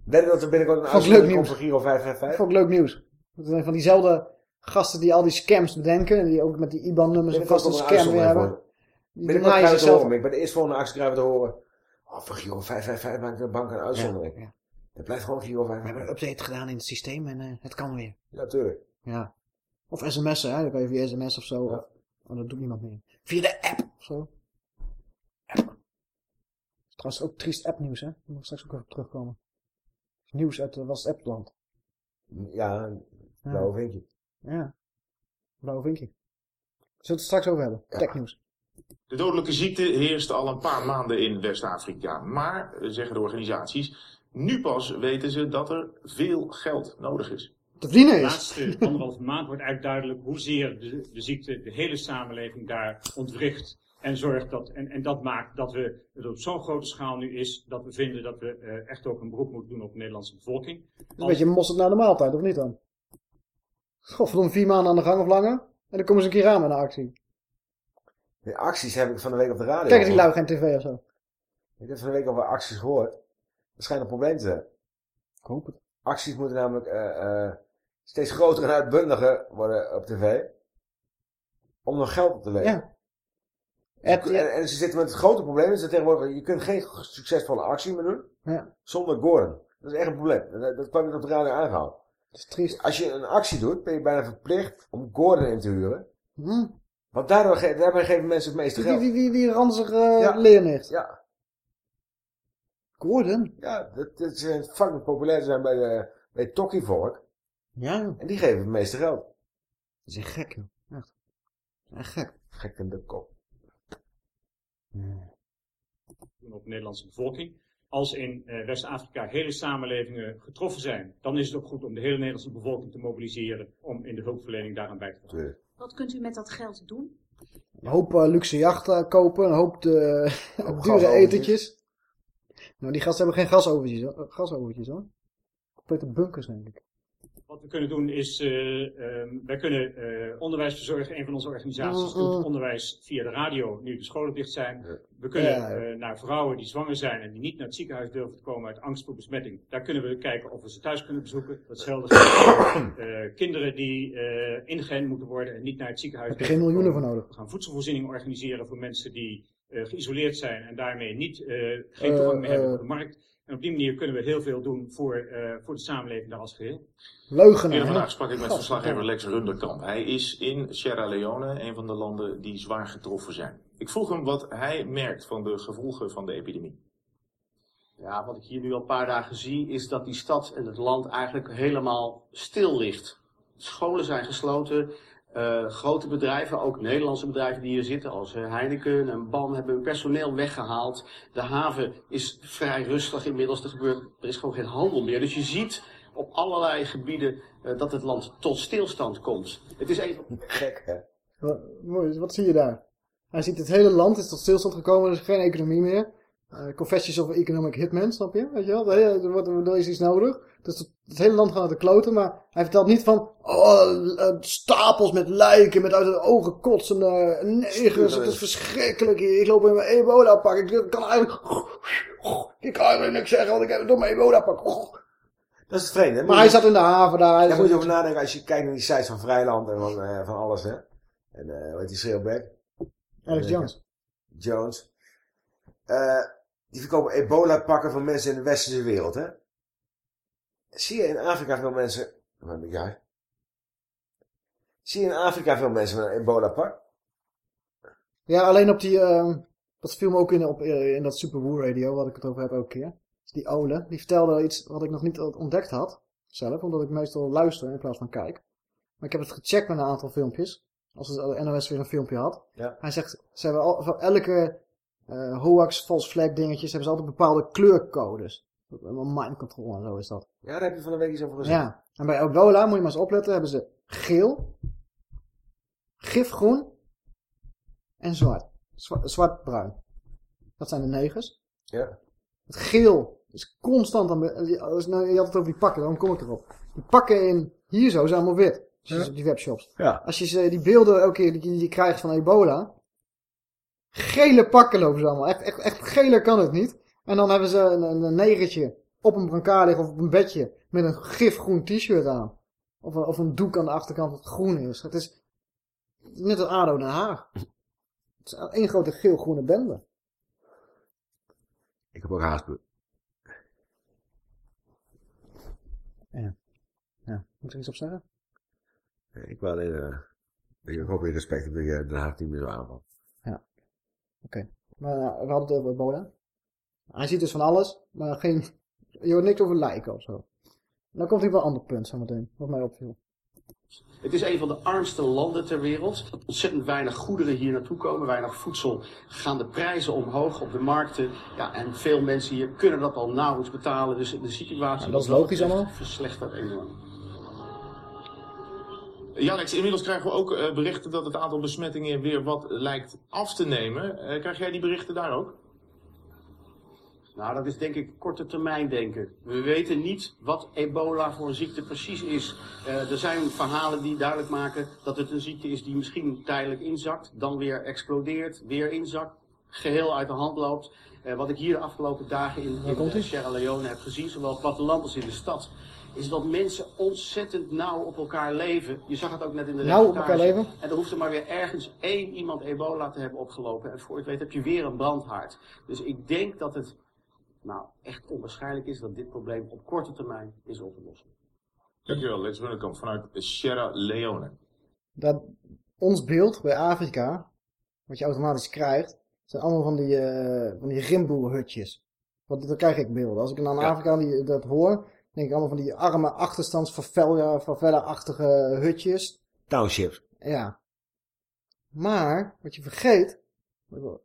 Dat er binnenkort een ik uitzending komt nieuws. voor Giro 555? Vond ik leuk nieuws. Dat zijn van diezelfde gasten die al die scams bedenken. En die ook met die IBAN-nummers Ik een vast een scam weer hebben. Binnenkort horen. Ik ben de eerste volgende actie te horen. Oh, voor Giro 555 maakt de bank een uitzondering. Dat blijft gewoon Giro We hebben 555. een update gedaan in het systeem en eh, het kan weer. Ja, tuurlijk. Ja. Of sms'en, hè. Dan kan je via sms of zo. Oh, dat doet niemand meer. Via de app of zo. App. Trouwens ook triest appnieuws, hè. Daar moet ik straks ook even terugkomen. Nieuws uit uh, WhatsApp-land. Ja, een blauwe vinkje. Ja. Blauwe vinkje. Zullen we het er straks over hebben? Technieuws. De dodelijke ziekte heerst al een paar maanden in West-Afrika. Maar, zeggen de organisaties, nu pas weten ze dat er veel geld nodig is. Te verdienen De is. laatste anderhalve maand wordt eigenlijk duidelijk hoezeer de, de ziekte de hele samenleving daar ontwricht. En zorgt dat, en, en dat maakt dat we het op zo'n grote schaal nu is, dat we vinden dat we eh, echt ook een beroep moeten doen op de Nederlandse bevolking. Dat is een beetje mosterd naar de maaltijd, of niet dan? Godverdomme, vier maanden aan de gang of langer. En dan komen ze een keer aan met een actie. De acties heb ik van de week op de radio Kijk eens die lui geen tv of zo. Ik heb van de week al wat acties gehoord. Dat schijnt een probleem te zijn. Ik hoop het. Acties moeten namelijk eh, eh, steeds groter en uitbundiger worden op tv. Om nog geld op te leveren. Ja. En, en, en ze zitten met het grote probleem. Is dat tegenwoordig, je kunt geen succesvolle actie meer doen. Ja. Zonder Gordon. Dat is echt een probleem. Dat, dat kwam ik op de radio aangehaald. Dat is triest. Als je een actie doet, ben je bijna verplicht om Gordon in te huren. Hm. Want daardoor daarbij geven mensen het meeste Die, geld. die, die, die ranzige Ja. leernicht. Ja. Gordon? Ja, dat, dat ze fucking populair zijn bij, de, bij het tokkievolk. Ja. En die geven het meeste geld. Dat is echt gek, joh. Echt. Echt gek. Gek in de kop. Doen op de Nederlandse bevolking. Als in eh, West-Afrika hele samenlevingen getroffen zijn, dan is het ook goed om de hele Nederlandse bevolking te mobiliseren om in de hulpverlening daaraan bij te dragen. Wat kunt u met dat geld doen? Een hoop eh, luxe jachten kopen, een hoop de, dure gasovertjes. etentjes. Nou, die gasten hebben geen gasovertjes, gasovertjes hoor. Complete bunkers, denk ik. Wat we kunnen doen is, eh, ehm, wij kunnen eh, onderwijs verzorgen. Een van onze organisaties mm. doet onderwijs via de radio, nu de scholen dicht zijn. We kunnen Ja, ja. eh, naar vrouwen die zwanger zijn en die niet naar het ziekenhuis durven te komen uit angst voor besmetting. Daar kunnen we kijken of we ze thuis kunnen bezoeken. Datzelfde geldt voor eh, kinderen die eh ingeënt moeten worden en niet naar het ziekenhuis geen durven te miljoenen voor nodig. We gaan voedselvoorziening organiseren voor mensen die eh, geïsoleerd zijn en daarmee niet, eh, geen toegang meer hebben tot de markt. En op die manier kunnen we heel veel doen voor, eh, voor de samenleving daar als geheel. Vandaag sprak ik met verslaggever Lex Runderkamp. Hij is in Sierra Leone, een van de landen die zwaar getroffen zijn. Ik vroeg hem wat hij merkt van de gevolgen van de epidemie. Ja, wat ik hier nu al een paar dagen zie, is dat die stad en het land eigenlijk helemaal stil ligt. Scholen zijn gesloten. Eh, grote bedrijven, ook Nederlandse bedrijven die hier zitten, als eh, Heineken en BAM, hebben hun personeel weggehaald. De haven is vrij rustig inmiddels. Er, gebeurt, er is gewoon geen handel meer. Dus je ziet op allerlei gebieden eh, dat het land tot stilstand komt. Het is even... Gek, hè? Wat, mooi, wat zie je daar? Hij ziet het hele land is tot stilstand gekomen, er is geen economie meer. Eh Confessions of Economic Hitman, snap je? Weet je wel? Er, wordt, is iets nodig. Tot, het hele land gaat naar de kloten, maar hij vertelt niet van oh, eh, stapels met lijken, met uit de ogen kotsende negers. Het is verschrikkelijk hier. Ik loop in mijn ebola pak. Ik kan eigenlijk, ik kan eigenlijk niks zeggen, want ik heb het door mijn ebola pak. Dat is het vreemde. hè? Maar hij zat in de haven daar. Daar moet je over nadenken als je kijkt naar die sites van Vrijland en van, eh, van alles, hè. En, eh hoe heet die schreeuwbek? Alex Eh, Jones. Jones. Eh, die verkopen ebola-pakken van mensen in de westerse wereld, hè. Zie je in Afrika veel mensen... Wat ik jij? Zie je in Afrika veel mensen met een ebola-pak? Ja, alleen op die, ehm, dat viel me ook in, op, eh, in dat Super Woo Radio, wat ik het over heb elke keer. Die Ole, die vertelde iets wat ik nog niet ontdekt had, zelf, omdat ik meestal luister in plaats van kijk. Maar ik heb het gecheckt met een aantal filmpjes, als de NOS weer een filmpje had. Ja. Hij zegt, ze hebben al, voor elke eh hoax, false flag dingetjes, hebben ze altijd bepaalde kleurcodes. Mind control en zo is dat. Ja, daar heb je van de week iets over gezegd. Ja, en bij ebola, moet je maar eens opletten, hebben ze geel, gifgroen en zwart. Zwa- Zwart-bruin. Dat zijn de negers. Ja. Het geel is constant aan... als- nou, Je had het over die pakken, daarom kom ik erop. Die pakken in hier zo zijn allemaal wit. Ja. op die webshops. Ja. Als je ze, die beelden elke keer die, die je krijgt van ebola. Gele pakken lopen ze allemaal. Echt, echt, echt geler kan het niet. En dan hebben ze een, een, een negertje op een brancard liggen of op een bedje met een gifgroen t-shirt aan. Of een, of een doek aan de achterkant dat groen is. Het is net als ADO Den Haag. Het is één grote geel-groene bende. Ik heb ook haast. Ja. ja. Moet ik iets op zeggen? Ik wil alleen... eh, ik hoop je respect dat je Den Haag niet meer zo aanvalt. Ja. Oké. Maar eh, we hadden het over ebola. Hij ziet dus van alles, maar geen... Je hoort niks over lijken of zo. Dan komt hij wel een ander punt zometeen, wat mij opviel. Het is een van de armste landen ter wereld. Ontzettend weinig goederen hier naartoe komen, weinig voedsel. Gaan de prijzen omhoog op de markten. Ja, en veel mensen hier kunnen dat al nauwelijks betalen. Dus de situatie Ja, dat is logisch allemaal. verslechtert enorm. Jannix, inmiddels krijgen we ook eh, berichten dat het aantal besmettingen weer wat lijkt af te nemen. Eh, krijg jij die berichten daar ook? Nou, dat is denk ik korte termijn denken. We weten niet wat ebola voor een ziekte precies is. Eh, er zijn verhalen die duidelijk maken dat het een ziekte is die misschien tijdelijk inzakt, dan weer explodeert, weer inzakt, geheel uit de hand loopt. Eh, wat ik hier de afgelopen dagen in, in eh, Sierra Leone heb gezien, zowel op platteland als in de stad, is dat mensen ontzettend nauw op elkaar leven. Je zag het ook net in de Nauw op elkaar leven? En er hoeft er maar weer ergens één iemand ebola te hebben opgelopen. En voor het weet heb je weer een brandhaard. Dus ik denk dat het nou echt onwaarschijnlijk is dat dit probleem op korte termijn is op te lossen. Dankjewel, Lex Runnekamp vanuit Sierra Leone. Dat ons beeld bij Afrika, wat je automatisch krijgt, zijn allemaal van die, eh van die rimboelhutjes. Want dan krijg ik beelden. Als ik dan aan Afrika die, dat hoor, denk ik allemaal van die arme achterstands favela- favela-achtige hutjes. Townships. Ja. Maar, wat je vergeet, wat ik wel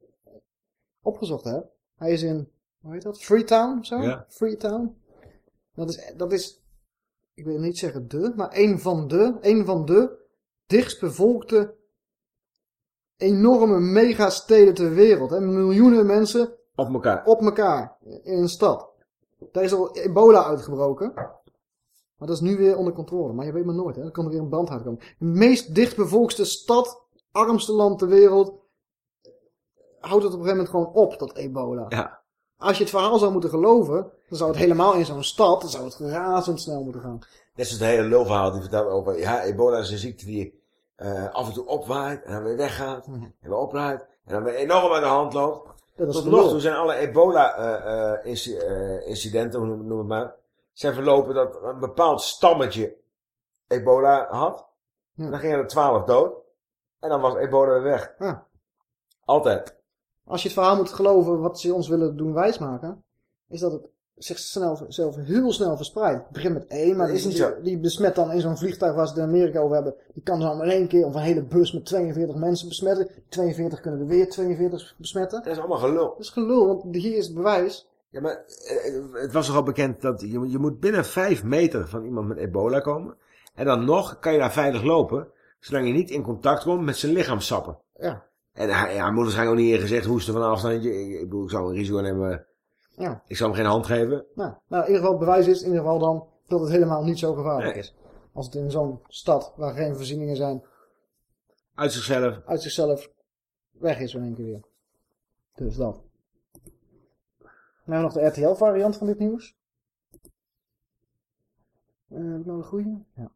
opgezocht heb, hij is in, hoe heet dat? Freetown of zo? Ja. Freetown. Dat is, dat is, ik wil niet zeggen de, maar een van de, een van de dichtstbevolkte enorme megasteden ter wereld. Hè? Miljoenen mensen Op elkaar. op elkaar in een stad. Daar is al ebola uitgebroken. Maar dat is nu weer onder controle. Maar je weet maar nooit, hè? Dan kan er weer een brandhaard komen. De meest dichtbevolkste stad, armste land ter wereld, houdt het op een gegeven moment gewoon op, dat ebola. Ja. Als je het verhaal zou moeten geloven, dan zou het helemaal in zo'n stad, dan zou het razendsnel moeten gaan. Net zoals het hele lulverhaal die vertelt over, ja, ebola is een ziekte die eh, af en toe opwaait en dan weer weggaat en weer oplaait en dan weer enorm uit de hand loopt. Dat is Tot nog toe zijn alle ebola-incidenten, hoe noem, noem het maar, zijn verlopen dat een bepaald stammetje ebola had. Dan gingen er twaalf dood en dan was ebola weer weg. Altijd. Als je het verhaal moet geloven wat ze ons willen doen wijsmaken, is dat het zich snel, zelf heel snel verspreidt. Het begint met één, maar is die, niet zo. die, besmet dan in zo'n vliegtuig waar ze het in Amerika over hebben. Die kan dan in één keer of een hele bus met 42 mensen besmetten. 42 kunnen er weer 42 besmetten. Dat is allemaal gelul. Dat is gelul, want hier is het bewijs. Ja, maar eh, het was toch al bekend dat je, je moet binnen vijf meter van iemand met ebola komen. En dan nog kan je daar veilig lopen, zolang je niet in contact komt met zijn lichaamsappen. Ja. En hij, hij moet waarschijnlijk ook niet gezegd hoesten van een afstandje. Ik, ik bedoel, ik zou een risico nemen. Ja. Ik zou hem geen hand geven. Nou, nou, in ieder geval, het bewijs is in ieder geval dan, dat het helemaal niet zo gevaarlijk Nee. is. Als het in zo'n stad waar geen voorzieningen zijn, Uit zichzelf. uit zichzelf weg is in één keer weer. Dus dat. Nou nog de RTL variant van dit nieuws. Eh, heb ik nog een goeie? Ja.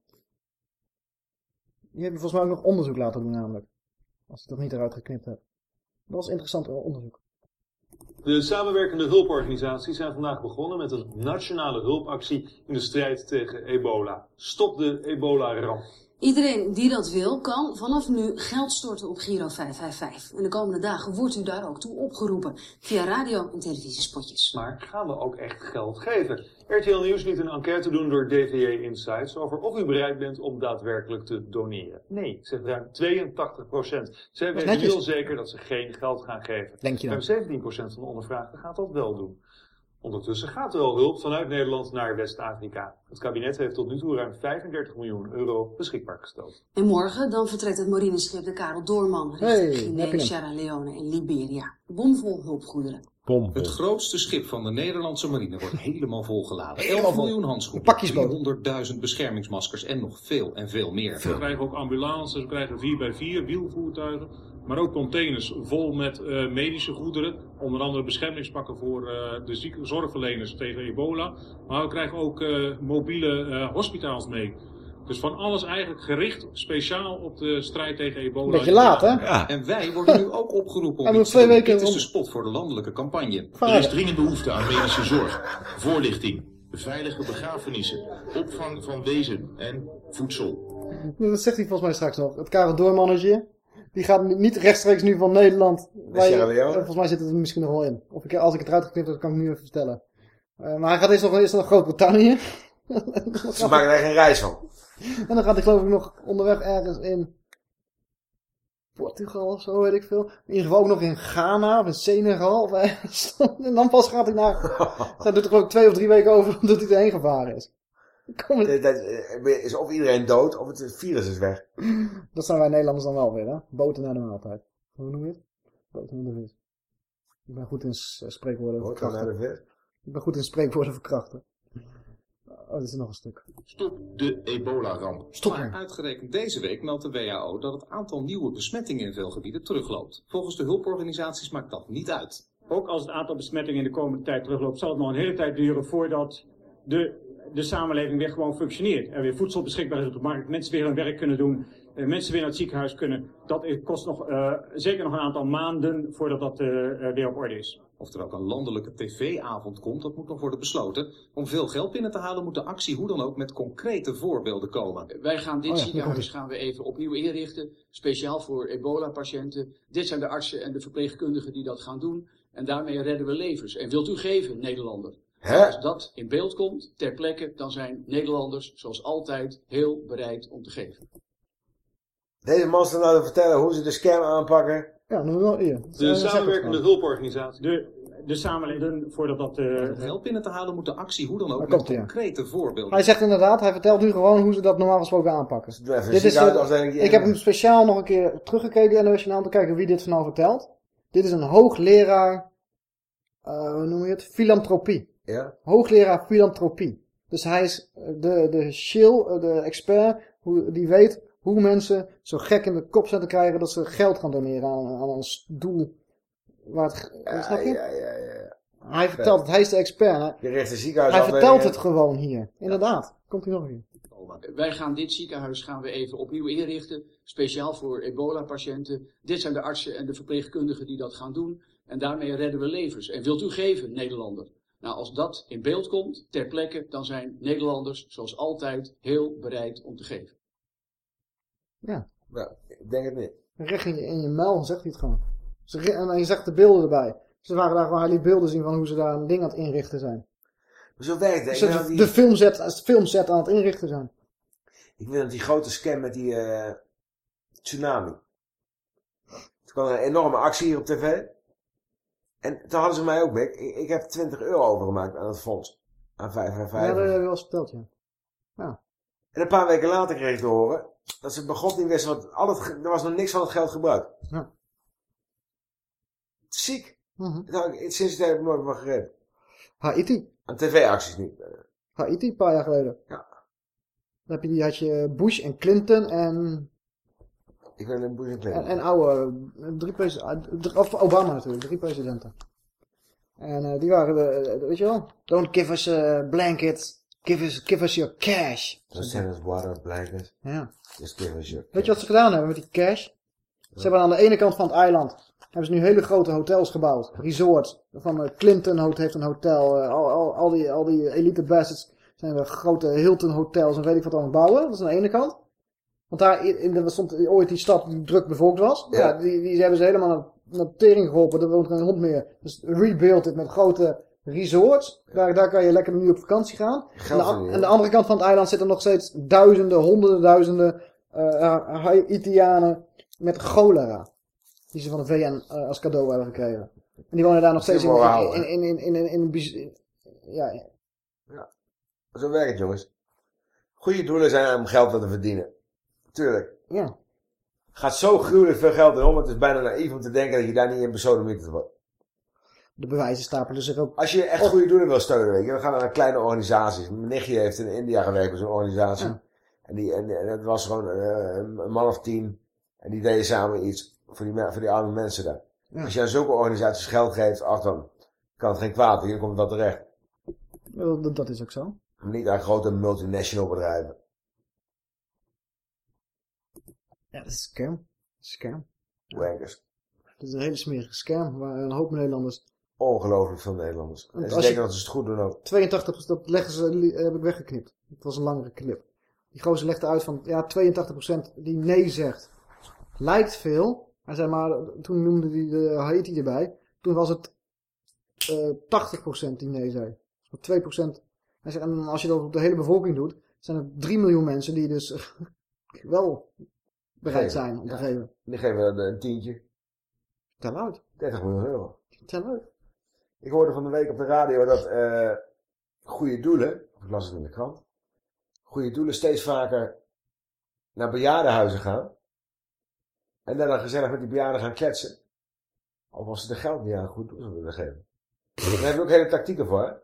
Die hebben volgens mij ook nog onderzoek laten doen namelijk. Als ik dat niet eruit geknipt heb. Dat was interessant onderzoek. De samenwerkende hulporganisaties zijn vandaag begonnen met een nationale hulpactie in de strijd tegen ebola. Stop de ebola-ramp. Iedereen die dat wil, kan vanaf nu geld storten op Giro 555. En de komende dagen wordt u daar ook toe opgeroepen. Via radio- en televisiespotjes. Maar gaan we ook echt geld geven? RTL Nieuws liet een enquête doen door DVA Insights over of u bereid bent om daadwerkelijk te doneren. Nee, zegt ruim 82 procent. Zij weten heel zeker dat ze geen geld gaan geven. Denk je dan? Ruim 17 procent van de ondervraagden gaat dat wel doen. Ondertussen gaat er al hulp vanuit Nederland naar West-Afrika. Het kabinet heeft tot nu toe ruim 35 miljoen euro beschikbaar gesteld. En morgen dan vertrekt het marineschip de Karel Doorman richting Hey, Guinea. Sierra Leone en Liberia. Bomvol hulpgoederen. Het grootste schip van de Nederlandse marine wordt helemaal volgeladen. Helemaal 11 vol. miljoen handschoenen, Pakjesboot. 300.000 beschermingsmaskers en nog veel en veel meer. We krijgen ook ambulances, we krijgen 4x4 wielvoertuigen, maar ook containers vol met eh, medische goederen. Onder andere beschermingspakken voor eh, de zieke zorgverleners tegen ebola. Maar we krijgen ook eh, mobiele eh, hospitaals mee. Dus van alles eigenlijk gericht speciaal op de strijd tegen ebola. Beetje laat, hè? En wij worden nu ook opgeroepen Hij om moet iets te twee doen. weken Dit is om- de spot voor de landelijke campagne. Er is dringend behoefte aan medische zorg, voorlichting, veilige begrafenissen, opvang van wezen en voedsel. Dat zegt hij volgens mij straks nog. Het Karel Doormannetje. Die gaat nu- niet rechtstreeks nu van Nederland. Leone? eh, volgens mij zit het er misschien nog wel in. Of ik, als ik het eruit geknipt heb, kan ik nu even vertellen. Eh, maar hij gaat eerst nog, eerst nog Groot-Brittannië. Ze maken er geen reis van. En dan gaat hij geloof ik nog onderweg ergens in Portugal of zo, weet ik veel. In ieder geval ook nog in Ghana of in Senegal. En dan pas gaat hij naar... Daar doet er geloof ik twee of drie weken over dat hij erheen gevaren is. Kom Dat- dat is of iedereen dood of het virus is weg. Dat zijn wij Nederlanders dan wel weer, hè? Boten naar de maaltijd. Hoe noem je het? Boten naar de vis. Ik ben goed in spreekwoorden verkrachten. Ik ben goed in spreekwoorden verkrachten. Oh, dit is nog een stuk. Stop de ebola-ramp. Maar uitgerekend deze week meldt de WHO dat het aantal nieuwe besmettingen in veel gebieden terugloopt. Volgens de hulporganisaties maakt dat niet uit. Ook als het aantal besmettingen in de komende tijd terugloopt, zal het nog een hele tijd duren voordat de, de samenleving weer gewoon functioneert. Er weer voedsel beschikbaar is op de markt, mensen weer hun werk kunnen doen, eh, mensen weer naar het ziekenhuis kunnen. Dat kost nog, eh, zeker nog een aantal maanden voordat dat eh, weer op orde is. Of er ook een landelijke tv-avond komt, dat moet nog worden besloten. Om veel geld binnen te halen moet de actie hoe dan ook met concrete voorbeelden komen. Wij gaan dit Oh ja, ziekenhuis gaan we even opnieuw inrichten, speciaal voor ebola-patiënten. Dit zijn de artsen en de verpleegkundigen die dat gaan doen. En daarmee redden we levens. En wilt u geven, Nederlander? Hè? Als dat in beeld komt, ter plekke, dan zijn Nederlanders, zoals altijd, heel bereid om te geven. Deze man staat nou te vertellen hoe ze de scam aanpakken. Ja, nu wel hier. De samenwerkende hulporganisatie. De, de samenleving, voordat dat... eh, Om geld binnen te halen moet de actie hoe dan ook met hij, ja. concrete voorbeelden Hij zegt inderdaad, hij vertelt nu gewoon hoe ze dat normaal gesproken aanpakken. Dit is, eh, ik heb hem speciaal nog een keer teruggekeken in de Nationaal om te kijken wie dit van nou vertelt. Dit is een hoogleraar, eh, hoe noem je het? Filantropie. Ja. Hoogleraar filantropie. Dus hij is eh, de, de shill, eh, de expert, hoe, die weet hoe mensen zo gek in de kop zijn te krijgen dat ze geld gaan doneren aan, aan een s- doel. Waar het, ge- snap je? Ja, ja, ja. Hij vertelt het, hij is de expert. hè? Je richt een Hij vertelt het gewoon hier. Inderdaad. Komt hij nog keer. Wij gaan dit ziekenhuis gaan we even opnieuw inrichten, speciaal voor ebola-patiënten. Dit zijn de artsen en de verpleegkundigen die dat gaan doen. En daarmee redden we levens. En wilt u geven, Nederlander? Nou, als dat in beeld komt, ter plekke, dan zijn Nederlanders, zoals altijd, heel bereid om te geven. Ja. Nou, ik denk het niet. Recht in je, in je muil zegt hij het gewoon. Ze, en je zegt de beelden erbij. Ze waren daar gewoon, hij liet beelden zien van hoe ze daar een ding aan het inrichten zijn. Zo werkt het. Ze de, die- de filmset, filmset aan het inrichten zijn. Ik weet dat die grote scam met die eh, tsunami. Toen kwam een enorme actie hier op tv. En toen hadden ze mij ook mee. Ik, ik heb 20 euro overgemaakt aan het fonds. Aan 555. Ja, dat heb je wel eens verteld, ja. Ja. En een paar weken later kreeg ik te horen dat ze bij God niet wisten wat al het, er was nog niks van het geld gebruikt. Ja. Ziek. Nou, ik- sinds die heb ik nooit meer van gereed. Haiti. Aan tv-acties niet. Haiti, een paar jaar geleden. Ja. Dan heb je die, had je Bush en Clinton en, Ik ben een Bush en Clinton. en, en oude, eh, drie presidenten, of Obama natuurlijk, drie presidenten. En eh, die waren, de, eh, weet je wel, don't give us a blanket, give us, give us your cash. Send us water. Ja. Just give us your... Weet je wat ze gedaan hebben met die cash? Ze hebben aan de ene kant van het eiland hebben ze nu hele grote hotels gebouwd. Resorts. Van eh, Clinton heeft een hotel. eh, al, al, al, die, al die elite bastards zijn er grote Hilton hotels en weet ik wat aan het bouwen. Dat is aan de ene kant. Want daar in de, stond ooit die stad die druk bevolkt was. Ja. Ja. die, die hebben ze helemaal naar, naar tering geholpen. Er woont geen hond meer. Dus rebuild het met grote resorts. Daar, daar kan je lekker nu op vakantie gaan. Aan de, aan de andere kant van het eiland zitten nog steeds duizenden, honderden duizenden eh Haitianen met cholera. Die ze van de VN eh, als cadeau hebben gekregen. En die wonen daar nog steeds in, in, in, in, in, in, in, in- ja, ja. Zo werkt het, jongens. Goede doelen zijn om geld te verdienen. Tuurlijk. Ja. Gaat zo gruwelijk veel geld in om. Het is bijna naïef om te denken dat je daar niet in besodemieterd wordt. De bewijzen stapelen zich op. Als je echt goede doelen wil steunen, weet je, dan gaan we naar kleine organisaties. Mijn nichtje heeft in India gewerkt bij zo'n organisatie. En, die, en, en het was gewoon eh, een man of tien. En die deden samen iets voor die, voor die arme mensen daar. Ja. Als je aan zulke organisaties geld geeft, ach dan kan het geen kwaad. Hier komt wel terecht. Dat, dat is ook zo. Niet aan grote multinational bedrijven. Ja, dat is een scam. Scam. Wankers. Dat is een hele smerige scam. Waar een hoop Nederlanders... Ongelooflijk veel Nederlanders. En ze als denken je- dat ze het goed doen ook. 82%, dat leggen ze, li- heb ik weggeknipt. Het was een langere clip. Die gozer legde uit van, ja, 82% die nee zegt. Lijkt veel. Hij zei maar, toen noemde hij de Haiti erbij. Toen was het eh 80% die nee zei. Dus maar 2%. Hij zegt, en als je dat op de hele bevolking doet, zijn er 3 miljoen mensen die dus wel bereid zijn om te ja. geven. Die geven een, een tientje. Tel uit. 30 miljoen euro. Tel uit. Ik hoorde van de week op de radio dat eh goede doelen, of ik las het in de krant, goede doelen steeds vaker naar bejaardenhuizen gaan. En daar dan gezellig met die bejaarden gaan kletsen. Of als ze er geld niet aan goed doel willen geven. Daar heb je ook hele tactieken voor, hè?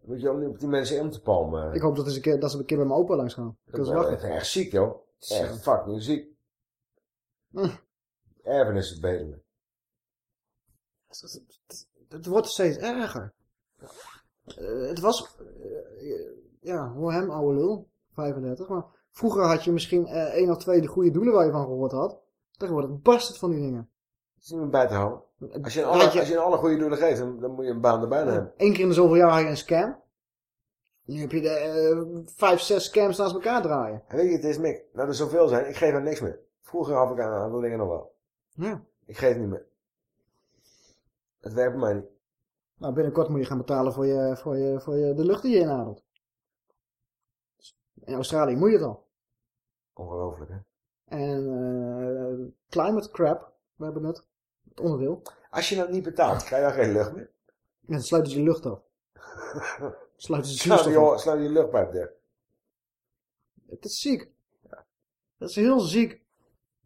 Weet je, om die- op die mensen in te palmen. Ik hoop dat, eens een keer, dat ze een keer bij mijn opa langs gaan. Dat is wel echt, echt ziek, joh. Echt fucking ziek. Erfenis het bedelen. Het wordt steeds erger. Eh, het was, eh, ja, hoor hem ouwe lul, 35, maar vroeger had je misschien eh, één of twee de goede doelen waar je van gehoord had. Tegenwoordig barst het van die dingen. Dat is niet meer bij te houden. Als je Had alle, je- als je alle goede doelen geeft, dan, dan moet je een baan erbij hebben. Eén keer in de zoveel jaar had je een scam. Nu heb je de, eh, vijf, zes scams naast elkaar draaien. En weet je, het is Mick. Nou, er zoveel zijn, ik geef aan niks meer. Vroeger gaf ik aan aantal dingen nog wel. Ja. Ik geef niet meer. Het werkt bij mij niet. Nou, binnenkort moet je gaan betalen voor, je, voor, je, voor je, de lucht die je inademt. In Australië moet je het al. Ongelooflijk, hè? En eh, climate crap, we hebben het, het onderdeel. Als je dat niet betaalt, krijg je dan geen lucht meer. Dan sluiten ze je lucht af. Sluiten ze Sluit zuurstof je, af. sluit je luchtpijp dicht. Het is ziek. Dat is heel ziek.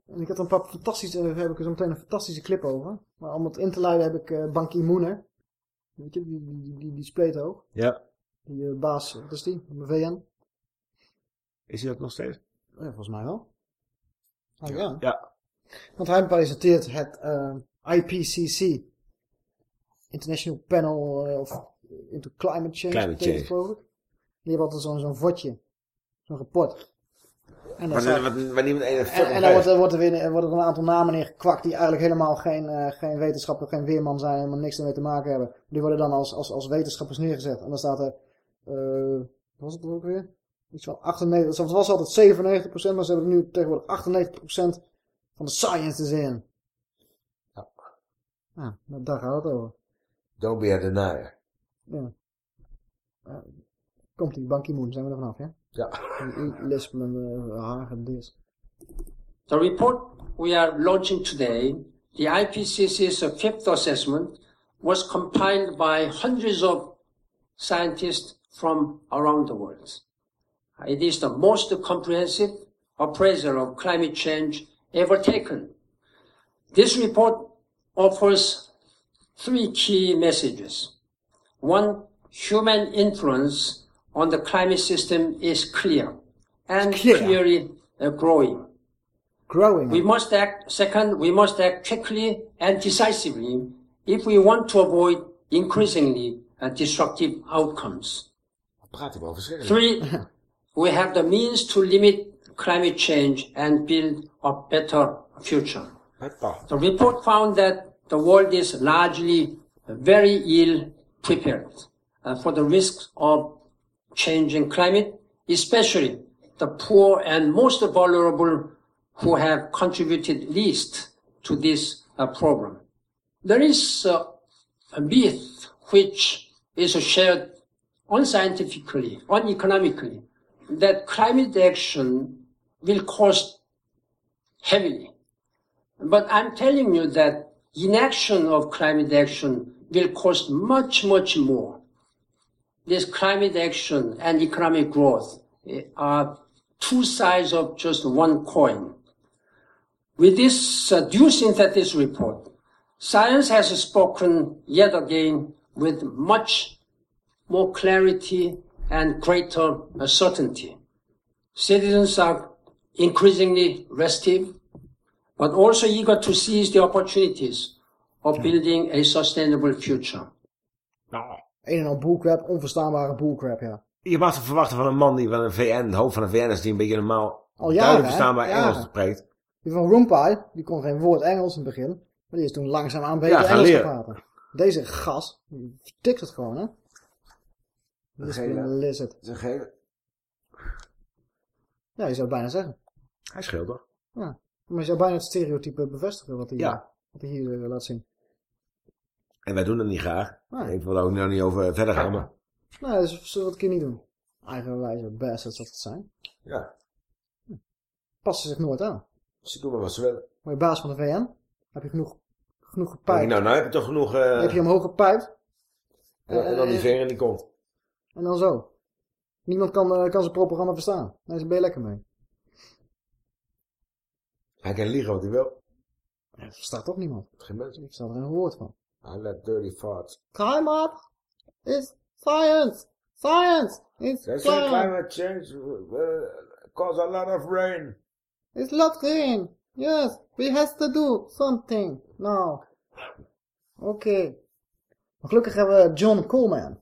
En ik had een paar fantastische, daar heb ik er zo meteen een fantastische clip over. Maar om het in te leiden heb ik eh Ban Ki-moon. Weet je, die, die, die, die spleetoog. Ja. Die eh, baas, wat is die? Van de VN. Is hij dat nog steeds? Ja, volgens mij wel. Ah, ja. Ja. Want hij presenteert het eh, IPCC. International Panel of into Climate Change. Climate change. Die hebben altijd zo'n zo'n vodje. Zo'n rapport. En, staat- niemand dan wordt er, wordt, er weer, er worden er een aantal namen neergekwakt die eigenlijk helemaal geen, eh, geen wetenschapper, geen weerman zijn, helemaal niks ermee te maken hebben. Die worden dan als, als, als wetenschappers neergezet. En dan staat er, eh, wat was het er ook weer? Iets van 98, het was altijd 97%, maar ze hebben er nu tegenwoordig 98% van de science is in. Ja. Ja, nou, daar gaat het over. Don't be a denier. Ja. Eh, komt die Ban Ki-moon, zijn we er vanaf, ja? Ja. Die lispelende uh, hagedis. The report we are launching today, the IPCC's fifth assessment, was compiled by hundreds of scientists from around the world. It is the most comprehensive appraisal of climate change ever taken. This report offers three key messages. One, human influence on the climate system is clear and clear. clearly uh, growing. Growing. We must act, second, we must act quickly and decisively if we want to avoid increasingly uh, destructive outcomes. Praat hij wel verschrikkelijk. Three, we have the means to limit climate change and build a better future. The report found that the world is largely very ill prepared uh, for the risks of changing climate, especially the poor and most vulnerable who have contributed least to this uh, program. There is uh, a myth which is shared unscientifically, uneconomically, that climate action will cost heavily. But I'm telling you that inaction of climate action will cost much, much more. This climate action and economic growth eh, are two sides of just one coin. With this uh, due synthesis report, science has spoken yet again with much more clarity and greater certainty. Citizens are increasingly restive, but also eager to seize the opportunities of building a sustainable future. Nou, een en al bullcrap, onverstaanbare bullcrap, ja. Je mag toch verwachten van een man die van een VN, het hoofd van een VN is, die een beetje normaal Al duidelijk jaren, hè? verstaanbaar. Engels spreekt. Die van Roompai, die kon geen woord Engels in het begin. Maar die is toen langzaamaan beter Ja, Engels gaan leren. praten. Deze gas, die vertikt het gewoon, hè. Dit is gele. een lizard. Het is een gele. Ja, je zou het bijna zeggen. Hij scheelt toch? Ja. Maar je zou bijna het stereotype bevestigen wat hij, Ja. wat hij hier eh, laat zien. En wij doen het niet graag. Nee. Ik wil er ook nou niet over verder gaan, maar... Nou, zullen we het een keer niet doen. Eigenwijze bastards dat het zijn. Ja. Passen zich nooit aan. Ze doen maar wat ze willen. Maar je baas van de VN, heb je genoeg, genoeg gepijpt. ik, nou, nou heb je toch genoeg... eh, heb je omhoog gepijpt. en, en dan die Eh, vinger in die kont. En dan zo. Niemand kan, eh, kan zijn propaganda verstaan. Daar ben je lekker mee. Hij kan liegen wat hij wil. Dat verstaat toch niemand. Geen mensen. Ik versta er een woord van. I let dirty farts. Climate is science. Science is They say climate. climate change uh, cause a lot of rain. It's not rain. Yes, we have to do something now. Oké. Maar gelukkig hebben we John Coleman.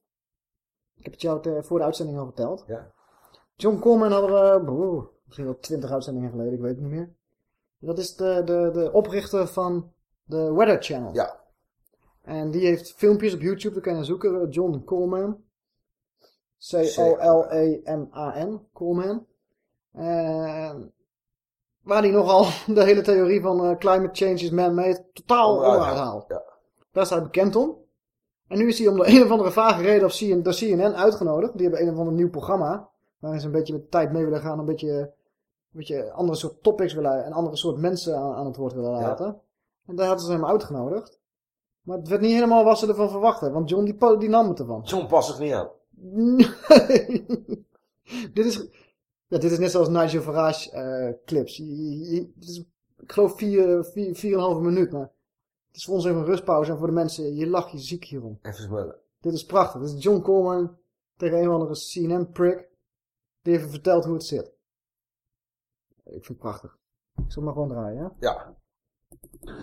Ik heb het jou voor de uitzending al verteld. Ja. John Coleman hadden we, misschien wel twintig uitzendingen geleden, ik weet het niet meer. Dat is de, de, de oprichter van de Weather Channel. Ja. En die heeft filmpjes op YouTube, daar kan je zoeken. John Coleman. C-O-L-E-M-A-N. Coleman. En waar hij nogal de hele theorie van eh, climate change is man-made totaal Onderuit onderuit haalt. Ja. Daar staat hij bekend om. En nu is hij om de een of andere vage reden op door CNN uitgenodigd. Die hebben een of ander nieuw programma. Waarin ze een beetje met de tijd mee willen gaan. Een beetje, een beetje andere soort topics willen. En andere soort mensen aan, aan het woord willen laten. En daar hadden ze hem uitgenodigd. Maar het werd niet helemaal wat ze ervan verwachten. Want John die, die nam het ervan. John past zich niet aan. dit, is, ja, dit is net zoals Nigel Farage eh, clips. Je- is, ik geloof vier, vier, minuut. Maar het is voor ons even een rustpauze. En voor de mensen, je lacht je ziek hierom. Even smullen. Dit is prachtig. Dit is John Coleman tegen een of andere CNN-prick. Die even vertelt hoe het zit. Ik vind het prachtig. Ik zal maar gewoon draaien, ja? Ja.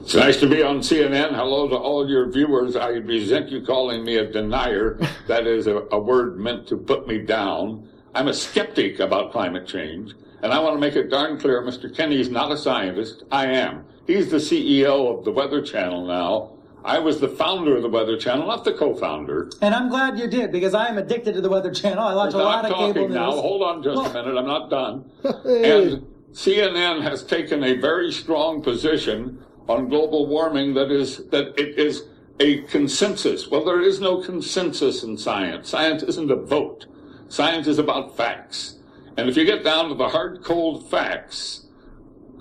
It's nice to be on CNN. Hello to all your viewers. I resent you calling me a denier. that is a, a word meant to put me down. I'm a skeptic about climate change. And I want to make it darn clear Mr. Kenny's not a scientist. I am. He's the CEO of the Weather Channel now. I was the founder of the Weather Channel, not the co founder. And I'm glad you did because I am addicted to the Weather Channel. I watch a lot of cable talking news. now. Hold on just a minute. I'm not done. and CNN has taken a very strong position on global warming that is that it is a consensus. Well, there is no consensus in science. Science isn't a vote. Science is about facts. And if you get down to the hard, cold facts,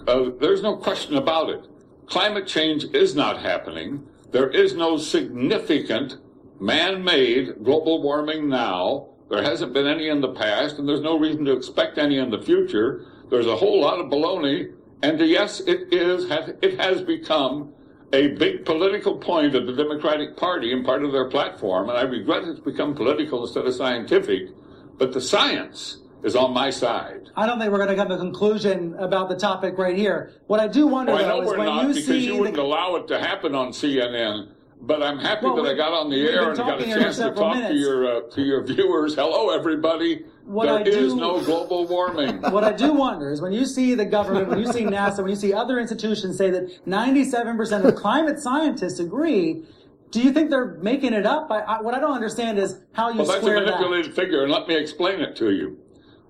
uh, there's no question about it. Climate change is not happening. There is no significant man-made global warming now. There hasn't been any in the past, and there's no reason to expect any in the future. There's a whole lot of baloney, and yes, it is. It has become a big political point of the Democratic Party and part of their platform, and I regret it's become political instead of scientific. but the science is on my side. I don't think we're going to come to a conclusion about the topic right here. What I do wonder, Well, I though, is when not you because see you wouldn't allow it to happen on CNN. But I'm happy Well, that I got on the air and got a talking here for chance to talk to your uh, to your viewers. Hello, everybody. What There I is do- no global warming. what I do wonder is when you see the government, when you see NASA, when you see other institutions say that 97% of climate scientists agree, do you think they're making it up? I, I, what I don't understand is how you well, that's a square that. manipulated figure, and let me explain it to you.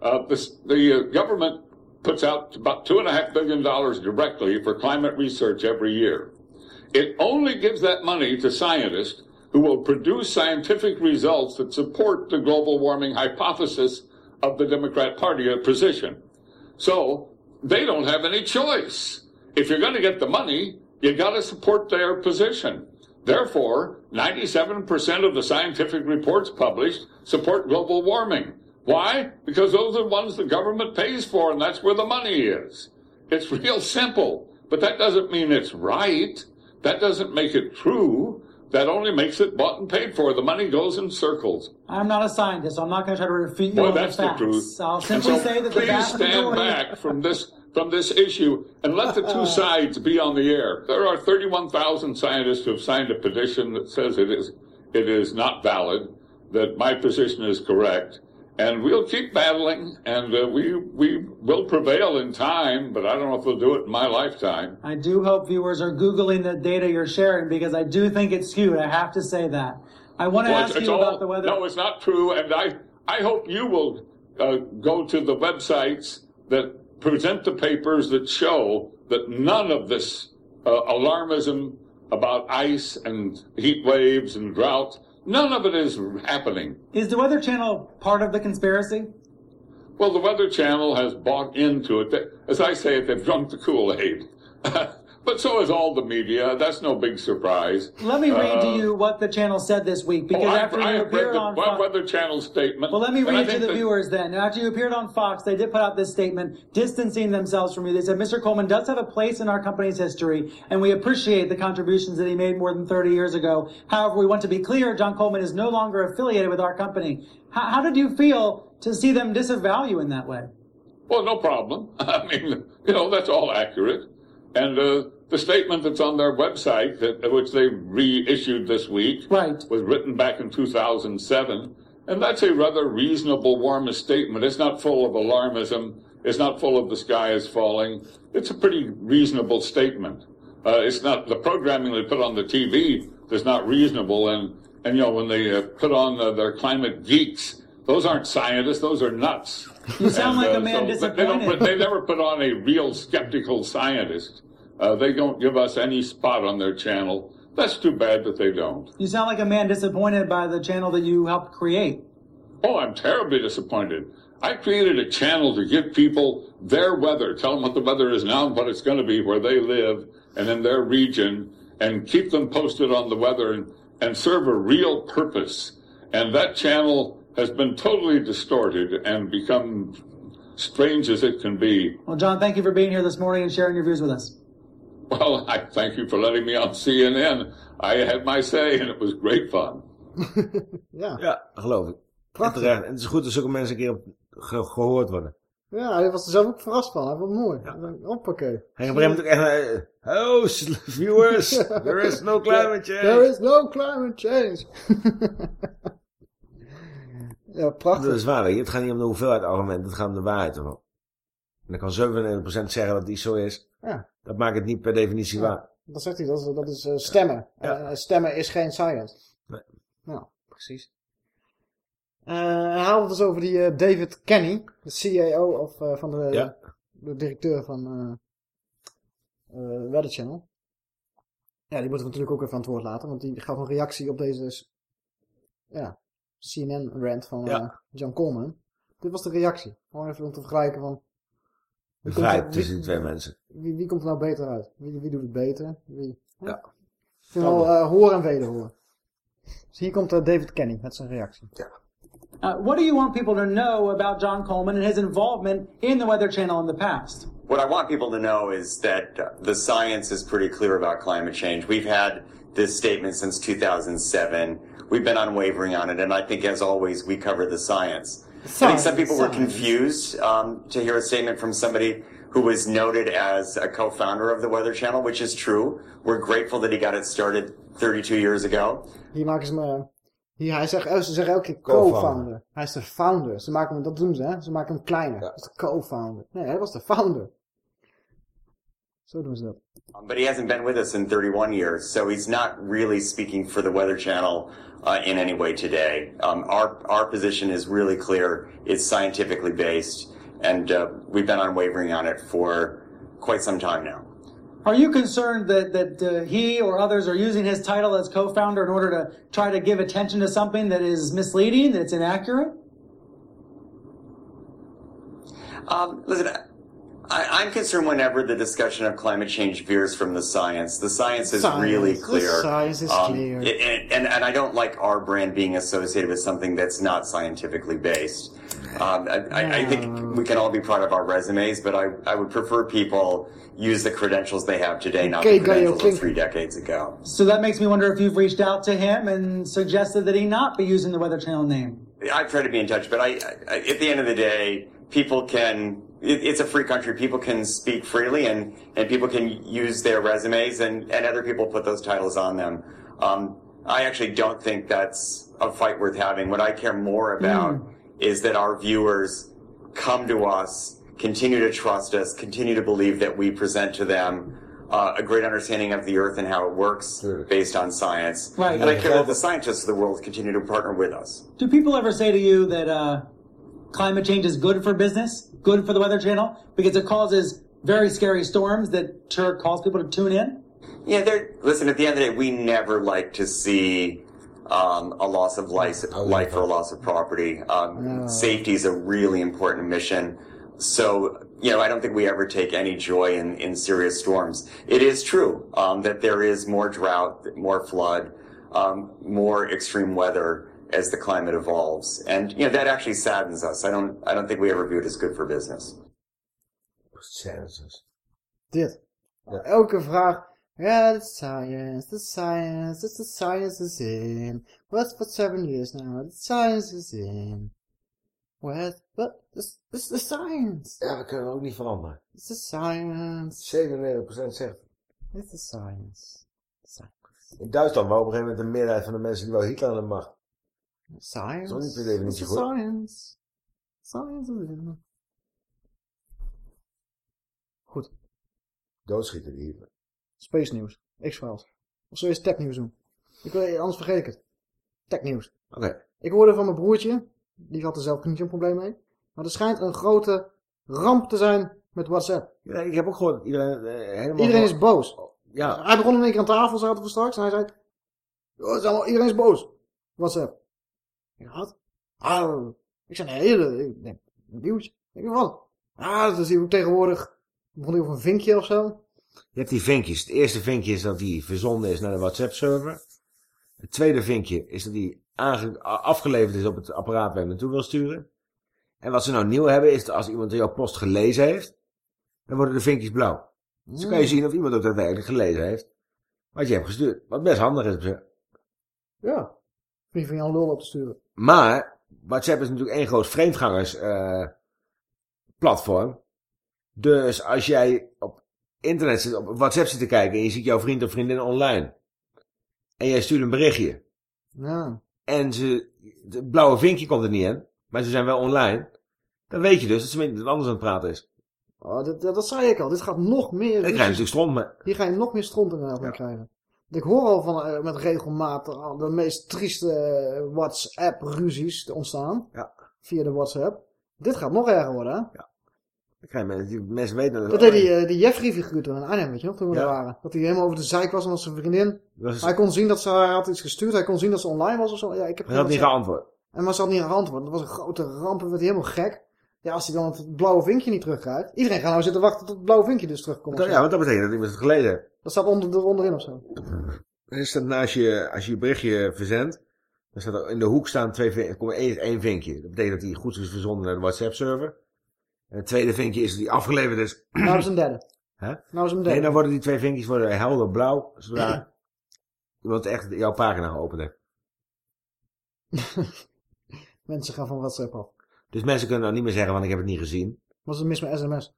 Uh, this, the uh, government puts out about two and a half billion dollars directly for climate research every year. It only gives that money to scientists who will produce scientific results that support the global warming hypothesis of the Democrat Party position. So they don't have any choice. If you're going to get the money, you got to support their position. Therefore, 97% of the scientific reports published support global warming. Why? Because those are the ones the government pays for, and that's where the money is. It's real simple, but that doesn't mean it's right. That doesn't make it true. That only makes it bought and paid for. The money goes in circles. I'm not a scientist, so I'm not going to try to refute Boy, that's the facts. truth. I'll simply so say that the please vast stand majority... back from this from this issue and let the two sides be on the air. There are 31,000 scientists who have signed a petition that says it is it is not valid, that my position is correct, and we'll keep battling, and uh, we we will prevail in time. But I don't know if we'll do it in my lifetime. I do hope viewers are Googling the data you're sharing because I do think it's skewed. I have to say that. I want to Well, ask you it's about the weather. No, it's not true, and I I hope you will uh, go to the websites that present the papers that show that none of this uh, alarmism about ice and heat waves and droughts, none of it is happening. Is the Weather Channel part of the conspiracy? Well, the Weather Channel has bought into it. As I say it, they've drunk the Kool-Aid. but so is all the media. That's no big surprise. Let me read Uh, to you what the channel said this week because oh, after I you have read appeared the on Fox, Weather Channel statement. Well, let me I read to the that- viewers then. After you appeared on Fox, they did put out this statement distancing themselves from you. They said, Mr. Coleman does have a place in our company's history, and we appreciate the contributions that he made more than 30 years ago. However, we want to be clear, John Coleman is no longer affiliated with our company. How, how did you feel to see them disavow you in that way? Well, no problem. I mean, you know, that's all accurate. And uh, the statement that's on their website, that, which they reissued this week, right. was written back in 2007. And that's a rather reasonable, warmist statement. It's not full of alarmism. It's not full of the sky is falling. It's a pretty reasonable statement. Uh, it's not the programming they put on the TV is not reasonable. And, and you know, when they uh, put on uh, their climate geeks, those aren't scientists. Those are nuts. You sound And, like uh, a man so- but They, don't, disappointed. but they never put on a real skeptical scientist. Uh, they don't give us any spot on their channel. That's too bad that they don't. You sound like a man disappointed by the channel that you helped create. Oh, I'm terribly disappointed. I created a channel to give people their weather, tell them what the weather is now and what it's going to be where they live and in their region, and keep them posted on the weather and, and serve a real purpose. And that channel has been totally distorted and become strange as it can be. Well, John, thank you for being here this morning and sharing your views with us. Well, I thank you for letting me on CNN. I had my say and it was great fun. Ja. Ja, geloof ik. Prachtig. En het is goed dat zulke mensen een keer ge- gehoord worden. Ja, hij was er zelf ook verrast van. Hij vond het mooi. Ja. Hoppakee. Hij op een gegeven moment ook echt... eh, oh, viewers, there is no climate change. There is no climate change. ja, prachtig. Dat is waar, weet je. Het gaat niet om de hoeveelheid argumenten, het gaat om de waarheid ervan. En dan kan 97% zeggen dat die zo is. Ja. Dat maakt het niet per definitie Ja. waar. Dat zegt hij, dat is, dat is eh, stemmen. Ja. Eh, stemmen is geen science. Nee. Nou, precies. Eh, hij haalde het dus over die eh, David Kenny, de CEO of, eh, van de, Ja. de directeur van eh eh, Weather Channel. Ja, die moeten we natuurlijk ook even aan het woord laten, want die gaf een reactie op deze ja, CNN-rant van eh. John Coleman. Dit was de reactie. Gewoon even om te vergelijken van... De wie komt vrijheid er- tussen wie- die twee mensen. Wie, wie komt er nou beter uit? Wie, wie doet het beter? Wie? Ja. Ik vind wel eh, horen en wederhoren. Dus hier komt eh, David Kenny met zijn reactie. Uh, what do you want people to know about John Coleman and his involvement in the Weather Channel in the past? What I want people to know is that uh, the science is pretty clear about climate change. We've had this statement since 2007. We've been unwavering on it, and I think, as always, we cover the science. I think some people were confused um, to hear a statement from somebody who was noted as a co-founder of the Weather Channel, which is true. We're grateful that he got it started 32 years ago. Hier maken ze me... Hier, hij zegt, oh, ze zeggen elke keer Co-founder. co-founder. Hij is de founder. Ze maken hem, dat doen ze, hè. Ze maken hem kleiner. Dat is de co-founder. Nee, hij was de founder. Zo doen ze dat. Um, but he hasn't been with us in 31 years, so he's not really speaking for the Weather Channel uh, in any way today. Um, our our position is really clear; it's scientifically based, and uh, we've been unwavering on it for quite some time now. Are you concerned that, that uh, he or others are using his title as co-founder in order to try to give attention to something that is misleading, that's inaccurate? Um, listen, I, I'm concerned whenever the discussion of climate change veers from the science. The science is Science, really the clear. science is Um, clear. and, and, and I don't like our brand being associated with something that's not scientifically based. Um, I, I, I think we can all be proud of our resumes, but I, I would prefer people use the credentials they have today, not Okay, the credentials think- of three decades ago. So that makes me wonder if you've reached out to him and suggested that he not be using the Weather Channel name. I try to be in touch, but I, I at the end of the day, people can. It, it's a free country. People can speak freely, and and people can use their resumes, and and other people put those titles on them. Um, I actually don't think that's a fight worth having. What I care more about is that our viewers come to us, continue to trust us, continue to believe that we present to them. Uh, a great understanding of the earth and how it works based on science. Right. And I care that the scientists of the world continue to partner with us. Do people ever say to you that uh, climate change is good for business, good for the Weather Channel, because it causes very scary storms that sure cause people to tune in? Yeah, they're, listen, at the end of the day, we never like to see um, a loss of life, life or a loss of property. Um, Safety is a really important mission. So, you know, I don't think we ever take any joy in, in serious storms. It is true um, that there is more drought, more flood, um, more extreme weather as the climate evolves. And, you know, that actually saddens us. I don't, I don't think we ever view it as good for business. Sentences. Dit. Elke vraag. Ja, the science, the science, it's the science is in. What's for seven years now? The science is in. What? What? This, this is the science. Ja, we kunnen ook niet veranderen. It's the science. 97% zegt. It's the science. In Duitsland wou op een gegeven moment de meerderheid van de mensen die wou Hitler aan de macht. Science. Dat is niet per definitie It's the goed. science. Science is in. Goed. Doodschieten Hitler. Space nieuws. X-Files. Of zul je eens technieuws doen? Ik wil, anders vergeet ik het. Technieuws. Oké. Ik hoorde van mijn broertje. Die had er zelf niet zo'n probleem mee. Maar er schijnt een grote ramp te zijn met WhatsApp. Ja, ik heb ook gehoord iedereen eh, helemaal... Iedereen is boos. Ja. Hij begon in één keer aan tafel, zaten we straks. En hij zei... "Oh, is allemaal, iedereen is boos. WhatsApp. Wat? Ah, ik zei, nee, ik- een nieuwtje. Ik wat? Ah, dat is hier ook tegenwoordig... Begon hij over een vinkje of zo? Je hebt die vinkjes. Het eerste vinkje is dat die verzonden is naar de WhatsApp-server. Het tweede vinkje is dat die afgeleverd is op het apparaat waar je naartoe wil sturen. En wat ze nou nieuw hebben is dat als iemand jouw post gelezen heeft, dan worden de vinkjes blauw. Dus dan kan je Hmm. zien of iemand ook daadwerkelijk gelezen heeft wat je hebt gestuurd. Wat best handig is op zich. Ja. Vriend van Jan Lul op te sturen. Maar WhatsApp is natuurlijk één groot vreemdgangers eh, platform. Dus als jij op internet zit, op WhatsApp zit te kijken en je ziet jouw vriend of vriendin online. En jij stuurt een berichtje. Ja. En ze, het blauwe vinkje komt er niet in. Maar ze zijn wel online. Dan weet je dus dat ze met iemand anders aan het praten is. Oh, dat, dat, dat zei ik al. Dit gaat nog meer... Dan krijg natuurlijk stront mee. Hier ga je nog meer stront inderdaad mee krijgen. Ik hoor al van, eh, met regelmatig al de meest trieste eh, WhatsApp-ruzies te ontstaan. Ja. Via de WhatsApp. Dit gaat nog erger worden, hè? Krijg je mensen, die mensen weten Dat deed die, eh, die Jeffrey-figuur toen in Arnhem, weet je nog, toen we Ja. waren. Dat hij helemaal over de zeik was, omdat zijn vriendin... Dat Hij kon zien dat ze hij had iets gestuurd, hij kon zien dat ze online was of zo. Ja, ik heb Hij had geen niet geantwoord. En maar ze had niet geantwoord. Dat was een grote ramp, en werd hij helemaal gek. Ja, als hij dan het blauwe vinkje niet terugkrijgt. Iedereen gaat nou zitten wachten tot het blauwe vinkje dus terugkomt. Ja, want dat betekent dat iemand het gelezen heeft. Dat staat onder, er onderin of zo. Dan staat naast je, als je je berichtje verzendt, dan staat er in de hoek staan twee. Er komt één, één vinkje. Dat betekent dat die goed is verzonden naar de WhatsApp-server. En het tweede vinkje is dat die afgeleverd is. Nou is een derde. Hè? Nou is een Nee, derde. dan worden die twee vinkjes worden helder blauw, zodra iemand echt jouw pagina geopend heeft. Mensen gaan van WhatsApp af. Dus mensen kunnen dan niet meer zeggen, want ik heb het niet gezien. Was het mis met sms?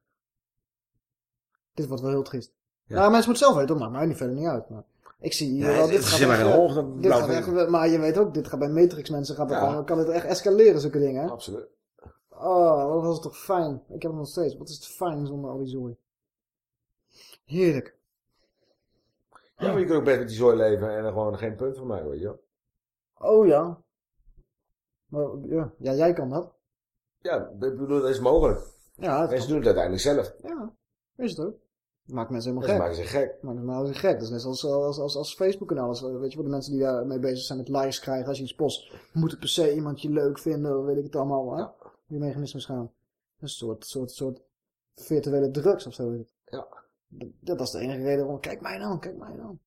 Dit wordt wel heel triest. Ja, mensen moeten zelf weten, dat maakt mij niet verder niet uit. Maar ik zie hier wel, het dit gaat echt, geen oog, dat dit gaat blauw echt, Maar je weet ook, dit gaat bij Matrix mensen, gaat het Ja. gewoon- kan dit echt escaleren, zulke dingen. Absoluut. Oh, wat was het toch fijn. Ik heb het nog steeds. Wat is het fijn zonder al die zooi. Heerlijk. Ja, maar je kunt ook best met die zooi leven en er gewoon geen punt van maken, weet je. Oh ja. Maar, ja. ja, jij kan dat. Ja, ik bedoel, dat is mogelijk. Ja, het Mensen doen het uiteindelijk zelf. Ja, is het ook. Dat maakt mensen Ja, helemaal ze gek. maken zich gek. Maakt mensen gek. Dat is net zoals als, als, als Facebook en alles. Weet je wel, de mensen die daarmee bezig zijn met likes krijgen. Als je iets post, moet het per se iemand je leuk vinden. Weet ik het allemaal. Hè? Die mechanismes gaan. Een soort, soort, soort virtuele drugs of zo. is het. Ja. Dat, dat is de enige reden waarom. Kijk mij dan, kijk mij dan.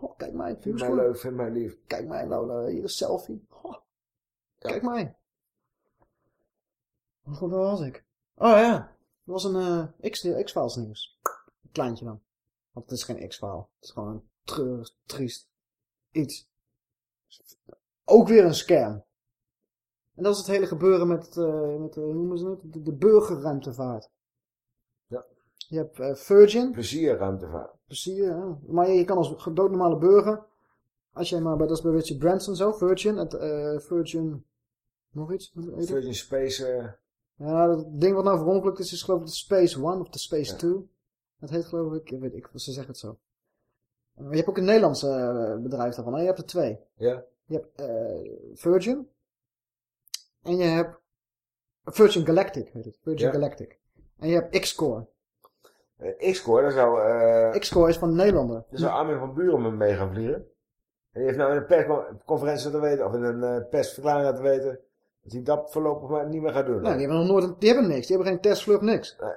Oh, kijk mij. Vind mij leuk, vind mij lief. Kijk mij, Lola. Hier een selfie. Oh, Kijk mij. Hoe goed was ik? Oh ja. Er was een X- X-Files nieuws. Kleintje dan. Want het is geen X-file. Het is gewoon een treurig, triest iets. Ook weer een scam. En dat is het hele gebeuren met, eh met eh, hoe noemen ze het? De, de burgerruimtevaart. Ja. Je hebt eh, Virgin. Plezierruimtevaart. Plezier, ja. Maar je, je kan als doodnormale burger, als jij maar bij, dat is bij Richard Branson zo, Virgin, het Virgin, nog iets? Het? Virgin Space... Ja, dat ding wat nou verongelukt is, is geloof ik de Space One of de Space Two. Dat heet geloof ik, ik weet ik, ze zeggen het zo. Maar je hebt ook een Nederlands eh, bedrijf daarvan, hè? je hebt er twee. Ja. Je hebt eh, Virgin en je hebt Virgin Galactic, heet het, Virgin Ja. Galactic. En je hebt X-Core. eh, X-Core, daar zou... eh X-Core is van een Nederlander. daar zou Armin van Buren met mee gaan vliegen. En die heeft nou in een persconferentie laten weten, of in een eh, persverklaring laten weten, dat hij dat voorlopig maar niet meer gaat doen. Nee, die hebben nog nooit, een- die hebben niks. Die hebben geen testvlucht, niks. Eh,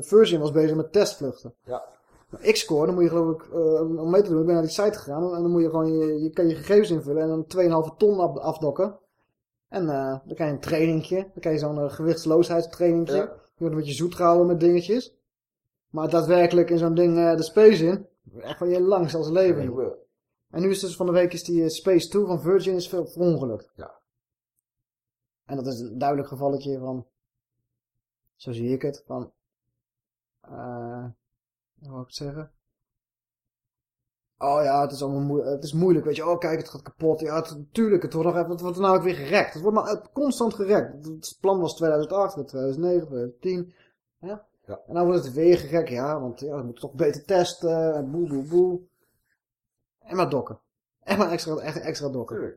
Virgin was bezig met testvluchten. Ja. X-Core, dan moet je geloof ik, eh, om mee te doen, ik ben naar die site gegaan en dan moet je gewoon, je, je kan je gegevens invullen en dan 2,5 ton af, afdokken. En eh, dan krijg je een trainingje, dan krijg je zo'n uh, gewichtsloosheidstrainingje. Ja. Je wordt een beetje zoet gehouden met dingetjes. Maar daadwerkelijk in zo'n ding eh, de space in, echt van je langs als leven. En nu is dus van de week is die eh, Space 2 van Virgin is veel verongelukt. Ja. En dat is een duidelijk gevalletje van, zo zie ik het, van, eh, hoe wil ik het zeggen? Oh ja, het is allemaal het is moeilijk, weet je. Oh kijk, het gaat kapot. Ja, het, tuurlijk, het wordt nog even, het wordt nou ook weer gerekt. Het wordt maar eh, constant gerekt. Het plan was 2008, 2009, 2010. Ja? Ja. En nou wordt het weer gerekt, ja, want ja, we moeten toch beter testen. En boe, boe, boe. En maar dokken. En maar extra, echt extra dokken.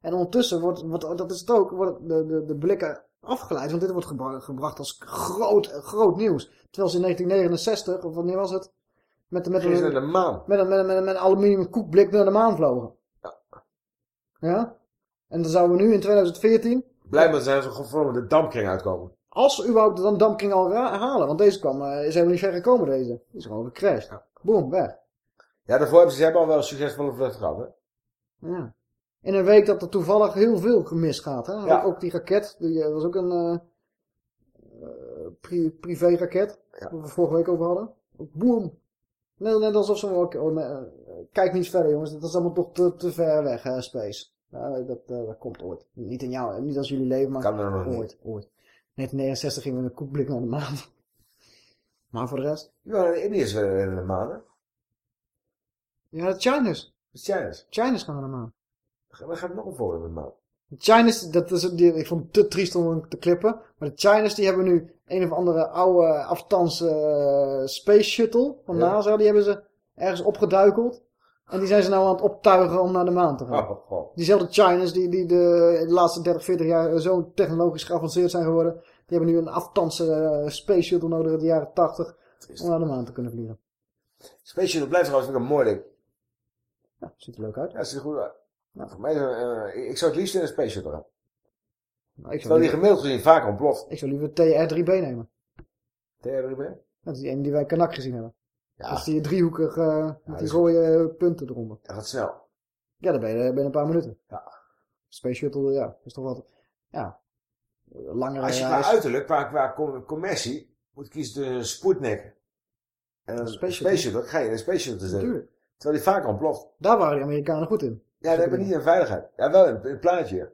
En ondertussen wordt, wordt, dat is het ook, wordt de, de, de blikken afgeleid. Want dit wordt gebra- gebracht als groot, groot nieuws. Terwijl ze in 1969, of wanneer was het? Met, met, ze een, de maan. met, een, met, een, met een met een aluminium koekblik naar de maan vlogen. Ja. Ja? En dan zouden we nu in 2014, Blij dat zijn ze gewoon met de dampkring uitkomen. als we überhaupt dan dampkring al halen. Want deze kwam, eh, is helemaal niet ver gekomen deze. Die is gewoon gecrashed. Boom, weg. Ja, daarvoor hebben ze, ze hebben al wel een succesvolle vlucht gehad, hè? Ja. In een week dat er toevallig heel veel gemist gaat. Hè? Ja. Ook, die raket, die eh, was ook een eh eh, pri privé raket. Waar we vorige week over hadden. Boom. Net, net alsof ze oh, nee, kijk niet verder jongens, dat is allemaal toch te, te ver weg, hè, space. Ja, dat, dat komt ooit. Niet in jou, niet als jullie leven, maar Kan er nog niet. ooit, ooit. 1969 gingen we een koekblik naar de maan. Maar voor de rest? Ja, de Indiërs naar de maan, hè? Ja, de Chinese. De Chinese. Chinese gaan naar de maan. We gaan nog een voorbeeld met de maan. De Chinese, dat is, die, ik vond het te triest om hem te klippen. Maar de Chinese die hebben nu een of andere oude afstands eh, space shuttle van Ja. NASA. Die hebben ze ergens opgeduikeld. En die zijn ze nou aan het optuigen om naar de maan te gaan. Oh. Diezelfde Chinese die, die de, laatste 30, 40 jaar zo technologisch geavanceerd zijn geworden. Die hebben nu een afstands eh, space shuttle nodig in de jaren 80 om naar de maan te kunnen vliegen. Space Shuttle blijft trouwens weer een mooi ding. Ja, ziet er leuk uit. Ja, ziet er goed uit. Nou, voor mij, eh, ik zou het liefst in een Space Shuttle gaan. Nou, ik, zou die gemiddeld gezien vaak ontploft. ik zou liever de TR-3B nemen. TR3B? Dat is die ene die wij Kanak gezien hebben. Ja. Dat is die driehoekig eh, met die is- rode punten eronder. Dat gaat snel. Ja, dan ben je binnen een paar minuten. Ja. Space Shuttle, ja, is toch wat, ja, langere Als je qua uiterlijk, qua, qua com- commercie, moet kiezen tussen een Sputnik en een Space Shuttle. Ga je in een Space Shuttle zitten. Natuurlijk. Terwijl die vaak ontploft. Daar waren de Amerikanen goed in. Ja, dat hebben niet in veiligheid. Ja, wel in, in het plaatje. Ja,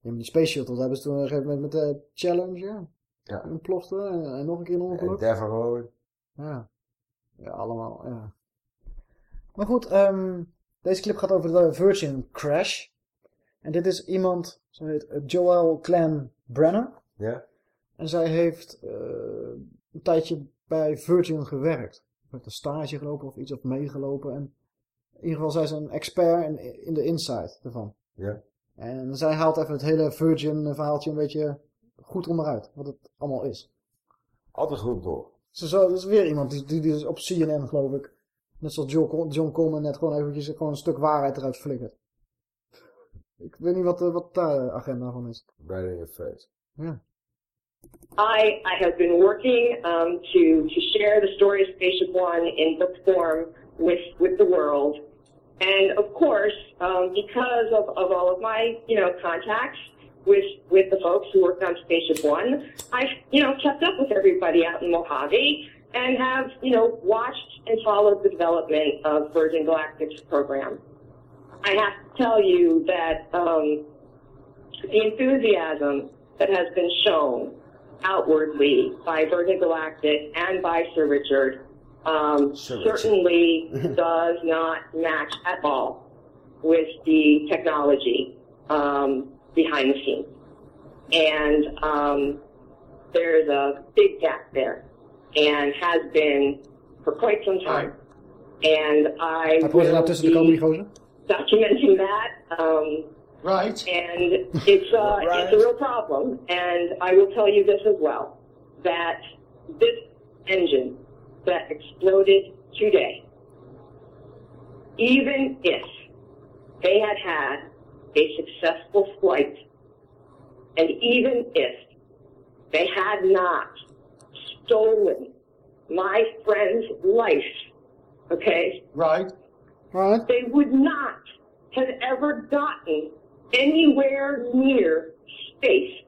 maar die Space Shuttle, dat hebben ze toen op een gegeven moment met de Challenger. Ja. Ontplofte en, en nog een keer een ongeluk. Endeavour geloof ik. Ja. Ja, allemaal, ja. Maar goed, ehm, deze clip gaat over de Virgin Crash. En dit is iemand, ze heet eh, Joelle Clan Brenner. Ja. En zij heeft eh, een tijdje bij Virgin gewerkt. Heeft een stage gelopen of iets of meegelopen. En ieder geval zij is een expert in, in de inside ervan. Ja. En zij haalt even het hele Virgin verhaaltje een beetje goed onderuit. Wat het allemaal is. Altijd goed door. Ze zo, dat is weer iemand die, die, die is op CNN geloof ik. Net zoals John, John Coleman net gewoon eventjes gewoon een stuk waarheid eruit flikkert. Ik weet niet wat, eh, wat daar de agenda van is. Right in your face. Ja. I, I have been working um, to, to share the story of Spaceship One in book form with, with the world. And of course, um, because of, of all of my, you know, contacts with, with the folks who worked on Spaceship One, I've, you know, kept up with everybody out in Mojave and have, you know, watched and followed the development of Virgin Galactic's program. I have to tell you that um, the enthusiasm that has been shown outwardly by Virgin Galactic and by Sir Richard um, certainly does not match at all with the technology um, behind the scenes. And um, there's a big gap there and has been for quite some time. And I Wat hoor je nou will tussen de komen die gozer? documenting that. Um, right. And it's uh, it's a real problem. And I will tell you this as well, that this engine that exploded today, even if they had had a successful flight, and even if they had not stolen my friend's life, okay? Right. Right. They would not have ever gotten anywhere near space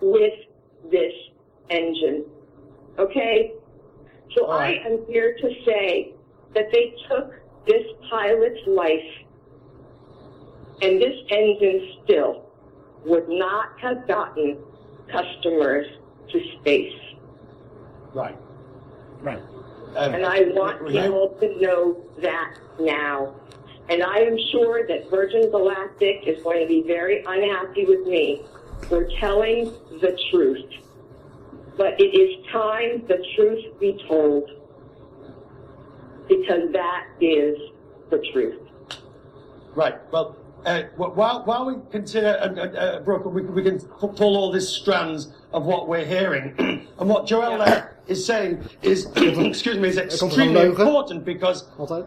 with this engine. Okay? So I am here to say that they took this pilot's life and this engine still would not have gotten customers to space. Right. Right. and I want people to know that now. And I am sure that Virgin Galactic is going to be very unhappy with me for telling the truth. But it is time the truth be told. Because that is the truth. Right. Well, uh, while while we consider, uh, uh, uh, Brooke, we, we can pull all these strands of what we're hearing, and what Joel there is saying is, excuse me, is extremely important because,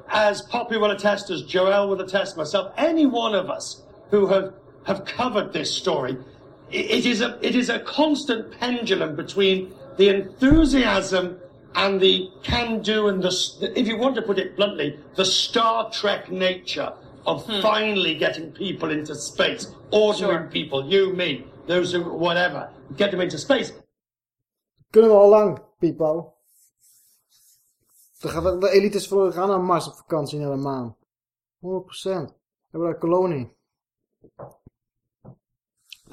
as Poppy will attest, as Joel will attest, myself, any one of us who have have covered this story, i- it is a it is a constant pendulum between the enthusiasm and the can-do and the, if you want to put it bluntly, the Star Trek nature of hmm. finally getting people into space, ordinary people, you, me, those who, whatever, get them into space. Kunnen we al lang, people Dan gaat de elites voor gaan naar Mars op vakantie naar de maan. 100%. We hebben daar een kolonie.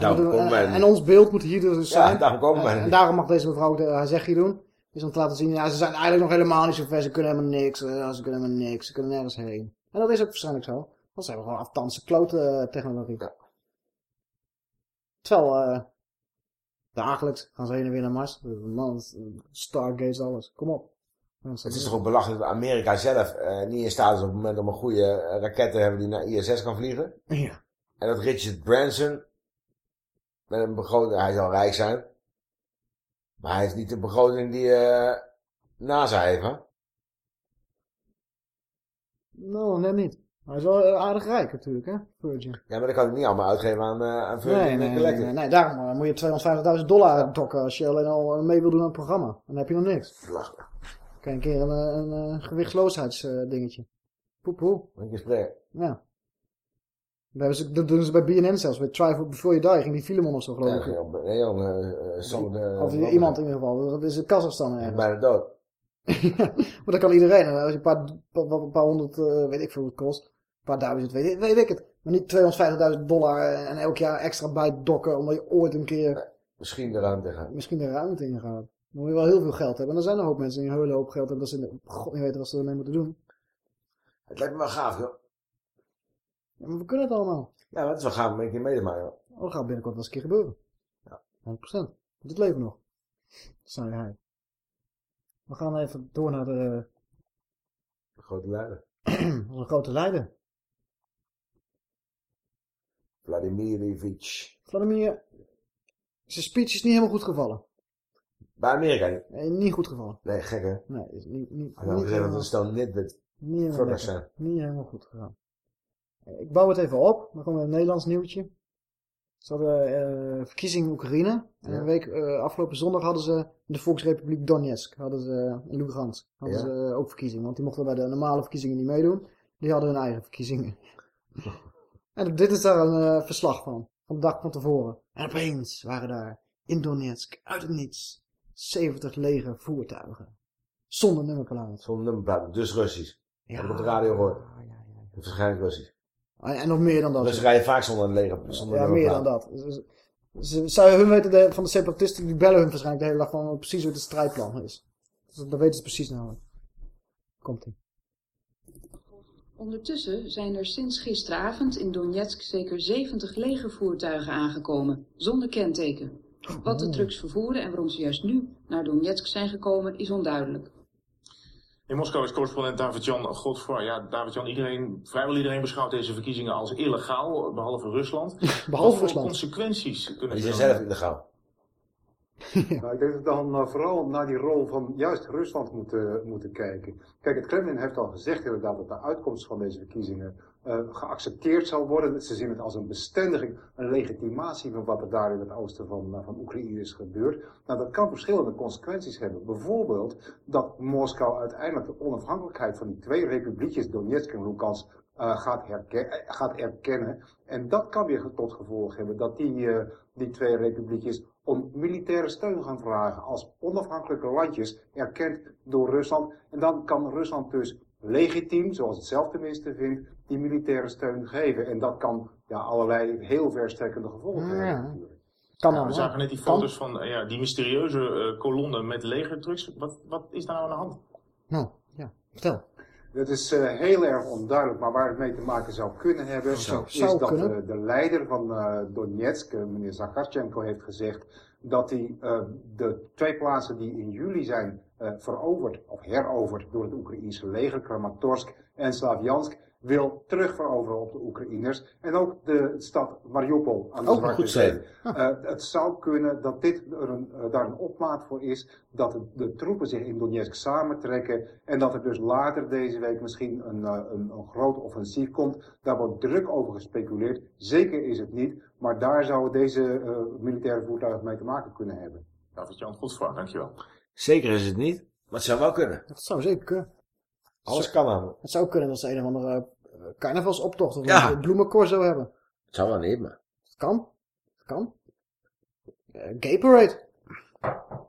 Daarom doen- komen wij en, en ons beeld moet hier dus Ja, zijn. daarom komen wij er en, daarom mag deze mevrouw de- haar zegje doen. Is om te laten zien, ja, ze zijn eigenlijk nog helemaal niet zo ver. Ze kunnen helemaal niks. eh, ze kunnen helemaal niks. Ze kunnen nergens heen. En dat is ook waarschijnlijk zo. Want ze hebben gewoon aftanse klote eh, technologie. Terwijl, eh, dagelijks gaan ze heen en weer naar Mars. Man, Stargates, alles. Kom op. Het is toch ook belachelijk dat Amerika zelf eh, niet in staat is op het moment om een goede eh, raket te hebben die naar ISS kan vliegen. Ja. En dat Richard Branson, met een begroting, hij zal rijk zijn, maar hij heeft niet de begroting die eh, NASA heeft, hè? Nou, net niet. Hij is wel eh, aardig rijk natuurlijk, hè? Virgin. Ja, maar dat kan ik niet allemaal uitgeven aan, eh aan Virgin Nee, nee, nee, nee, nee. Daarom moet je 250.000 dollar dokken als je alleen al mee wil doen aan het programma. Dan heb je nog niks. Kan je een keer een, een, een gewichtsloosheidsdingetje. Poep, poep. Een keer spreken. Ja. Ze, dat doen ze bij BNN zelfs. Bij Try Before You Die ging die Filemon of zo geloof Ja, ik. nee, joh, eh, eh, zonder... Of iemand in ieder geval. Dat is in Kazachstan ergens. Bijna dood. maar dat kan iedereen. En als je een paar, paar, paar honderd, eh, weet ik veel wat het kost. paar duizend, weet, weet ik het. Maar niet 250.000 dollar en elk jaar extra bijdokken omdat je ooit een keer Misschien de ruimte gaan. misschien de ruimte in gaat. Dan moet je wel heel veel geld hebben. En er zijn een hoop mensen die een hele hoop geld hebben dat ze god niet weten wat ze ermee moeten doen. Het lijkt me wel gaaf, joh. Ja, maar we kunnen het allemaal. Ja, maar het is wel gaaf om een keer mee te maken. joh. Oh, dat gaat binnenkort wel eens een keer gebeuren. Ja. 100%. Dit leven nog. Zei hij. We gaan even door naar de, De grote leider. onze grote leider. Vladimirovich. Vladimir, zijn speech is niet helemaal goed gevallen. Bij Amerika niet. Nee, niet goed gevallen. Nee, gek hè? Nee, is niet, niet, Hij had gezegd dat het stel net met Niet helemaal, fuckers lekker. zijn. niet helemaal goed gegaan. Eh, Ik bouw het even op. Dan komen we een Nederlands nieuwtje. Ze hadden eh verkiezingen in Oekraïne. En Ja. een week, eh, afgelopen zondag hadden ze in de Volksrepubliek Donetsk, hadden ze in Lugansk, hadden Ja. ze ook verkiezingen. Want die mochten bij de normale verkiezingen niet meedoen. Die hadden hun eigen verkiezingen. en dit is daar een verslag van. Van de dag van tevoren. En opeens waren daar in Donetsk, uit het niets, 70 lege voertuigen. Zonder nummerplaat. Zonder nummerplaat, dus Russisch. Ja. Heb ik op de radio gehoord. Waarschijnlijk Russisch. En nog meer dan dat. Dus rijden vaak zonder een leger. Zonder Ja, meer dan dat. Ze, ze, ze- hun weten de, van de separatisten, die bellen hun waarschijnlijk de hele dag van precies wat het strijdplan is. Dus dat weten ze precies namelijk. Komt ie. Ondertussen zijn er sinds gisteravond in Donetsk zeker 70 legervoertuigen aangekomen, zonder kenteken. Wat de trucks vervoeren en waarom ze juist nu naar Donetsk zijn gekomen, is onduidelijk. In Moskou is correspondent David-Jan Godfroy. Ja, David-Jan, iedereen, vrijwel iedereen beschouwt deze verkiezingen als illegaal, behalve Rusland. Wat voor Rusland. consequenties kunnen Die ze zijn zelf illegaal. Nou, ik denk dat we dan eh, vooral naar die rol van juist Rusland moeten, moeten kijken. Kijk, het Kremlin heeft al gezegd inderdaad dat de uitkomst van deze verkiezingen eh, geaccepteerd zal worden. Ze zien het als een bestendiging, een legitimatie van wat er daar in het oosten van, eh, van Oekraïne is gebeurd. Nou, dat kan verschillende consequenties hebben. Bijvoorbeeld dat Moskou uiteindelijk de onafhankelijkheid van die twee republiekjes, Donetsk en Lugansk, eh, gaat, herken- gaat erkennen. En dat kan weer tot gevolg hebben dat die, die twee republiekjes om militaire steun gaan vragen als onafhankelijke landjes, erkend door Rusland. En dan kan Rusland dus legitiem, zoals het zelf tenminste vindt, die militaire steun geven. En dat kan ja, allerlei heel verstrekkende gevolgen hebben. Ja. natuurlijk. Kan Ja, nou. we zagen net die foto's van eh, ja, die mysterieuze eh, kolonne met legertrucks. Wat, wat is daar nou aan de hand? Nou, ja, vertel. Het is eh, heel erg onduidelijk, maar waar het mee te maken zou kunnen hebben, Zou- is zou dat eh, de leider van eh, Donetsk, meneer Zakharchenko, heeft gezegd dat hij de twee plaatsen die in juli zijn veroverd of heroverd door het Oekraïense leger, Kramatorsk en Slavjansk, wil terugveroveren op de Oekraïners. En ook de stad Mariupol aan de Ook Zwarte goed Zee. zijn. Eh, het zou kunnen dat dit er een, eh, daar een opmaat voor is dat de, de troepen zich in Donetsk samentrekken en dat er dus later deze week misschien een, eh, een, een groot offensief komt. Daar wordt druk over gespeculeerd. Zeker is het niet, maar daar zouden deze eh, militaire voertuigen mee te maken kunnen hebben. David-Jan Godfroy, dankjewel. Zeker is het niet, maar het zou wel kunnen. Dat zou zeker kunnen. Alles kan namelijk. Het zou kunnen dat ze een of andere eh, carnavalsoptocht of Ja. een bloemencorso hebben. Het zou wel niet, maar... Het kan. Het kan. Eh, gay parade.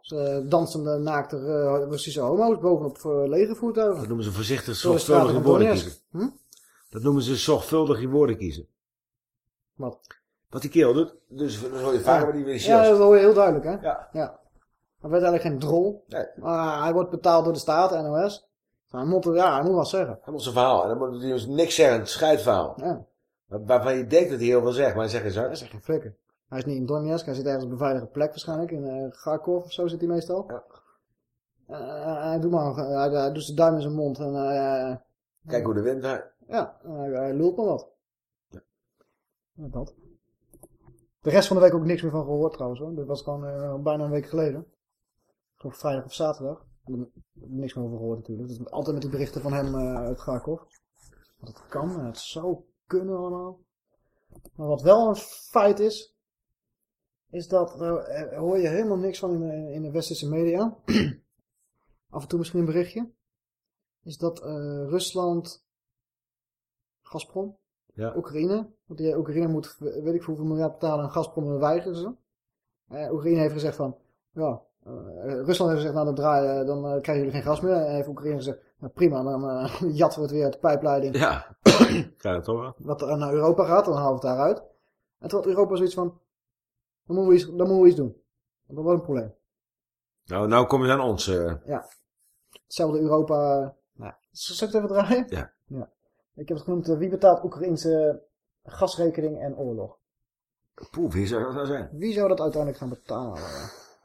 Ze dansende naakte eh, Russische homo's bovenop uh, legervoertuigen. Dat noemen ze voorzichtig de zorgvuldig je woorden kiezen. Hm? Dat noemen ze zorgvuldig je woorden kiezen. Wat? Wat die kerel doet, dus hoor je vaker bij die wc's. Ja, dat hoor je heel duidelijk, hè? Ja. ja. Hij werd eigenlijk geen drol. Nee. Maar hij wordt betaald door de staat, NOS. Hij moet, ja, hij moet wat zeggen. Hij moet zijn verhaal. En dan moet hij dus niks zeggen, scheidverhaal. Ja. Waar- Waarvan je denkt dat hij heel veel zegt, maar hij zegt geen Hij zegt geen flikker. Hij is niet in Donetsk, hij zit ergens op een veilige plek waarschijnlijk. In uh, Kharkov of zo zit hij meestal. Ja. Uh, hij, doet maar, hij, hij doet zijn duim in zijn mond. En, uh, Kijk hoe de wind draait. Ja, hij, hij lult maar wat. Ja. ja. dat. De rest van de week ook niks meer van gehoord trouwens hoor. Dit was gewoon bijna een week geleden. Ik vrijdag of zaterdag. Niks meer over gehoord natuurlijk. Dus altijd met die berichten van hem uh, uit Kharkov. Dat het kan, het zou kunnen allemaal. Maar wat wel een feit is, is dat, daar hoor je helemaal niks van in de, in de westerse media. Af en toe misschien een berichtje. Is dat uh, Rusland, Gazprom, ja. Oekraïne, want die Oekraïne moet, weet ik hoeveel miljard betalen aan Gazprom en weigeren ze. Uh, Oekraïne heeft gezegd van, ja, Rusland heeft gezegd, nou dan, draaien, dan krijgen jullie geen gas meer. En heeft Oekraïne gezegd, Nou, prima, dan eh jatten we het weer uit de pijpleiding. Ja, het toch wel. Wat er naar Europa gaat, dan halen we het daaruit. En toen had Europa zoiets van, dan moeten we iets, dan moeten we iets doen. Dat wordt een probleem. Nou, nou kom je aan ons. eh. Ja. Hetzelfde Europa. eh, Nou, zal ik het even draaien? Ja. ja. Ik heb het genoemd, eh, wie betaalt Oekraïnse gasrekening en oorlog? Poeh, wie zou dat nou zijn? Wie zou dat uiteindelijk gaan betalen?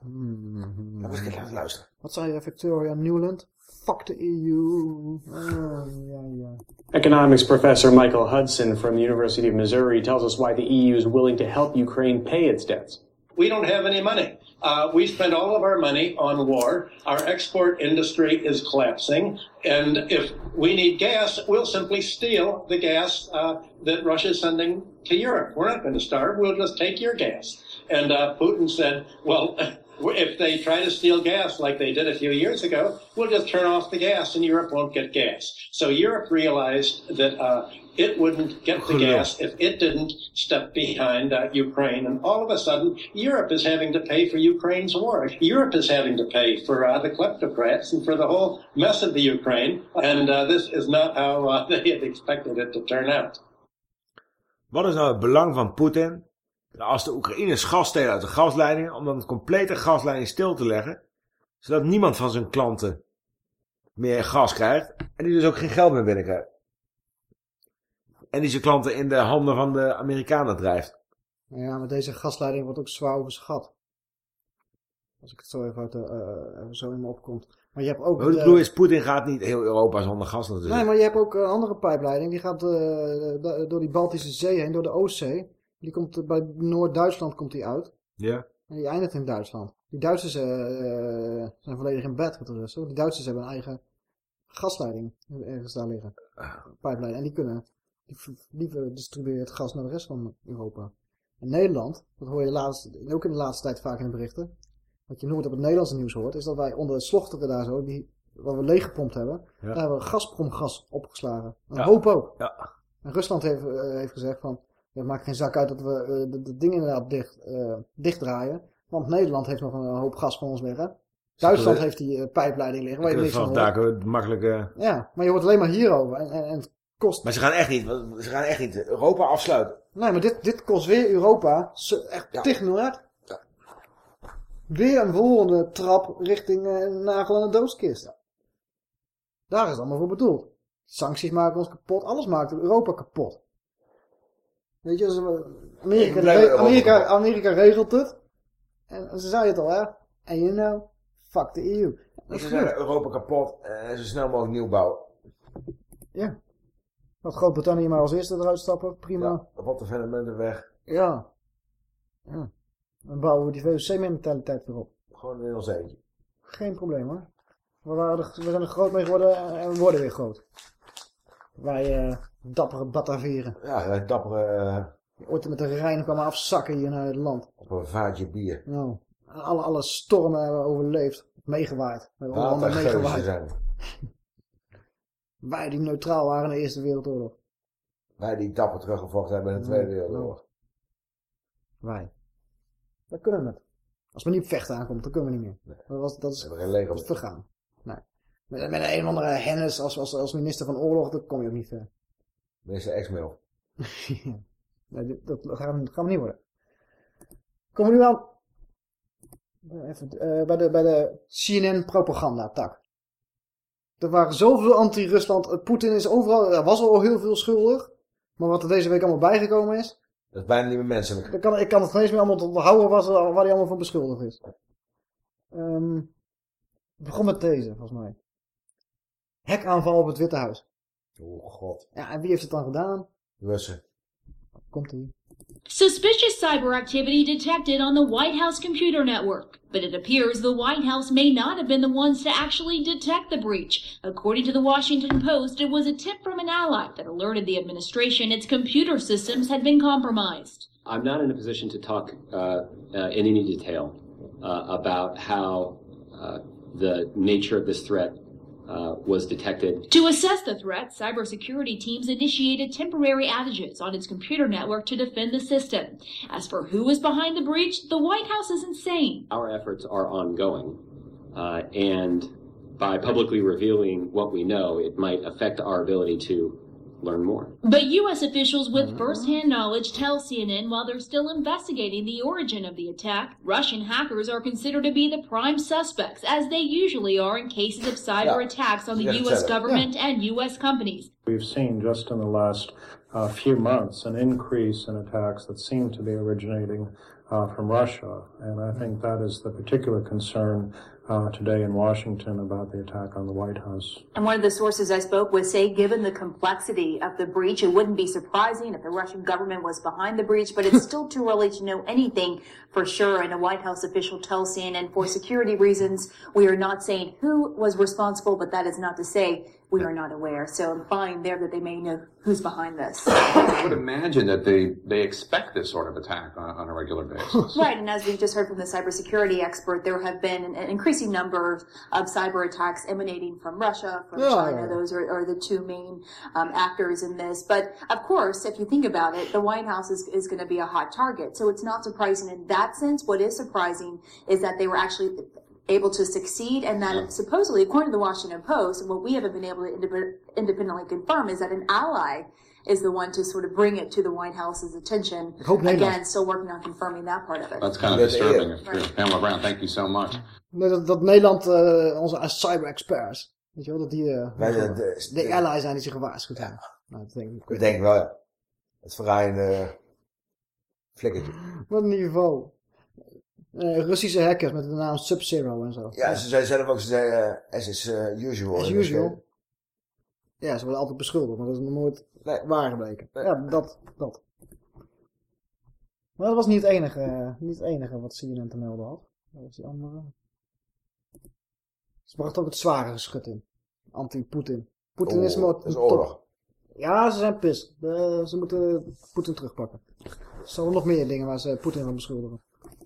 Laten we eens even luisteren. Wat zei je, Victoria Newland? Fuck the EU. Ah, ja, ja. Economics professor Michael Hudson from the University of Missouri tells us why the EU is willing to help Ukraine pay its debts. We don't have any money. Uh, we spend all of our money on war. Our export industry is collapsing. And if we need gas, we'll simply steal the gas uh, that Russia's sending to Europe. We're not going to starve. We'll just take your gas. And uh, Putin said, well, if they try to steal gas like they did a few years ago, we'll just turn off the gas and Europe won't get gas. So Europe realized that uh, it wouldn't get the gas if it didn't step behind uh, Ukraine. And all of a sudden, Europe is having to pay for Ukraine's war. Europe is having to pay for uh, the kleptocrats and for the whole mess of the Ukraine. And uh, this is not how uh, they had expected it to turn out. Wat is nou het belang van Poetin als de Oekraïners gas stelen uit de gasleidingen, om dan het complete gasleiding stil te leggen, zodat niemand van zijn klanten meer gas krijgt en die dus ook geen geld meer binnenkrijgt. En die zijn klanten in de handen van de Amerikanen drijft. Nou ja, maar deze gasleiding wordt ook zwaar overschat. Als ik het zo even, uit de, eh, zo in me opkomt. Maar je hebt ook... Wat ik de- bedoel is, Poetin gaat niet heel Europa zonder gas natuurlijk. Nee, maar je hebt ook een andere pijpleiding. Die gaat eh, door die Baltische Zee heen, door de Oostzee. Die komt bij Noord-Duitsland komt die uit. Ja. En die eindigt in Duitsland. Die Duitsers eh, eh, zijn volledig in bed getrust. hoor. Die Duitsers hebben een eigen gasleiding ergens daar liggen. Pijpleiding. En die kunnen, die, die distribueren het gas naar de rest van Europa. En Nederland, dat hoor je laatst, ook in de laatste tijd vaak in de berichten. Wat je nooit op het Nederlandse nieuws hoort, is dat wij onder het slochteren daar zo, die, wat we leeggepompt hebben, Ja. daar hebben we Gazprom gas opgeslagen. Een Ja. hoop ook. Ja. En Rusland heeft, eh, heeft gezegd van, het maakt geen zak uit dat we eh, de, dingen inderdaad dicht, eh, dichtdraaien. Want Nederland heeft nog een hoop gas van ons liggen. Duitsland we- heeft die eh, pijpleiding liggen waar je Kunnen niks van van het hoort. dak makkelijk... eh, Ja, maar je hoort alleen maar hierover. En, en, en het kost... Maar ze gaan echt niet, ze gaan echt niet Europa afsluiten. Nee, maar dit, dit kost weer Europa echt Ja. 10 miljard. Weer een volgende trap richting eh, een nagel aan de doodskist. Daar is het allemaal voor bedoeld. Sancties maken ons kapot. Alles maakt Europa kapot. Weet je, Amerika, Amerika, regelt het. En ze zei het al, hè. En you know, fuck the EU. Dat Ze zeggen. Europa kapot en zo snel mogelijk nieuw bouwen. Ja. Laat Groot-Brittannië maar als eerste eruit stappen. Prima. Kapot de fundamenten weg. Ja. ja. Dan bouwen we die VOC-mentaliteit weer op. Gewoon in ons eentje. Geen probleem hoor. We, waren er, we zijn er groot mee geworden en we worden weer groot. Wij eh, dappere Batavieren. Ja, wij dappere eh, ooit met de Rijn kwamen afzakken hier naar het land. op een vaatje bier. Nou, alle, alle stormen hebben we overleefd. Meegewaaid. We hebben allemaal meegewaaid. zijn. Wij die neutraal waren in de Eerste Wereldoorlog. Wij die dapper teruggevochten hebben in de Tweede Wereldoorlog. Wij. We kunnen het. Als we niet op vechten aankomt, dan kunnen we niet meer. Dat, was, dat is, hebben geen leger dat is vergaan. Met, met een of andere Hennis als, als, als minister van oorlog, dan kom je ook niet ver. Minister Exmail. nee, dit- dat gaan, gaan we niet worden. Komen we nu aan even, eh, bij de, bij de CNN-propaganda-tak. Er waren zoveel anti-Rusland. eh, Poetin is overal, er was al heel veel schuldig. Maar wat er deze week allemaal bijgekomen is, Dat is bijna niet meer menselijk. ik kan, ik kan het geen eens meer allemaal onthouden wat, waar hij allemaal van beschuldigd is. Ehm, het begon met deze, volgens mij. Hekaanval op het Witte Huis. Oh god. Ja, en wie heeft het dan gedaan? Russen. Komt ie. Suspicious cyber activity detected on the White House computer network, but it appears the White House may not have been the ones to actually detect the breach. According to the Washington Post, it was a tip from an ally that alerted the administration its computer systems had been compromised. I'm not in a position to talk uh, uh, in any detail uh, about how uh, the nature of this threat uh, was detected. To assess the threat, cybersecurity teams initiated temporary outages on its computer network to defend the system. As for who was behind the breach, the White House isn't saying. Our efforts are ongoing, uh, and by publicly revealing what we know, it might affect our ability to learn more. But U.S. officials with first-hand knowledge tell CNN while they're still investigating the origin of the attack, Russian hackers are considered to be the prime suspects, as they usually are in cases of cyber Yeah. attacks on the You gotta U.S. tell it. government and U.S. companies. We've seen just in the last uh, few months an increase in attacks that seem to be originating uh, from Russia. And I think that is the particular concern uh, today in Washington about the attack on the White House. And one of the sources I spoke with say, given the complexity of the breach, it wouldn't be surprising if the Russian government was behind the breach, but it's still too early to know anything for sure. And a White House official tells CNN for security reasons, we are not saying who was responsible, but that is not to say we are not aware. So implying there that they may know who's behind this. I would imagine that they, they expect this sort of attack on, on a regular basis. Right, and as we just heard from the cybersecurity expert, there have been an, an increasing number of cyber attacks emanating from Russia, from Yeah, China. yeah. Those are, are the two main um, actors in this. But of course, if you think about it, the White House is, is going to be a hot target. So it's not surprising in that sense. What is surprising is that they were actually able to succeed and that supposedly, according to the Washington Post, and what we haven't been able to indep- independently confirm is that an ally is the one to sort of bring it to the White House's attention. Ik hoop Nederland. Again, still working on confirming that part of it. That's kind of That's disturbing. it. If true. Pamela Brown, thank you so much. Nee, Dat, dat Nederland, eh, onze cyber-experts, weet je wel, dat die eh, Wij zijn de, de- allies zijn die zich gewaarschuwd hebben. Nou, dat denk ik. Ik denk wel, ja. Het verraaiende flikkertje. Wat in ieder eh, Russische hackers met de naam Sub-Zero en zo. Ja, ze zei zelf ook, ze zei, eh, as is eh, usual. As usual. Ja, ze worden altijd beschuldigd, maar dat is nog nooit waar gebleken. Ja, dat, dat. Maar dat was niet het enige, niet het enige wat CNN te melden had. Dat was die andere. Ze bracht ook het zware geschut in. Anti-Poetin. Poetin is Oh, dat is oorlog. Ja, ze zijn pist. Eh, ze moeten Poetin terugpakken. Er zijn nog meer dingen waar ze Poetin van beschuldigen.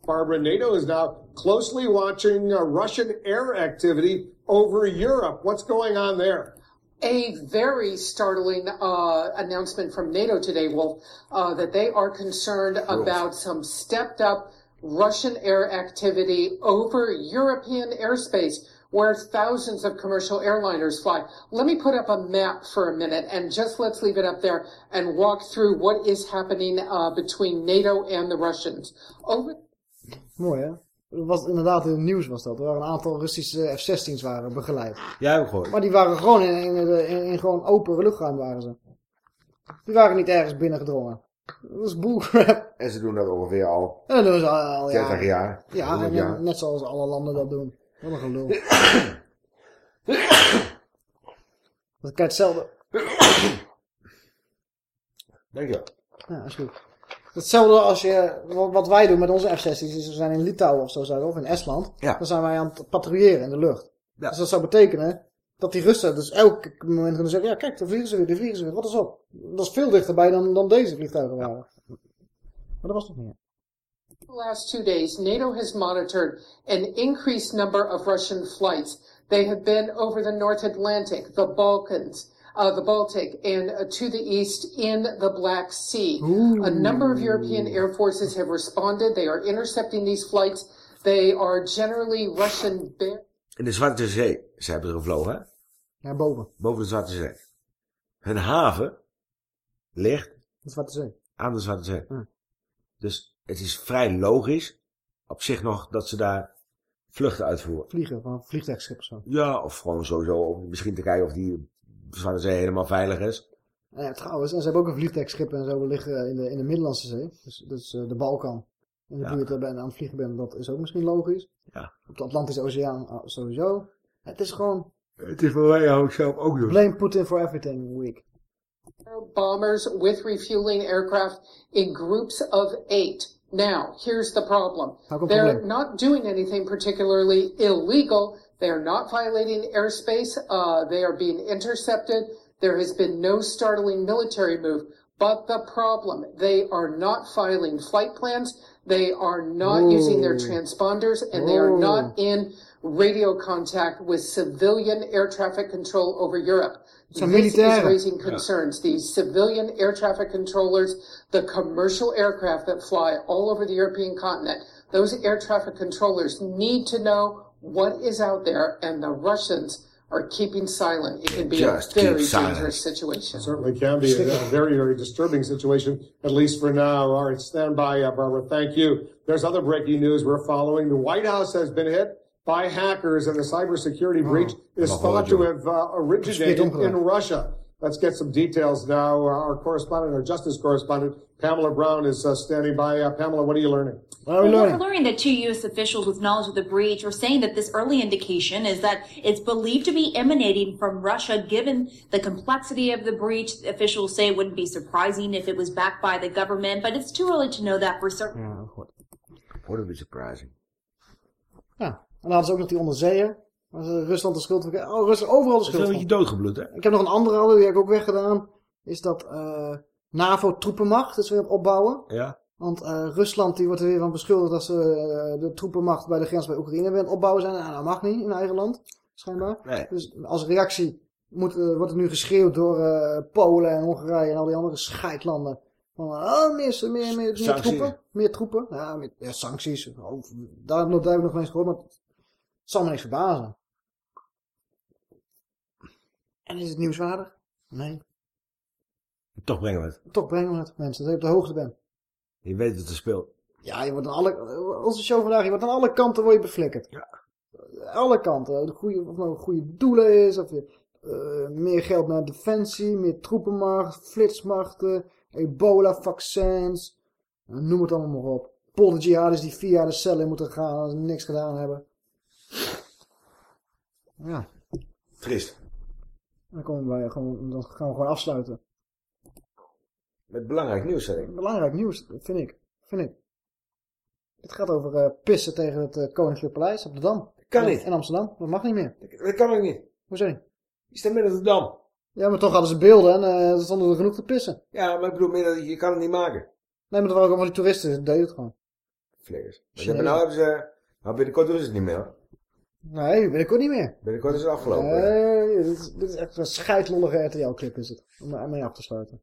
Barbara, NATO is now closely watching uh, Russian air activity over Europe. What's going on there? A very startling uh, announcement from NATO today, Wolf, uh, that they are concerned about some stepped up Russian air activity over European airspace where thousands of commercial airliners fly. Let me put up a map for a minute and just let's leave it up there and walk through what is happening uh, between NATO and the Russians. Over Mooi hè? Dat was inderdaad in het nieuws was dat. Er waren een aantal Russische F-16's waren begeleid. Ja, heb ik gehoord. Maar die waren gewoon in, in, in, in gewoon open luchtruim waren ze. Die waren niet ergens binnengedrongen. Dat is bullcrap. En ze doen dat ongeveer al En dat doen ze al, al 30 jaren. jaar. Ja, 100 en, jaar. net zoals alle landen dat doen. Wat een gelul. Dat kan hetzelfde. Denk je? Ja, is goed. Hetzelfde als je, wat wij doen met onze F-16's, is we zijn in Litouwen of zo, zijn we, of in Estland. Ja. Dan zijn wij aan het patrouilleren in de lucht. Dus dat zou betekenen dat die Russen dus elk moment kunnen zeggen, ja kijk, daar vliegen ze weer, daar vliegen ze weer, wat is op? Dat is veel dichterbij dan, dan deze vliegtuigen waren. Maar dat was nog niet. the last two days, NATO has monitored an increased number of Russian flights. They have been over the North Atlantic, the Balkans, uh, the Baltic, and uh, to the east in the Black Sea. A number of European air forces have responded. They are intercepting these flights. They are generally Russian. In de Zwarte Zee, ze hebben er gevlogen, hè? Ja, boven. Boven de Zwarte Zee. Hun haven ligt De Zwarte Zee. aan de Zwarte Zee. Ja. Dus het is vrij logisch op zich nog dat ze daar vluchten uitvoeren. Vliegen van een vliegtuigschip zo. Ja, of gewoon sowieso om misschien te kijken of die Zee helemaal veilig is. En ja, trouwens, en ze hebben ook een vliegtuigschip en zo liggen in de, in de Middellandse Zee. Dus, dus eh, de Balkan. In de Ja. buurt daar ben aan het vliegen ben, dat is ook misschien logisch. Ja. Op de Atlantische Oceaan ah, sowieso. Het is gewoon Het is voor mij ook zelf ook doen. blame Putin for everything week. bombers with refueling aircraft in groups of eight. Now, here's the problem. They're not doing anything particularly illegal. They are not violating airspace. Uh, they are being intercepted. There has been no startling military move. But the problem, they are not filing flight plans. They are not using their transponders and they are not in radio contact with civilian air traffic control over Europe. Zijn This is militairen. raising Ja. concerns. These civilian air traffic controllers, the commercial aircraft that fly all over the European continent, those air traffic controllers need to know what is out there, and the Russians are keeping silent. It can be Just a very keep silent. dangerous situation. Certainly can be a, a very, very disturbing situation, at least for now. All right, stand by, uh, Barbara. Thank you. There's other breaking news we're following. The White House has been hit by hackers, and the cybersecurity breach is Oh, thought to have uh, originated in Russia. Let's get some details now. Uh, our correspondent, our justice correspondent, Pamela Brown, is uh, standing by. Uh, Pamela, what are you learning? What Well, we're learning that two U.S. officials with knowledge of the breach are saying that this early indication is that it's believed to be emanating from Russia, given the complexity of the breach. Officials say it wouldn't be surprising if it was backed by the government, but it's too early to know that for certain. Ja, goed. Would be surprising. Ja, en dan hadden ze ook nog die onderzeeër. Ze Rusland de schuld van Oh, Rusland overal de Dat is schuld wel van. een beetje doodgebloed, hè? Ik heb nog een andere, hadden, die heb ik ook weggedaan. Is dat eh NAVO-troepenmacht is weer op opbouwen. Ja. Want eh, Rusland die wordt er weer van beschuldigd dat ze eh, de troepenmacht bij de grens bij Oekraïne weer aan het opbouwen zijn. Nou, dat mag niet in eigen land, schijnbaar. Nee. Dus als reactie moet, wordt het nu geschreeuwd door Polen en Hongarije en al die andere scheidlanden. Van, oh, meer, meer, meer, meer troepen. Meer troepen. Ja, meer, ja sancties. Oh, daar, daar heb ik nog eens gehoord, maar het zal me niks verbazen. En is het nieuwswaardig? Nee. Toch brengen we het. Toch brengen we het, mensen, dat je op de hoogte bent. Je weet wat er speelt. Ja, je wordt aan alle, onze show vandaag, je wordt aan alle kanten word je beflikkerd. Ja. Alle kanten. De goede, of het nou goede doelen is, of je, eh, meer geld naar defensie, meer troepenmacht, flitsmachten, ebola-vaccins, noem het allemaal maar op. Polder jihadis die vier jaar de cel in moeten gaan als ze niks gedaan hebben. Ja, Triest. Dan, komen wij gewoon, dan gaan we gewoon afsluiten. Met belangrijk nieuws, zeg ik. Belangrijk nieuws, vind ik. Vind ik. Het gaat over eh, pissen tegen het eh, Koninklijk Paleis op de Dam. Kan In- niet. In Amsterdam. Dat mag niet meer. Dat kan ook niet. Hoezo niet? Je staat midden op de dam. Ja, maar toch hadden ze beelden en eh, er stonden er genoeg te pissen. Ja, maar ik bedoel meer dat je kan het niet maken. Nee, maar er waren ook allemaal die toeristen, die deden het gewoon. Flikkers. Maar nou hebben ze... Nou, binnenkort doen ze het niet meer. Nee, binnenkort niet meer. Binnenkort is het afgelopen. Nee, dit is, dit is echt een scheidlollige RTL-clip is het. Om mee af te sluiten.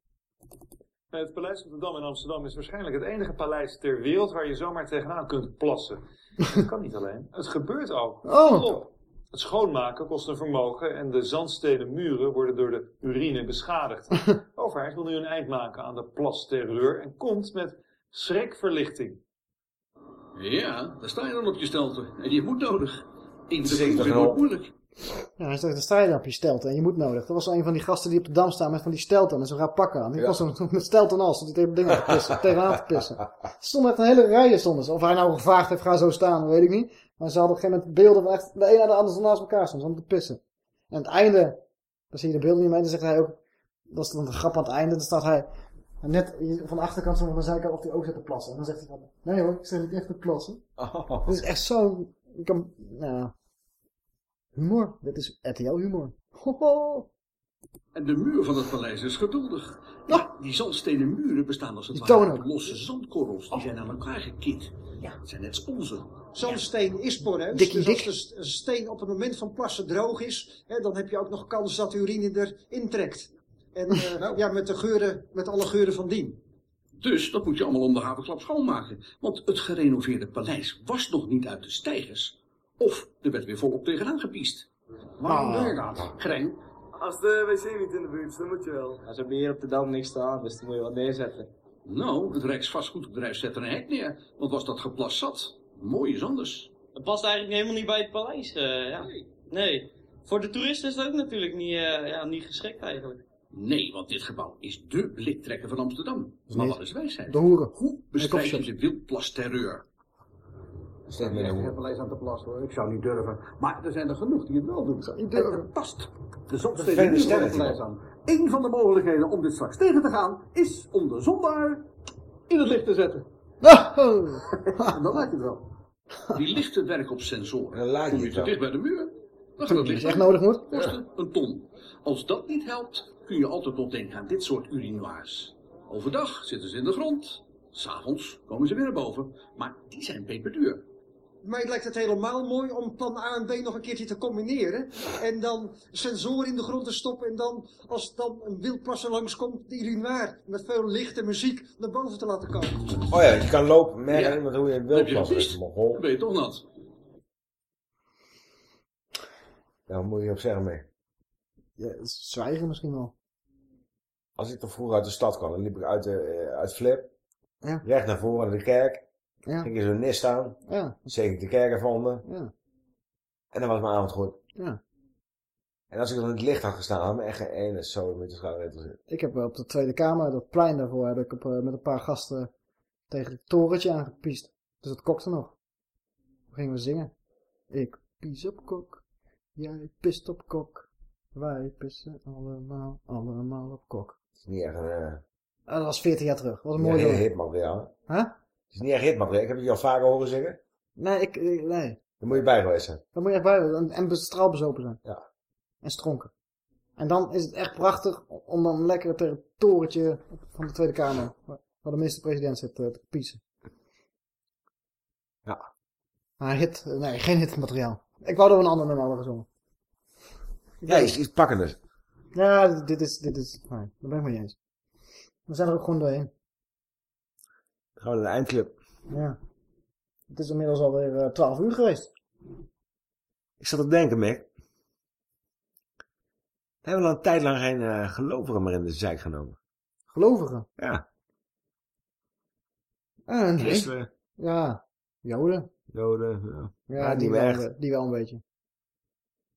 Het Paleis op de Dam in Amsterdam is waarschijnlijk het enige paleis ter wereld waar je zomaar tegenaan kunt plassen. Dat kan niet alleen. Het gebeurt ook. Oh. Het schoonmaken kost een vermogen en de zandstenen muren worden door de urine beschadigd. De overheid wil nu een eind maken aan de plasterreur en komt met schrikverlichting. Ja, daar sta je dan op je stelte. En je moet nodig. In de proef is nooit moeilijk. Ja, hij zegt, dan sta je op je stelten en je moet nodig. Dat was een van die gasten die op de Dam staan met van die stelten met zo'n raar pak aan. Die Ja. was dan met stelten en al, stond hij tegen dingen te pissen, tegenaan te pissen. Er stonden echt een hele rijen stonden ze. Of hij nou gevraagd heeft, ga zo staan, dat weet ik niet. Maar ze hadden op een gegeven moment beelden van echt de een na de ander naast elkaar stonden, om te pissen. En aan het einde, dan zie je de beelden niet meer, en dan zegt hij ook, dat is dan een grap aan het einde, dan staat hij net van de achterkant van de zijkant of hij ook zit te plassen. En dan zegt hij van, nee hoor, ik zit niet echt te plassen. Oh. Dit is echt zo, ik kan, nou, humor. Dit is RTL humor. Hoho. En de muur van het paleis is geduldig. Maar die zandstenen muren bestaan als het Die ware uit losse zandkorrels. Die zijn aan elkaar gekit. Ja, het zijn net sponsen. Zandsteen is poreus. Dikkie dus als de steen op het moment van plassen droog is, hè, dan heb je ook nog kans dat de urine erin trekt. En eh, ja, met, de geuren, met alle geuren van dien. Dus dat moet je allemaal om de havenklap schoonmaken. Want het gerenoveerde paleis was nog niet uit de stijgers. Of er werd weer volop tegenaan gepiest. Waarom doe je dat, Grijn? Als de wc niet in de buurt is, dan moet je wel. Als er meer op de dam niks staan, dus dan moet je wat neerzetten. Nou, het Rijksvastgoedbedrijf zet er een hek neer. Want was dat geplas zat, mooi is anders. Het past eigenlijk helemaal niet bij het paleis. eh, ja. nee. Voor de toeristen is het ook natuurlijk niet, eh, ja, niet geschikt eigenlijk. Nee, want dit gebouw is dé bliktrekker van Amsterdam. Maar wat is wijsheid? De hoeren. Hoe bestrijd je de wildplasterreur? Steeds meer echt een geen paleis aan te plassen hoor. Ik zou niet durven. Maar er zijn er genoeg die het wel doen. niet En het past. De paleis man. aan. Eén van de mogelijkheden om dit straks tegen te gaan is om de zondaar in het licht te zetten. En dan lijkt het wel. Die lichten werken op sensoren. laat Kom je te het dicht bij de muur, dan gaat het licht echt nodig moet. Kosten een ton. Als dat niet helpt, kun je altijd nog denken aan dit soort urinoirs. Overdag zitten ze in de grond. S'avonds komen ze weer naar boven. Maar die zijn peperduur. Mij lijkt het helemaal mooi om plan A en B nog een keertje te combineren. En dan sensoren in de grond te stoppen. En dan, als dan een wildplasser langskomt, de urinoir met veel licht en muziek naar boven te laten komen. Oh ja, je kan lopen, merken Ja. hoe je Heb wilt je plassen. gemist? Mogol. Dan ben je toch nat. Ja, wat moet je op zeggen mee? Ja, zwijgen misschien wel. Als ik toch vroeger uit de stad kwam, dan liep ik uit, de, eh, uit Flip. Ja. Recht naar voren, naar de kerk. Ja. Ging in zo'n nis staan. Ja. Zeker de kerk gevonden. Ja. En dan was mijn avond goed. Ja. En als ik dan in het licht had gestaan, had me echt geen ene zo met de schouder zitten. Ik heb op de Tweede Kamer, dat plein daarvoor, heb ik op, eh, met een paar gasten tegen het torentje aangepiest. Dus het kokte nog. Toen gingen we zingen. Ik pies op kok, jij pist op kok. Wij pissen allemaal, allemaal op kok. Het is niet echt een... eh, Ah, dat was 14 jaar terug. Wat een niet mooi echt nummer. hitmateriaal. hè? Huh? Het is niet echt hitmateriaal. Ik heb het je al vaker horen zingen. Nee, ik, ik- nee. Dan moet je bij geweest zijn. Dan moet je echt bij en, en straalbezopen zijn. Ja. En stronken. En dan is het echt prachtig om dan lekker tegen het torentje van de Tweede Kamer, waar de minister-president zit, eh, te piezen. Ja. Maar hit, nee, geen hitmateriaal. Ik wou dat we een ander nummer hadden gezongen. Ja, iets, iets pakkenders. Ja, dit- dit is, dit is, nee, daar ben ik mee eens. We zijn er ook gewoon doorheen. Gaan we naar de eindclub. Ja. Het is inmiddels alweer eh 12 uur geweest. Ik zat te denken, Mick. We hebben al een tijd lang geen eh, gelovigen meer in de zijk genomen. Gelovigen? Ja. Eh, nee. Christenen, Ja, Joden. Joden. Ja, Ja, Ja, die, wel, echt. die wel een beetje.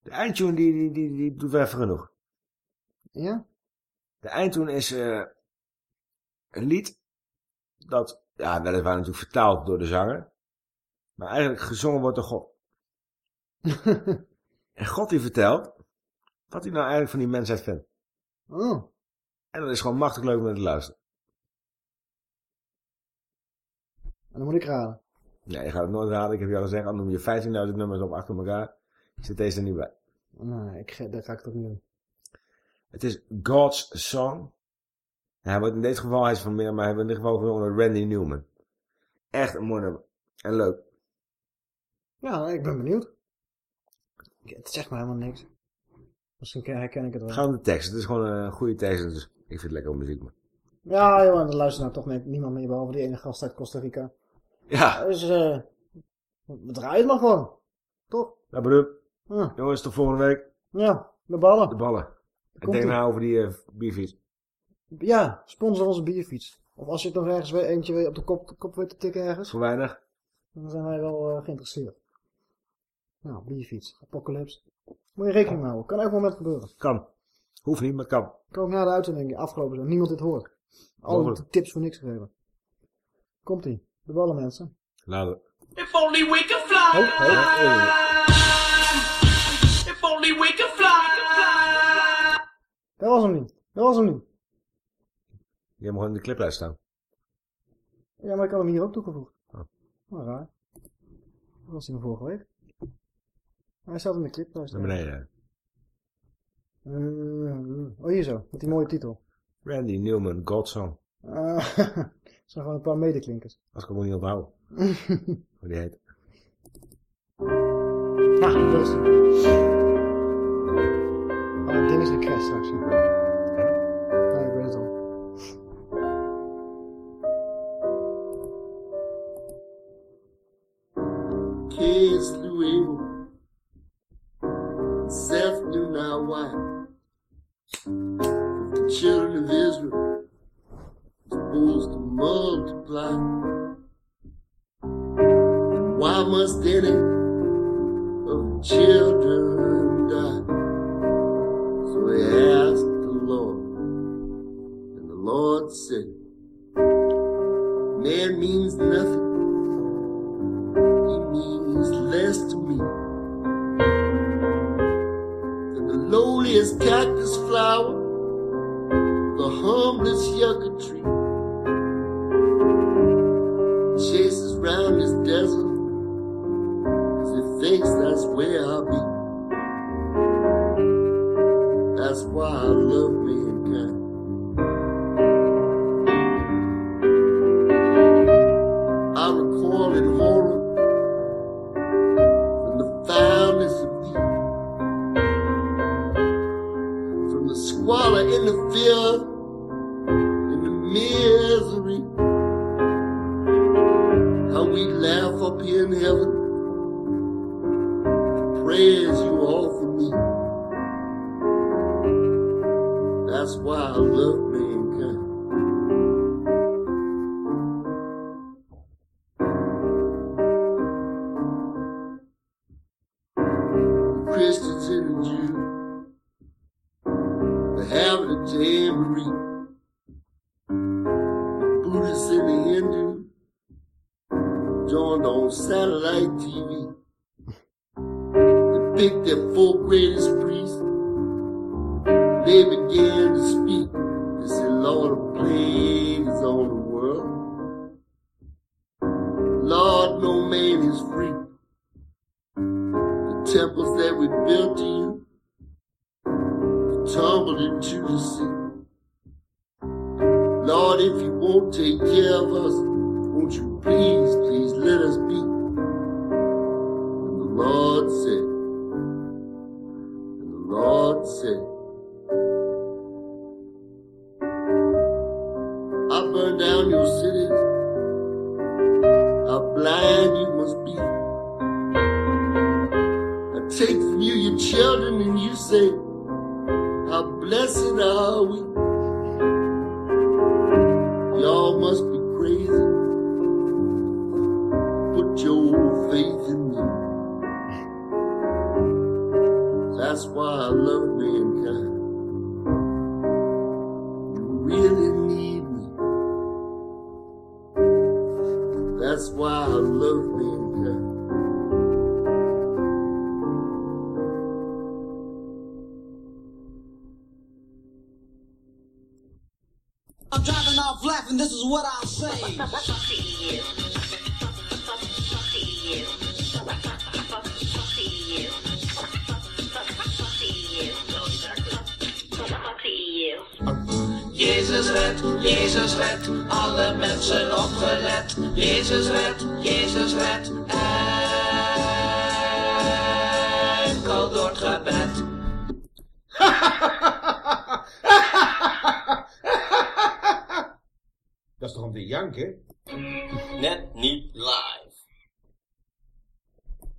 De eindtune die, die, die, die doet wel even genoeg. Ja? De eindtune is eh, een lied dat, ja, weliswaar natuurlijk vertaald door de zanger. Maar eigenlijk gezongen wordt door God. en God die vertelt wat hij nou eigenlijk van die mensheid vindt. Oh. En dat is gewoon machtig leuk om naar te luisteren. En dan moet ik raden. Nee, je gaat het nooit raden. Ik heb je al gezegd, al noem je 15.000 nummers op achter elkaar. Zit deze er niet bij. Nee, ik, dat ga ik toch niet doen. Het is God's Song. Hij wordt in dit geval, hij is van meer, maar hij wordt in dit geval gezongen door Randy Newman. Echt een mooi nummer. En leuk. Ja, ik ben benieuwd. Het zegt me helemaal niks. Misschien ken- herken ik het wel. Ga aan de tekst. Het is gewoon een goede tekst. Dus ik vind het lekker op muziek. Maar. Ja, joh, en er luistert nou toch niemand meer, behalve die ene gast uit Costa Rica. Ja. Dus, eh, draaien het maar gewoon. Toch? Ja, bedoel. Ja. Jongens, tot volgende week. Ja, de ballen. De ballen. En denk nou over die bierfiets. Ja, sponsor onze bierfiets. Of als je het nog ergens weer eentje op de kop, kop weet te tikken ergens. Voor weinig. Dan zijn wij wel eh, geïnteresseerd. Nou, bierfiets. Apocalypse. Moet je rekening mee houden. Kan elk moment gebeuren. Kan. Hoeft niet, maar kan. Kan ook na de uitzending afgelopen zijn. Niemand dit hoort. Alle tips voor niks gegeven. Komt ie. De ballen mensen. Later. If only we could fly. Oh, oh, oh. If only we could fly. Dat was hem niet. Dat was hem niet. Je hebt gewoon in de cliplijst staan. Ja, maar ik had hem hier ook toegevoegd. Oh. Nou, raar. Dat was hij van vorige week. Hij staat in de clip. Daar Naar beneden. Uh, oh, hier zo. Met die mooie titel. Randy Newman, God Song. Uh, het zijn gewoon een paar medeklinkers. Als ik hem niet onthouden. Hoe die heet. Nou, dat is. Oh, ding is gecrashed straks. Ja, kids through evil. Seth knew not why. The children of Israel supposed to multiply. Why must any of the children die? So he asked the Lord, and the Lord said, Man means nothing lowliest cactus flower, the humblest yucca tree. Chases round this desert, cause he thinks that's where I'll be. That's why I love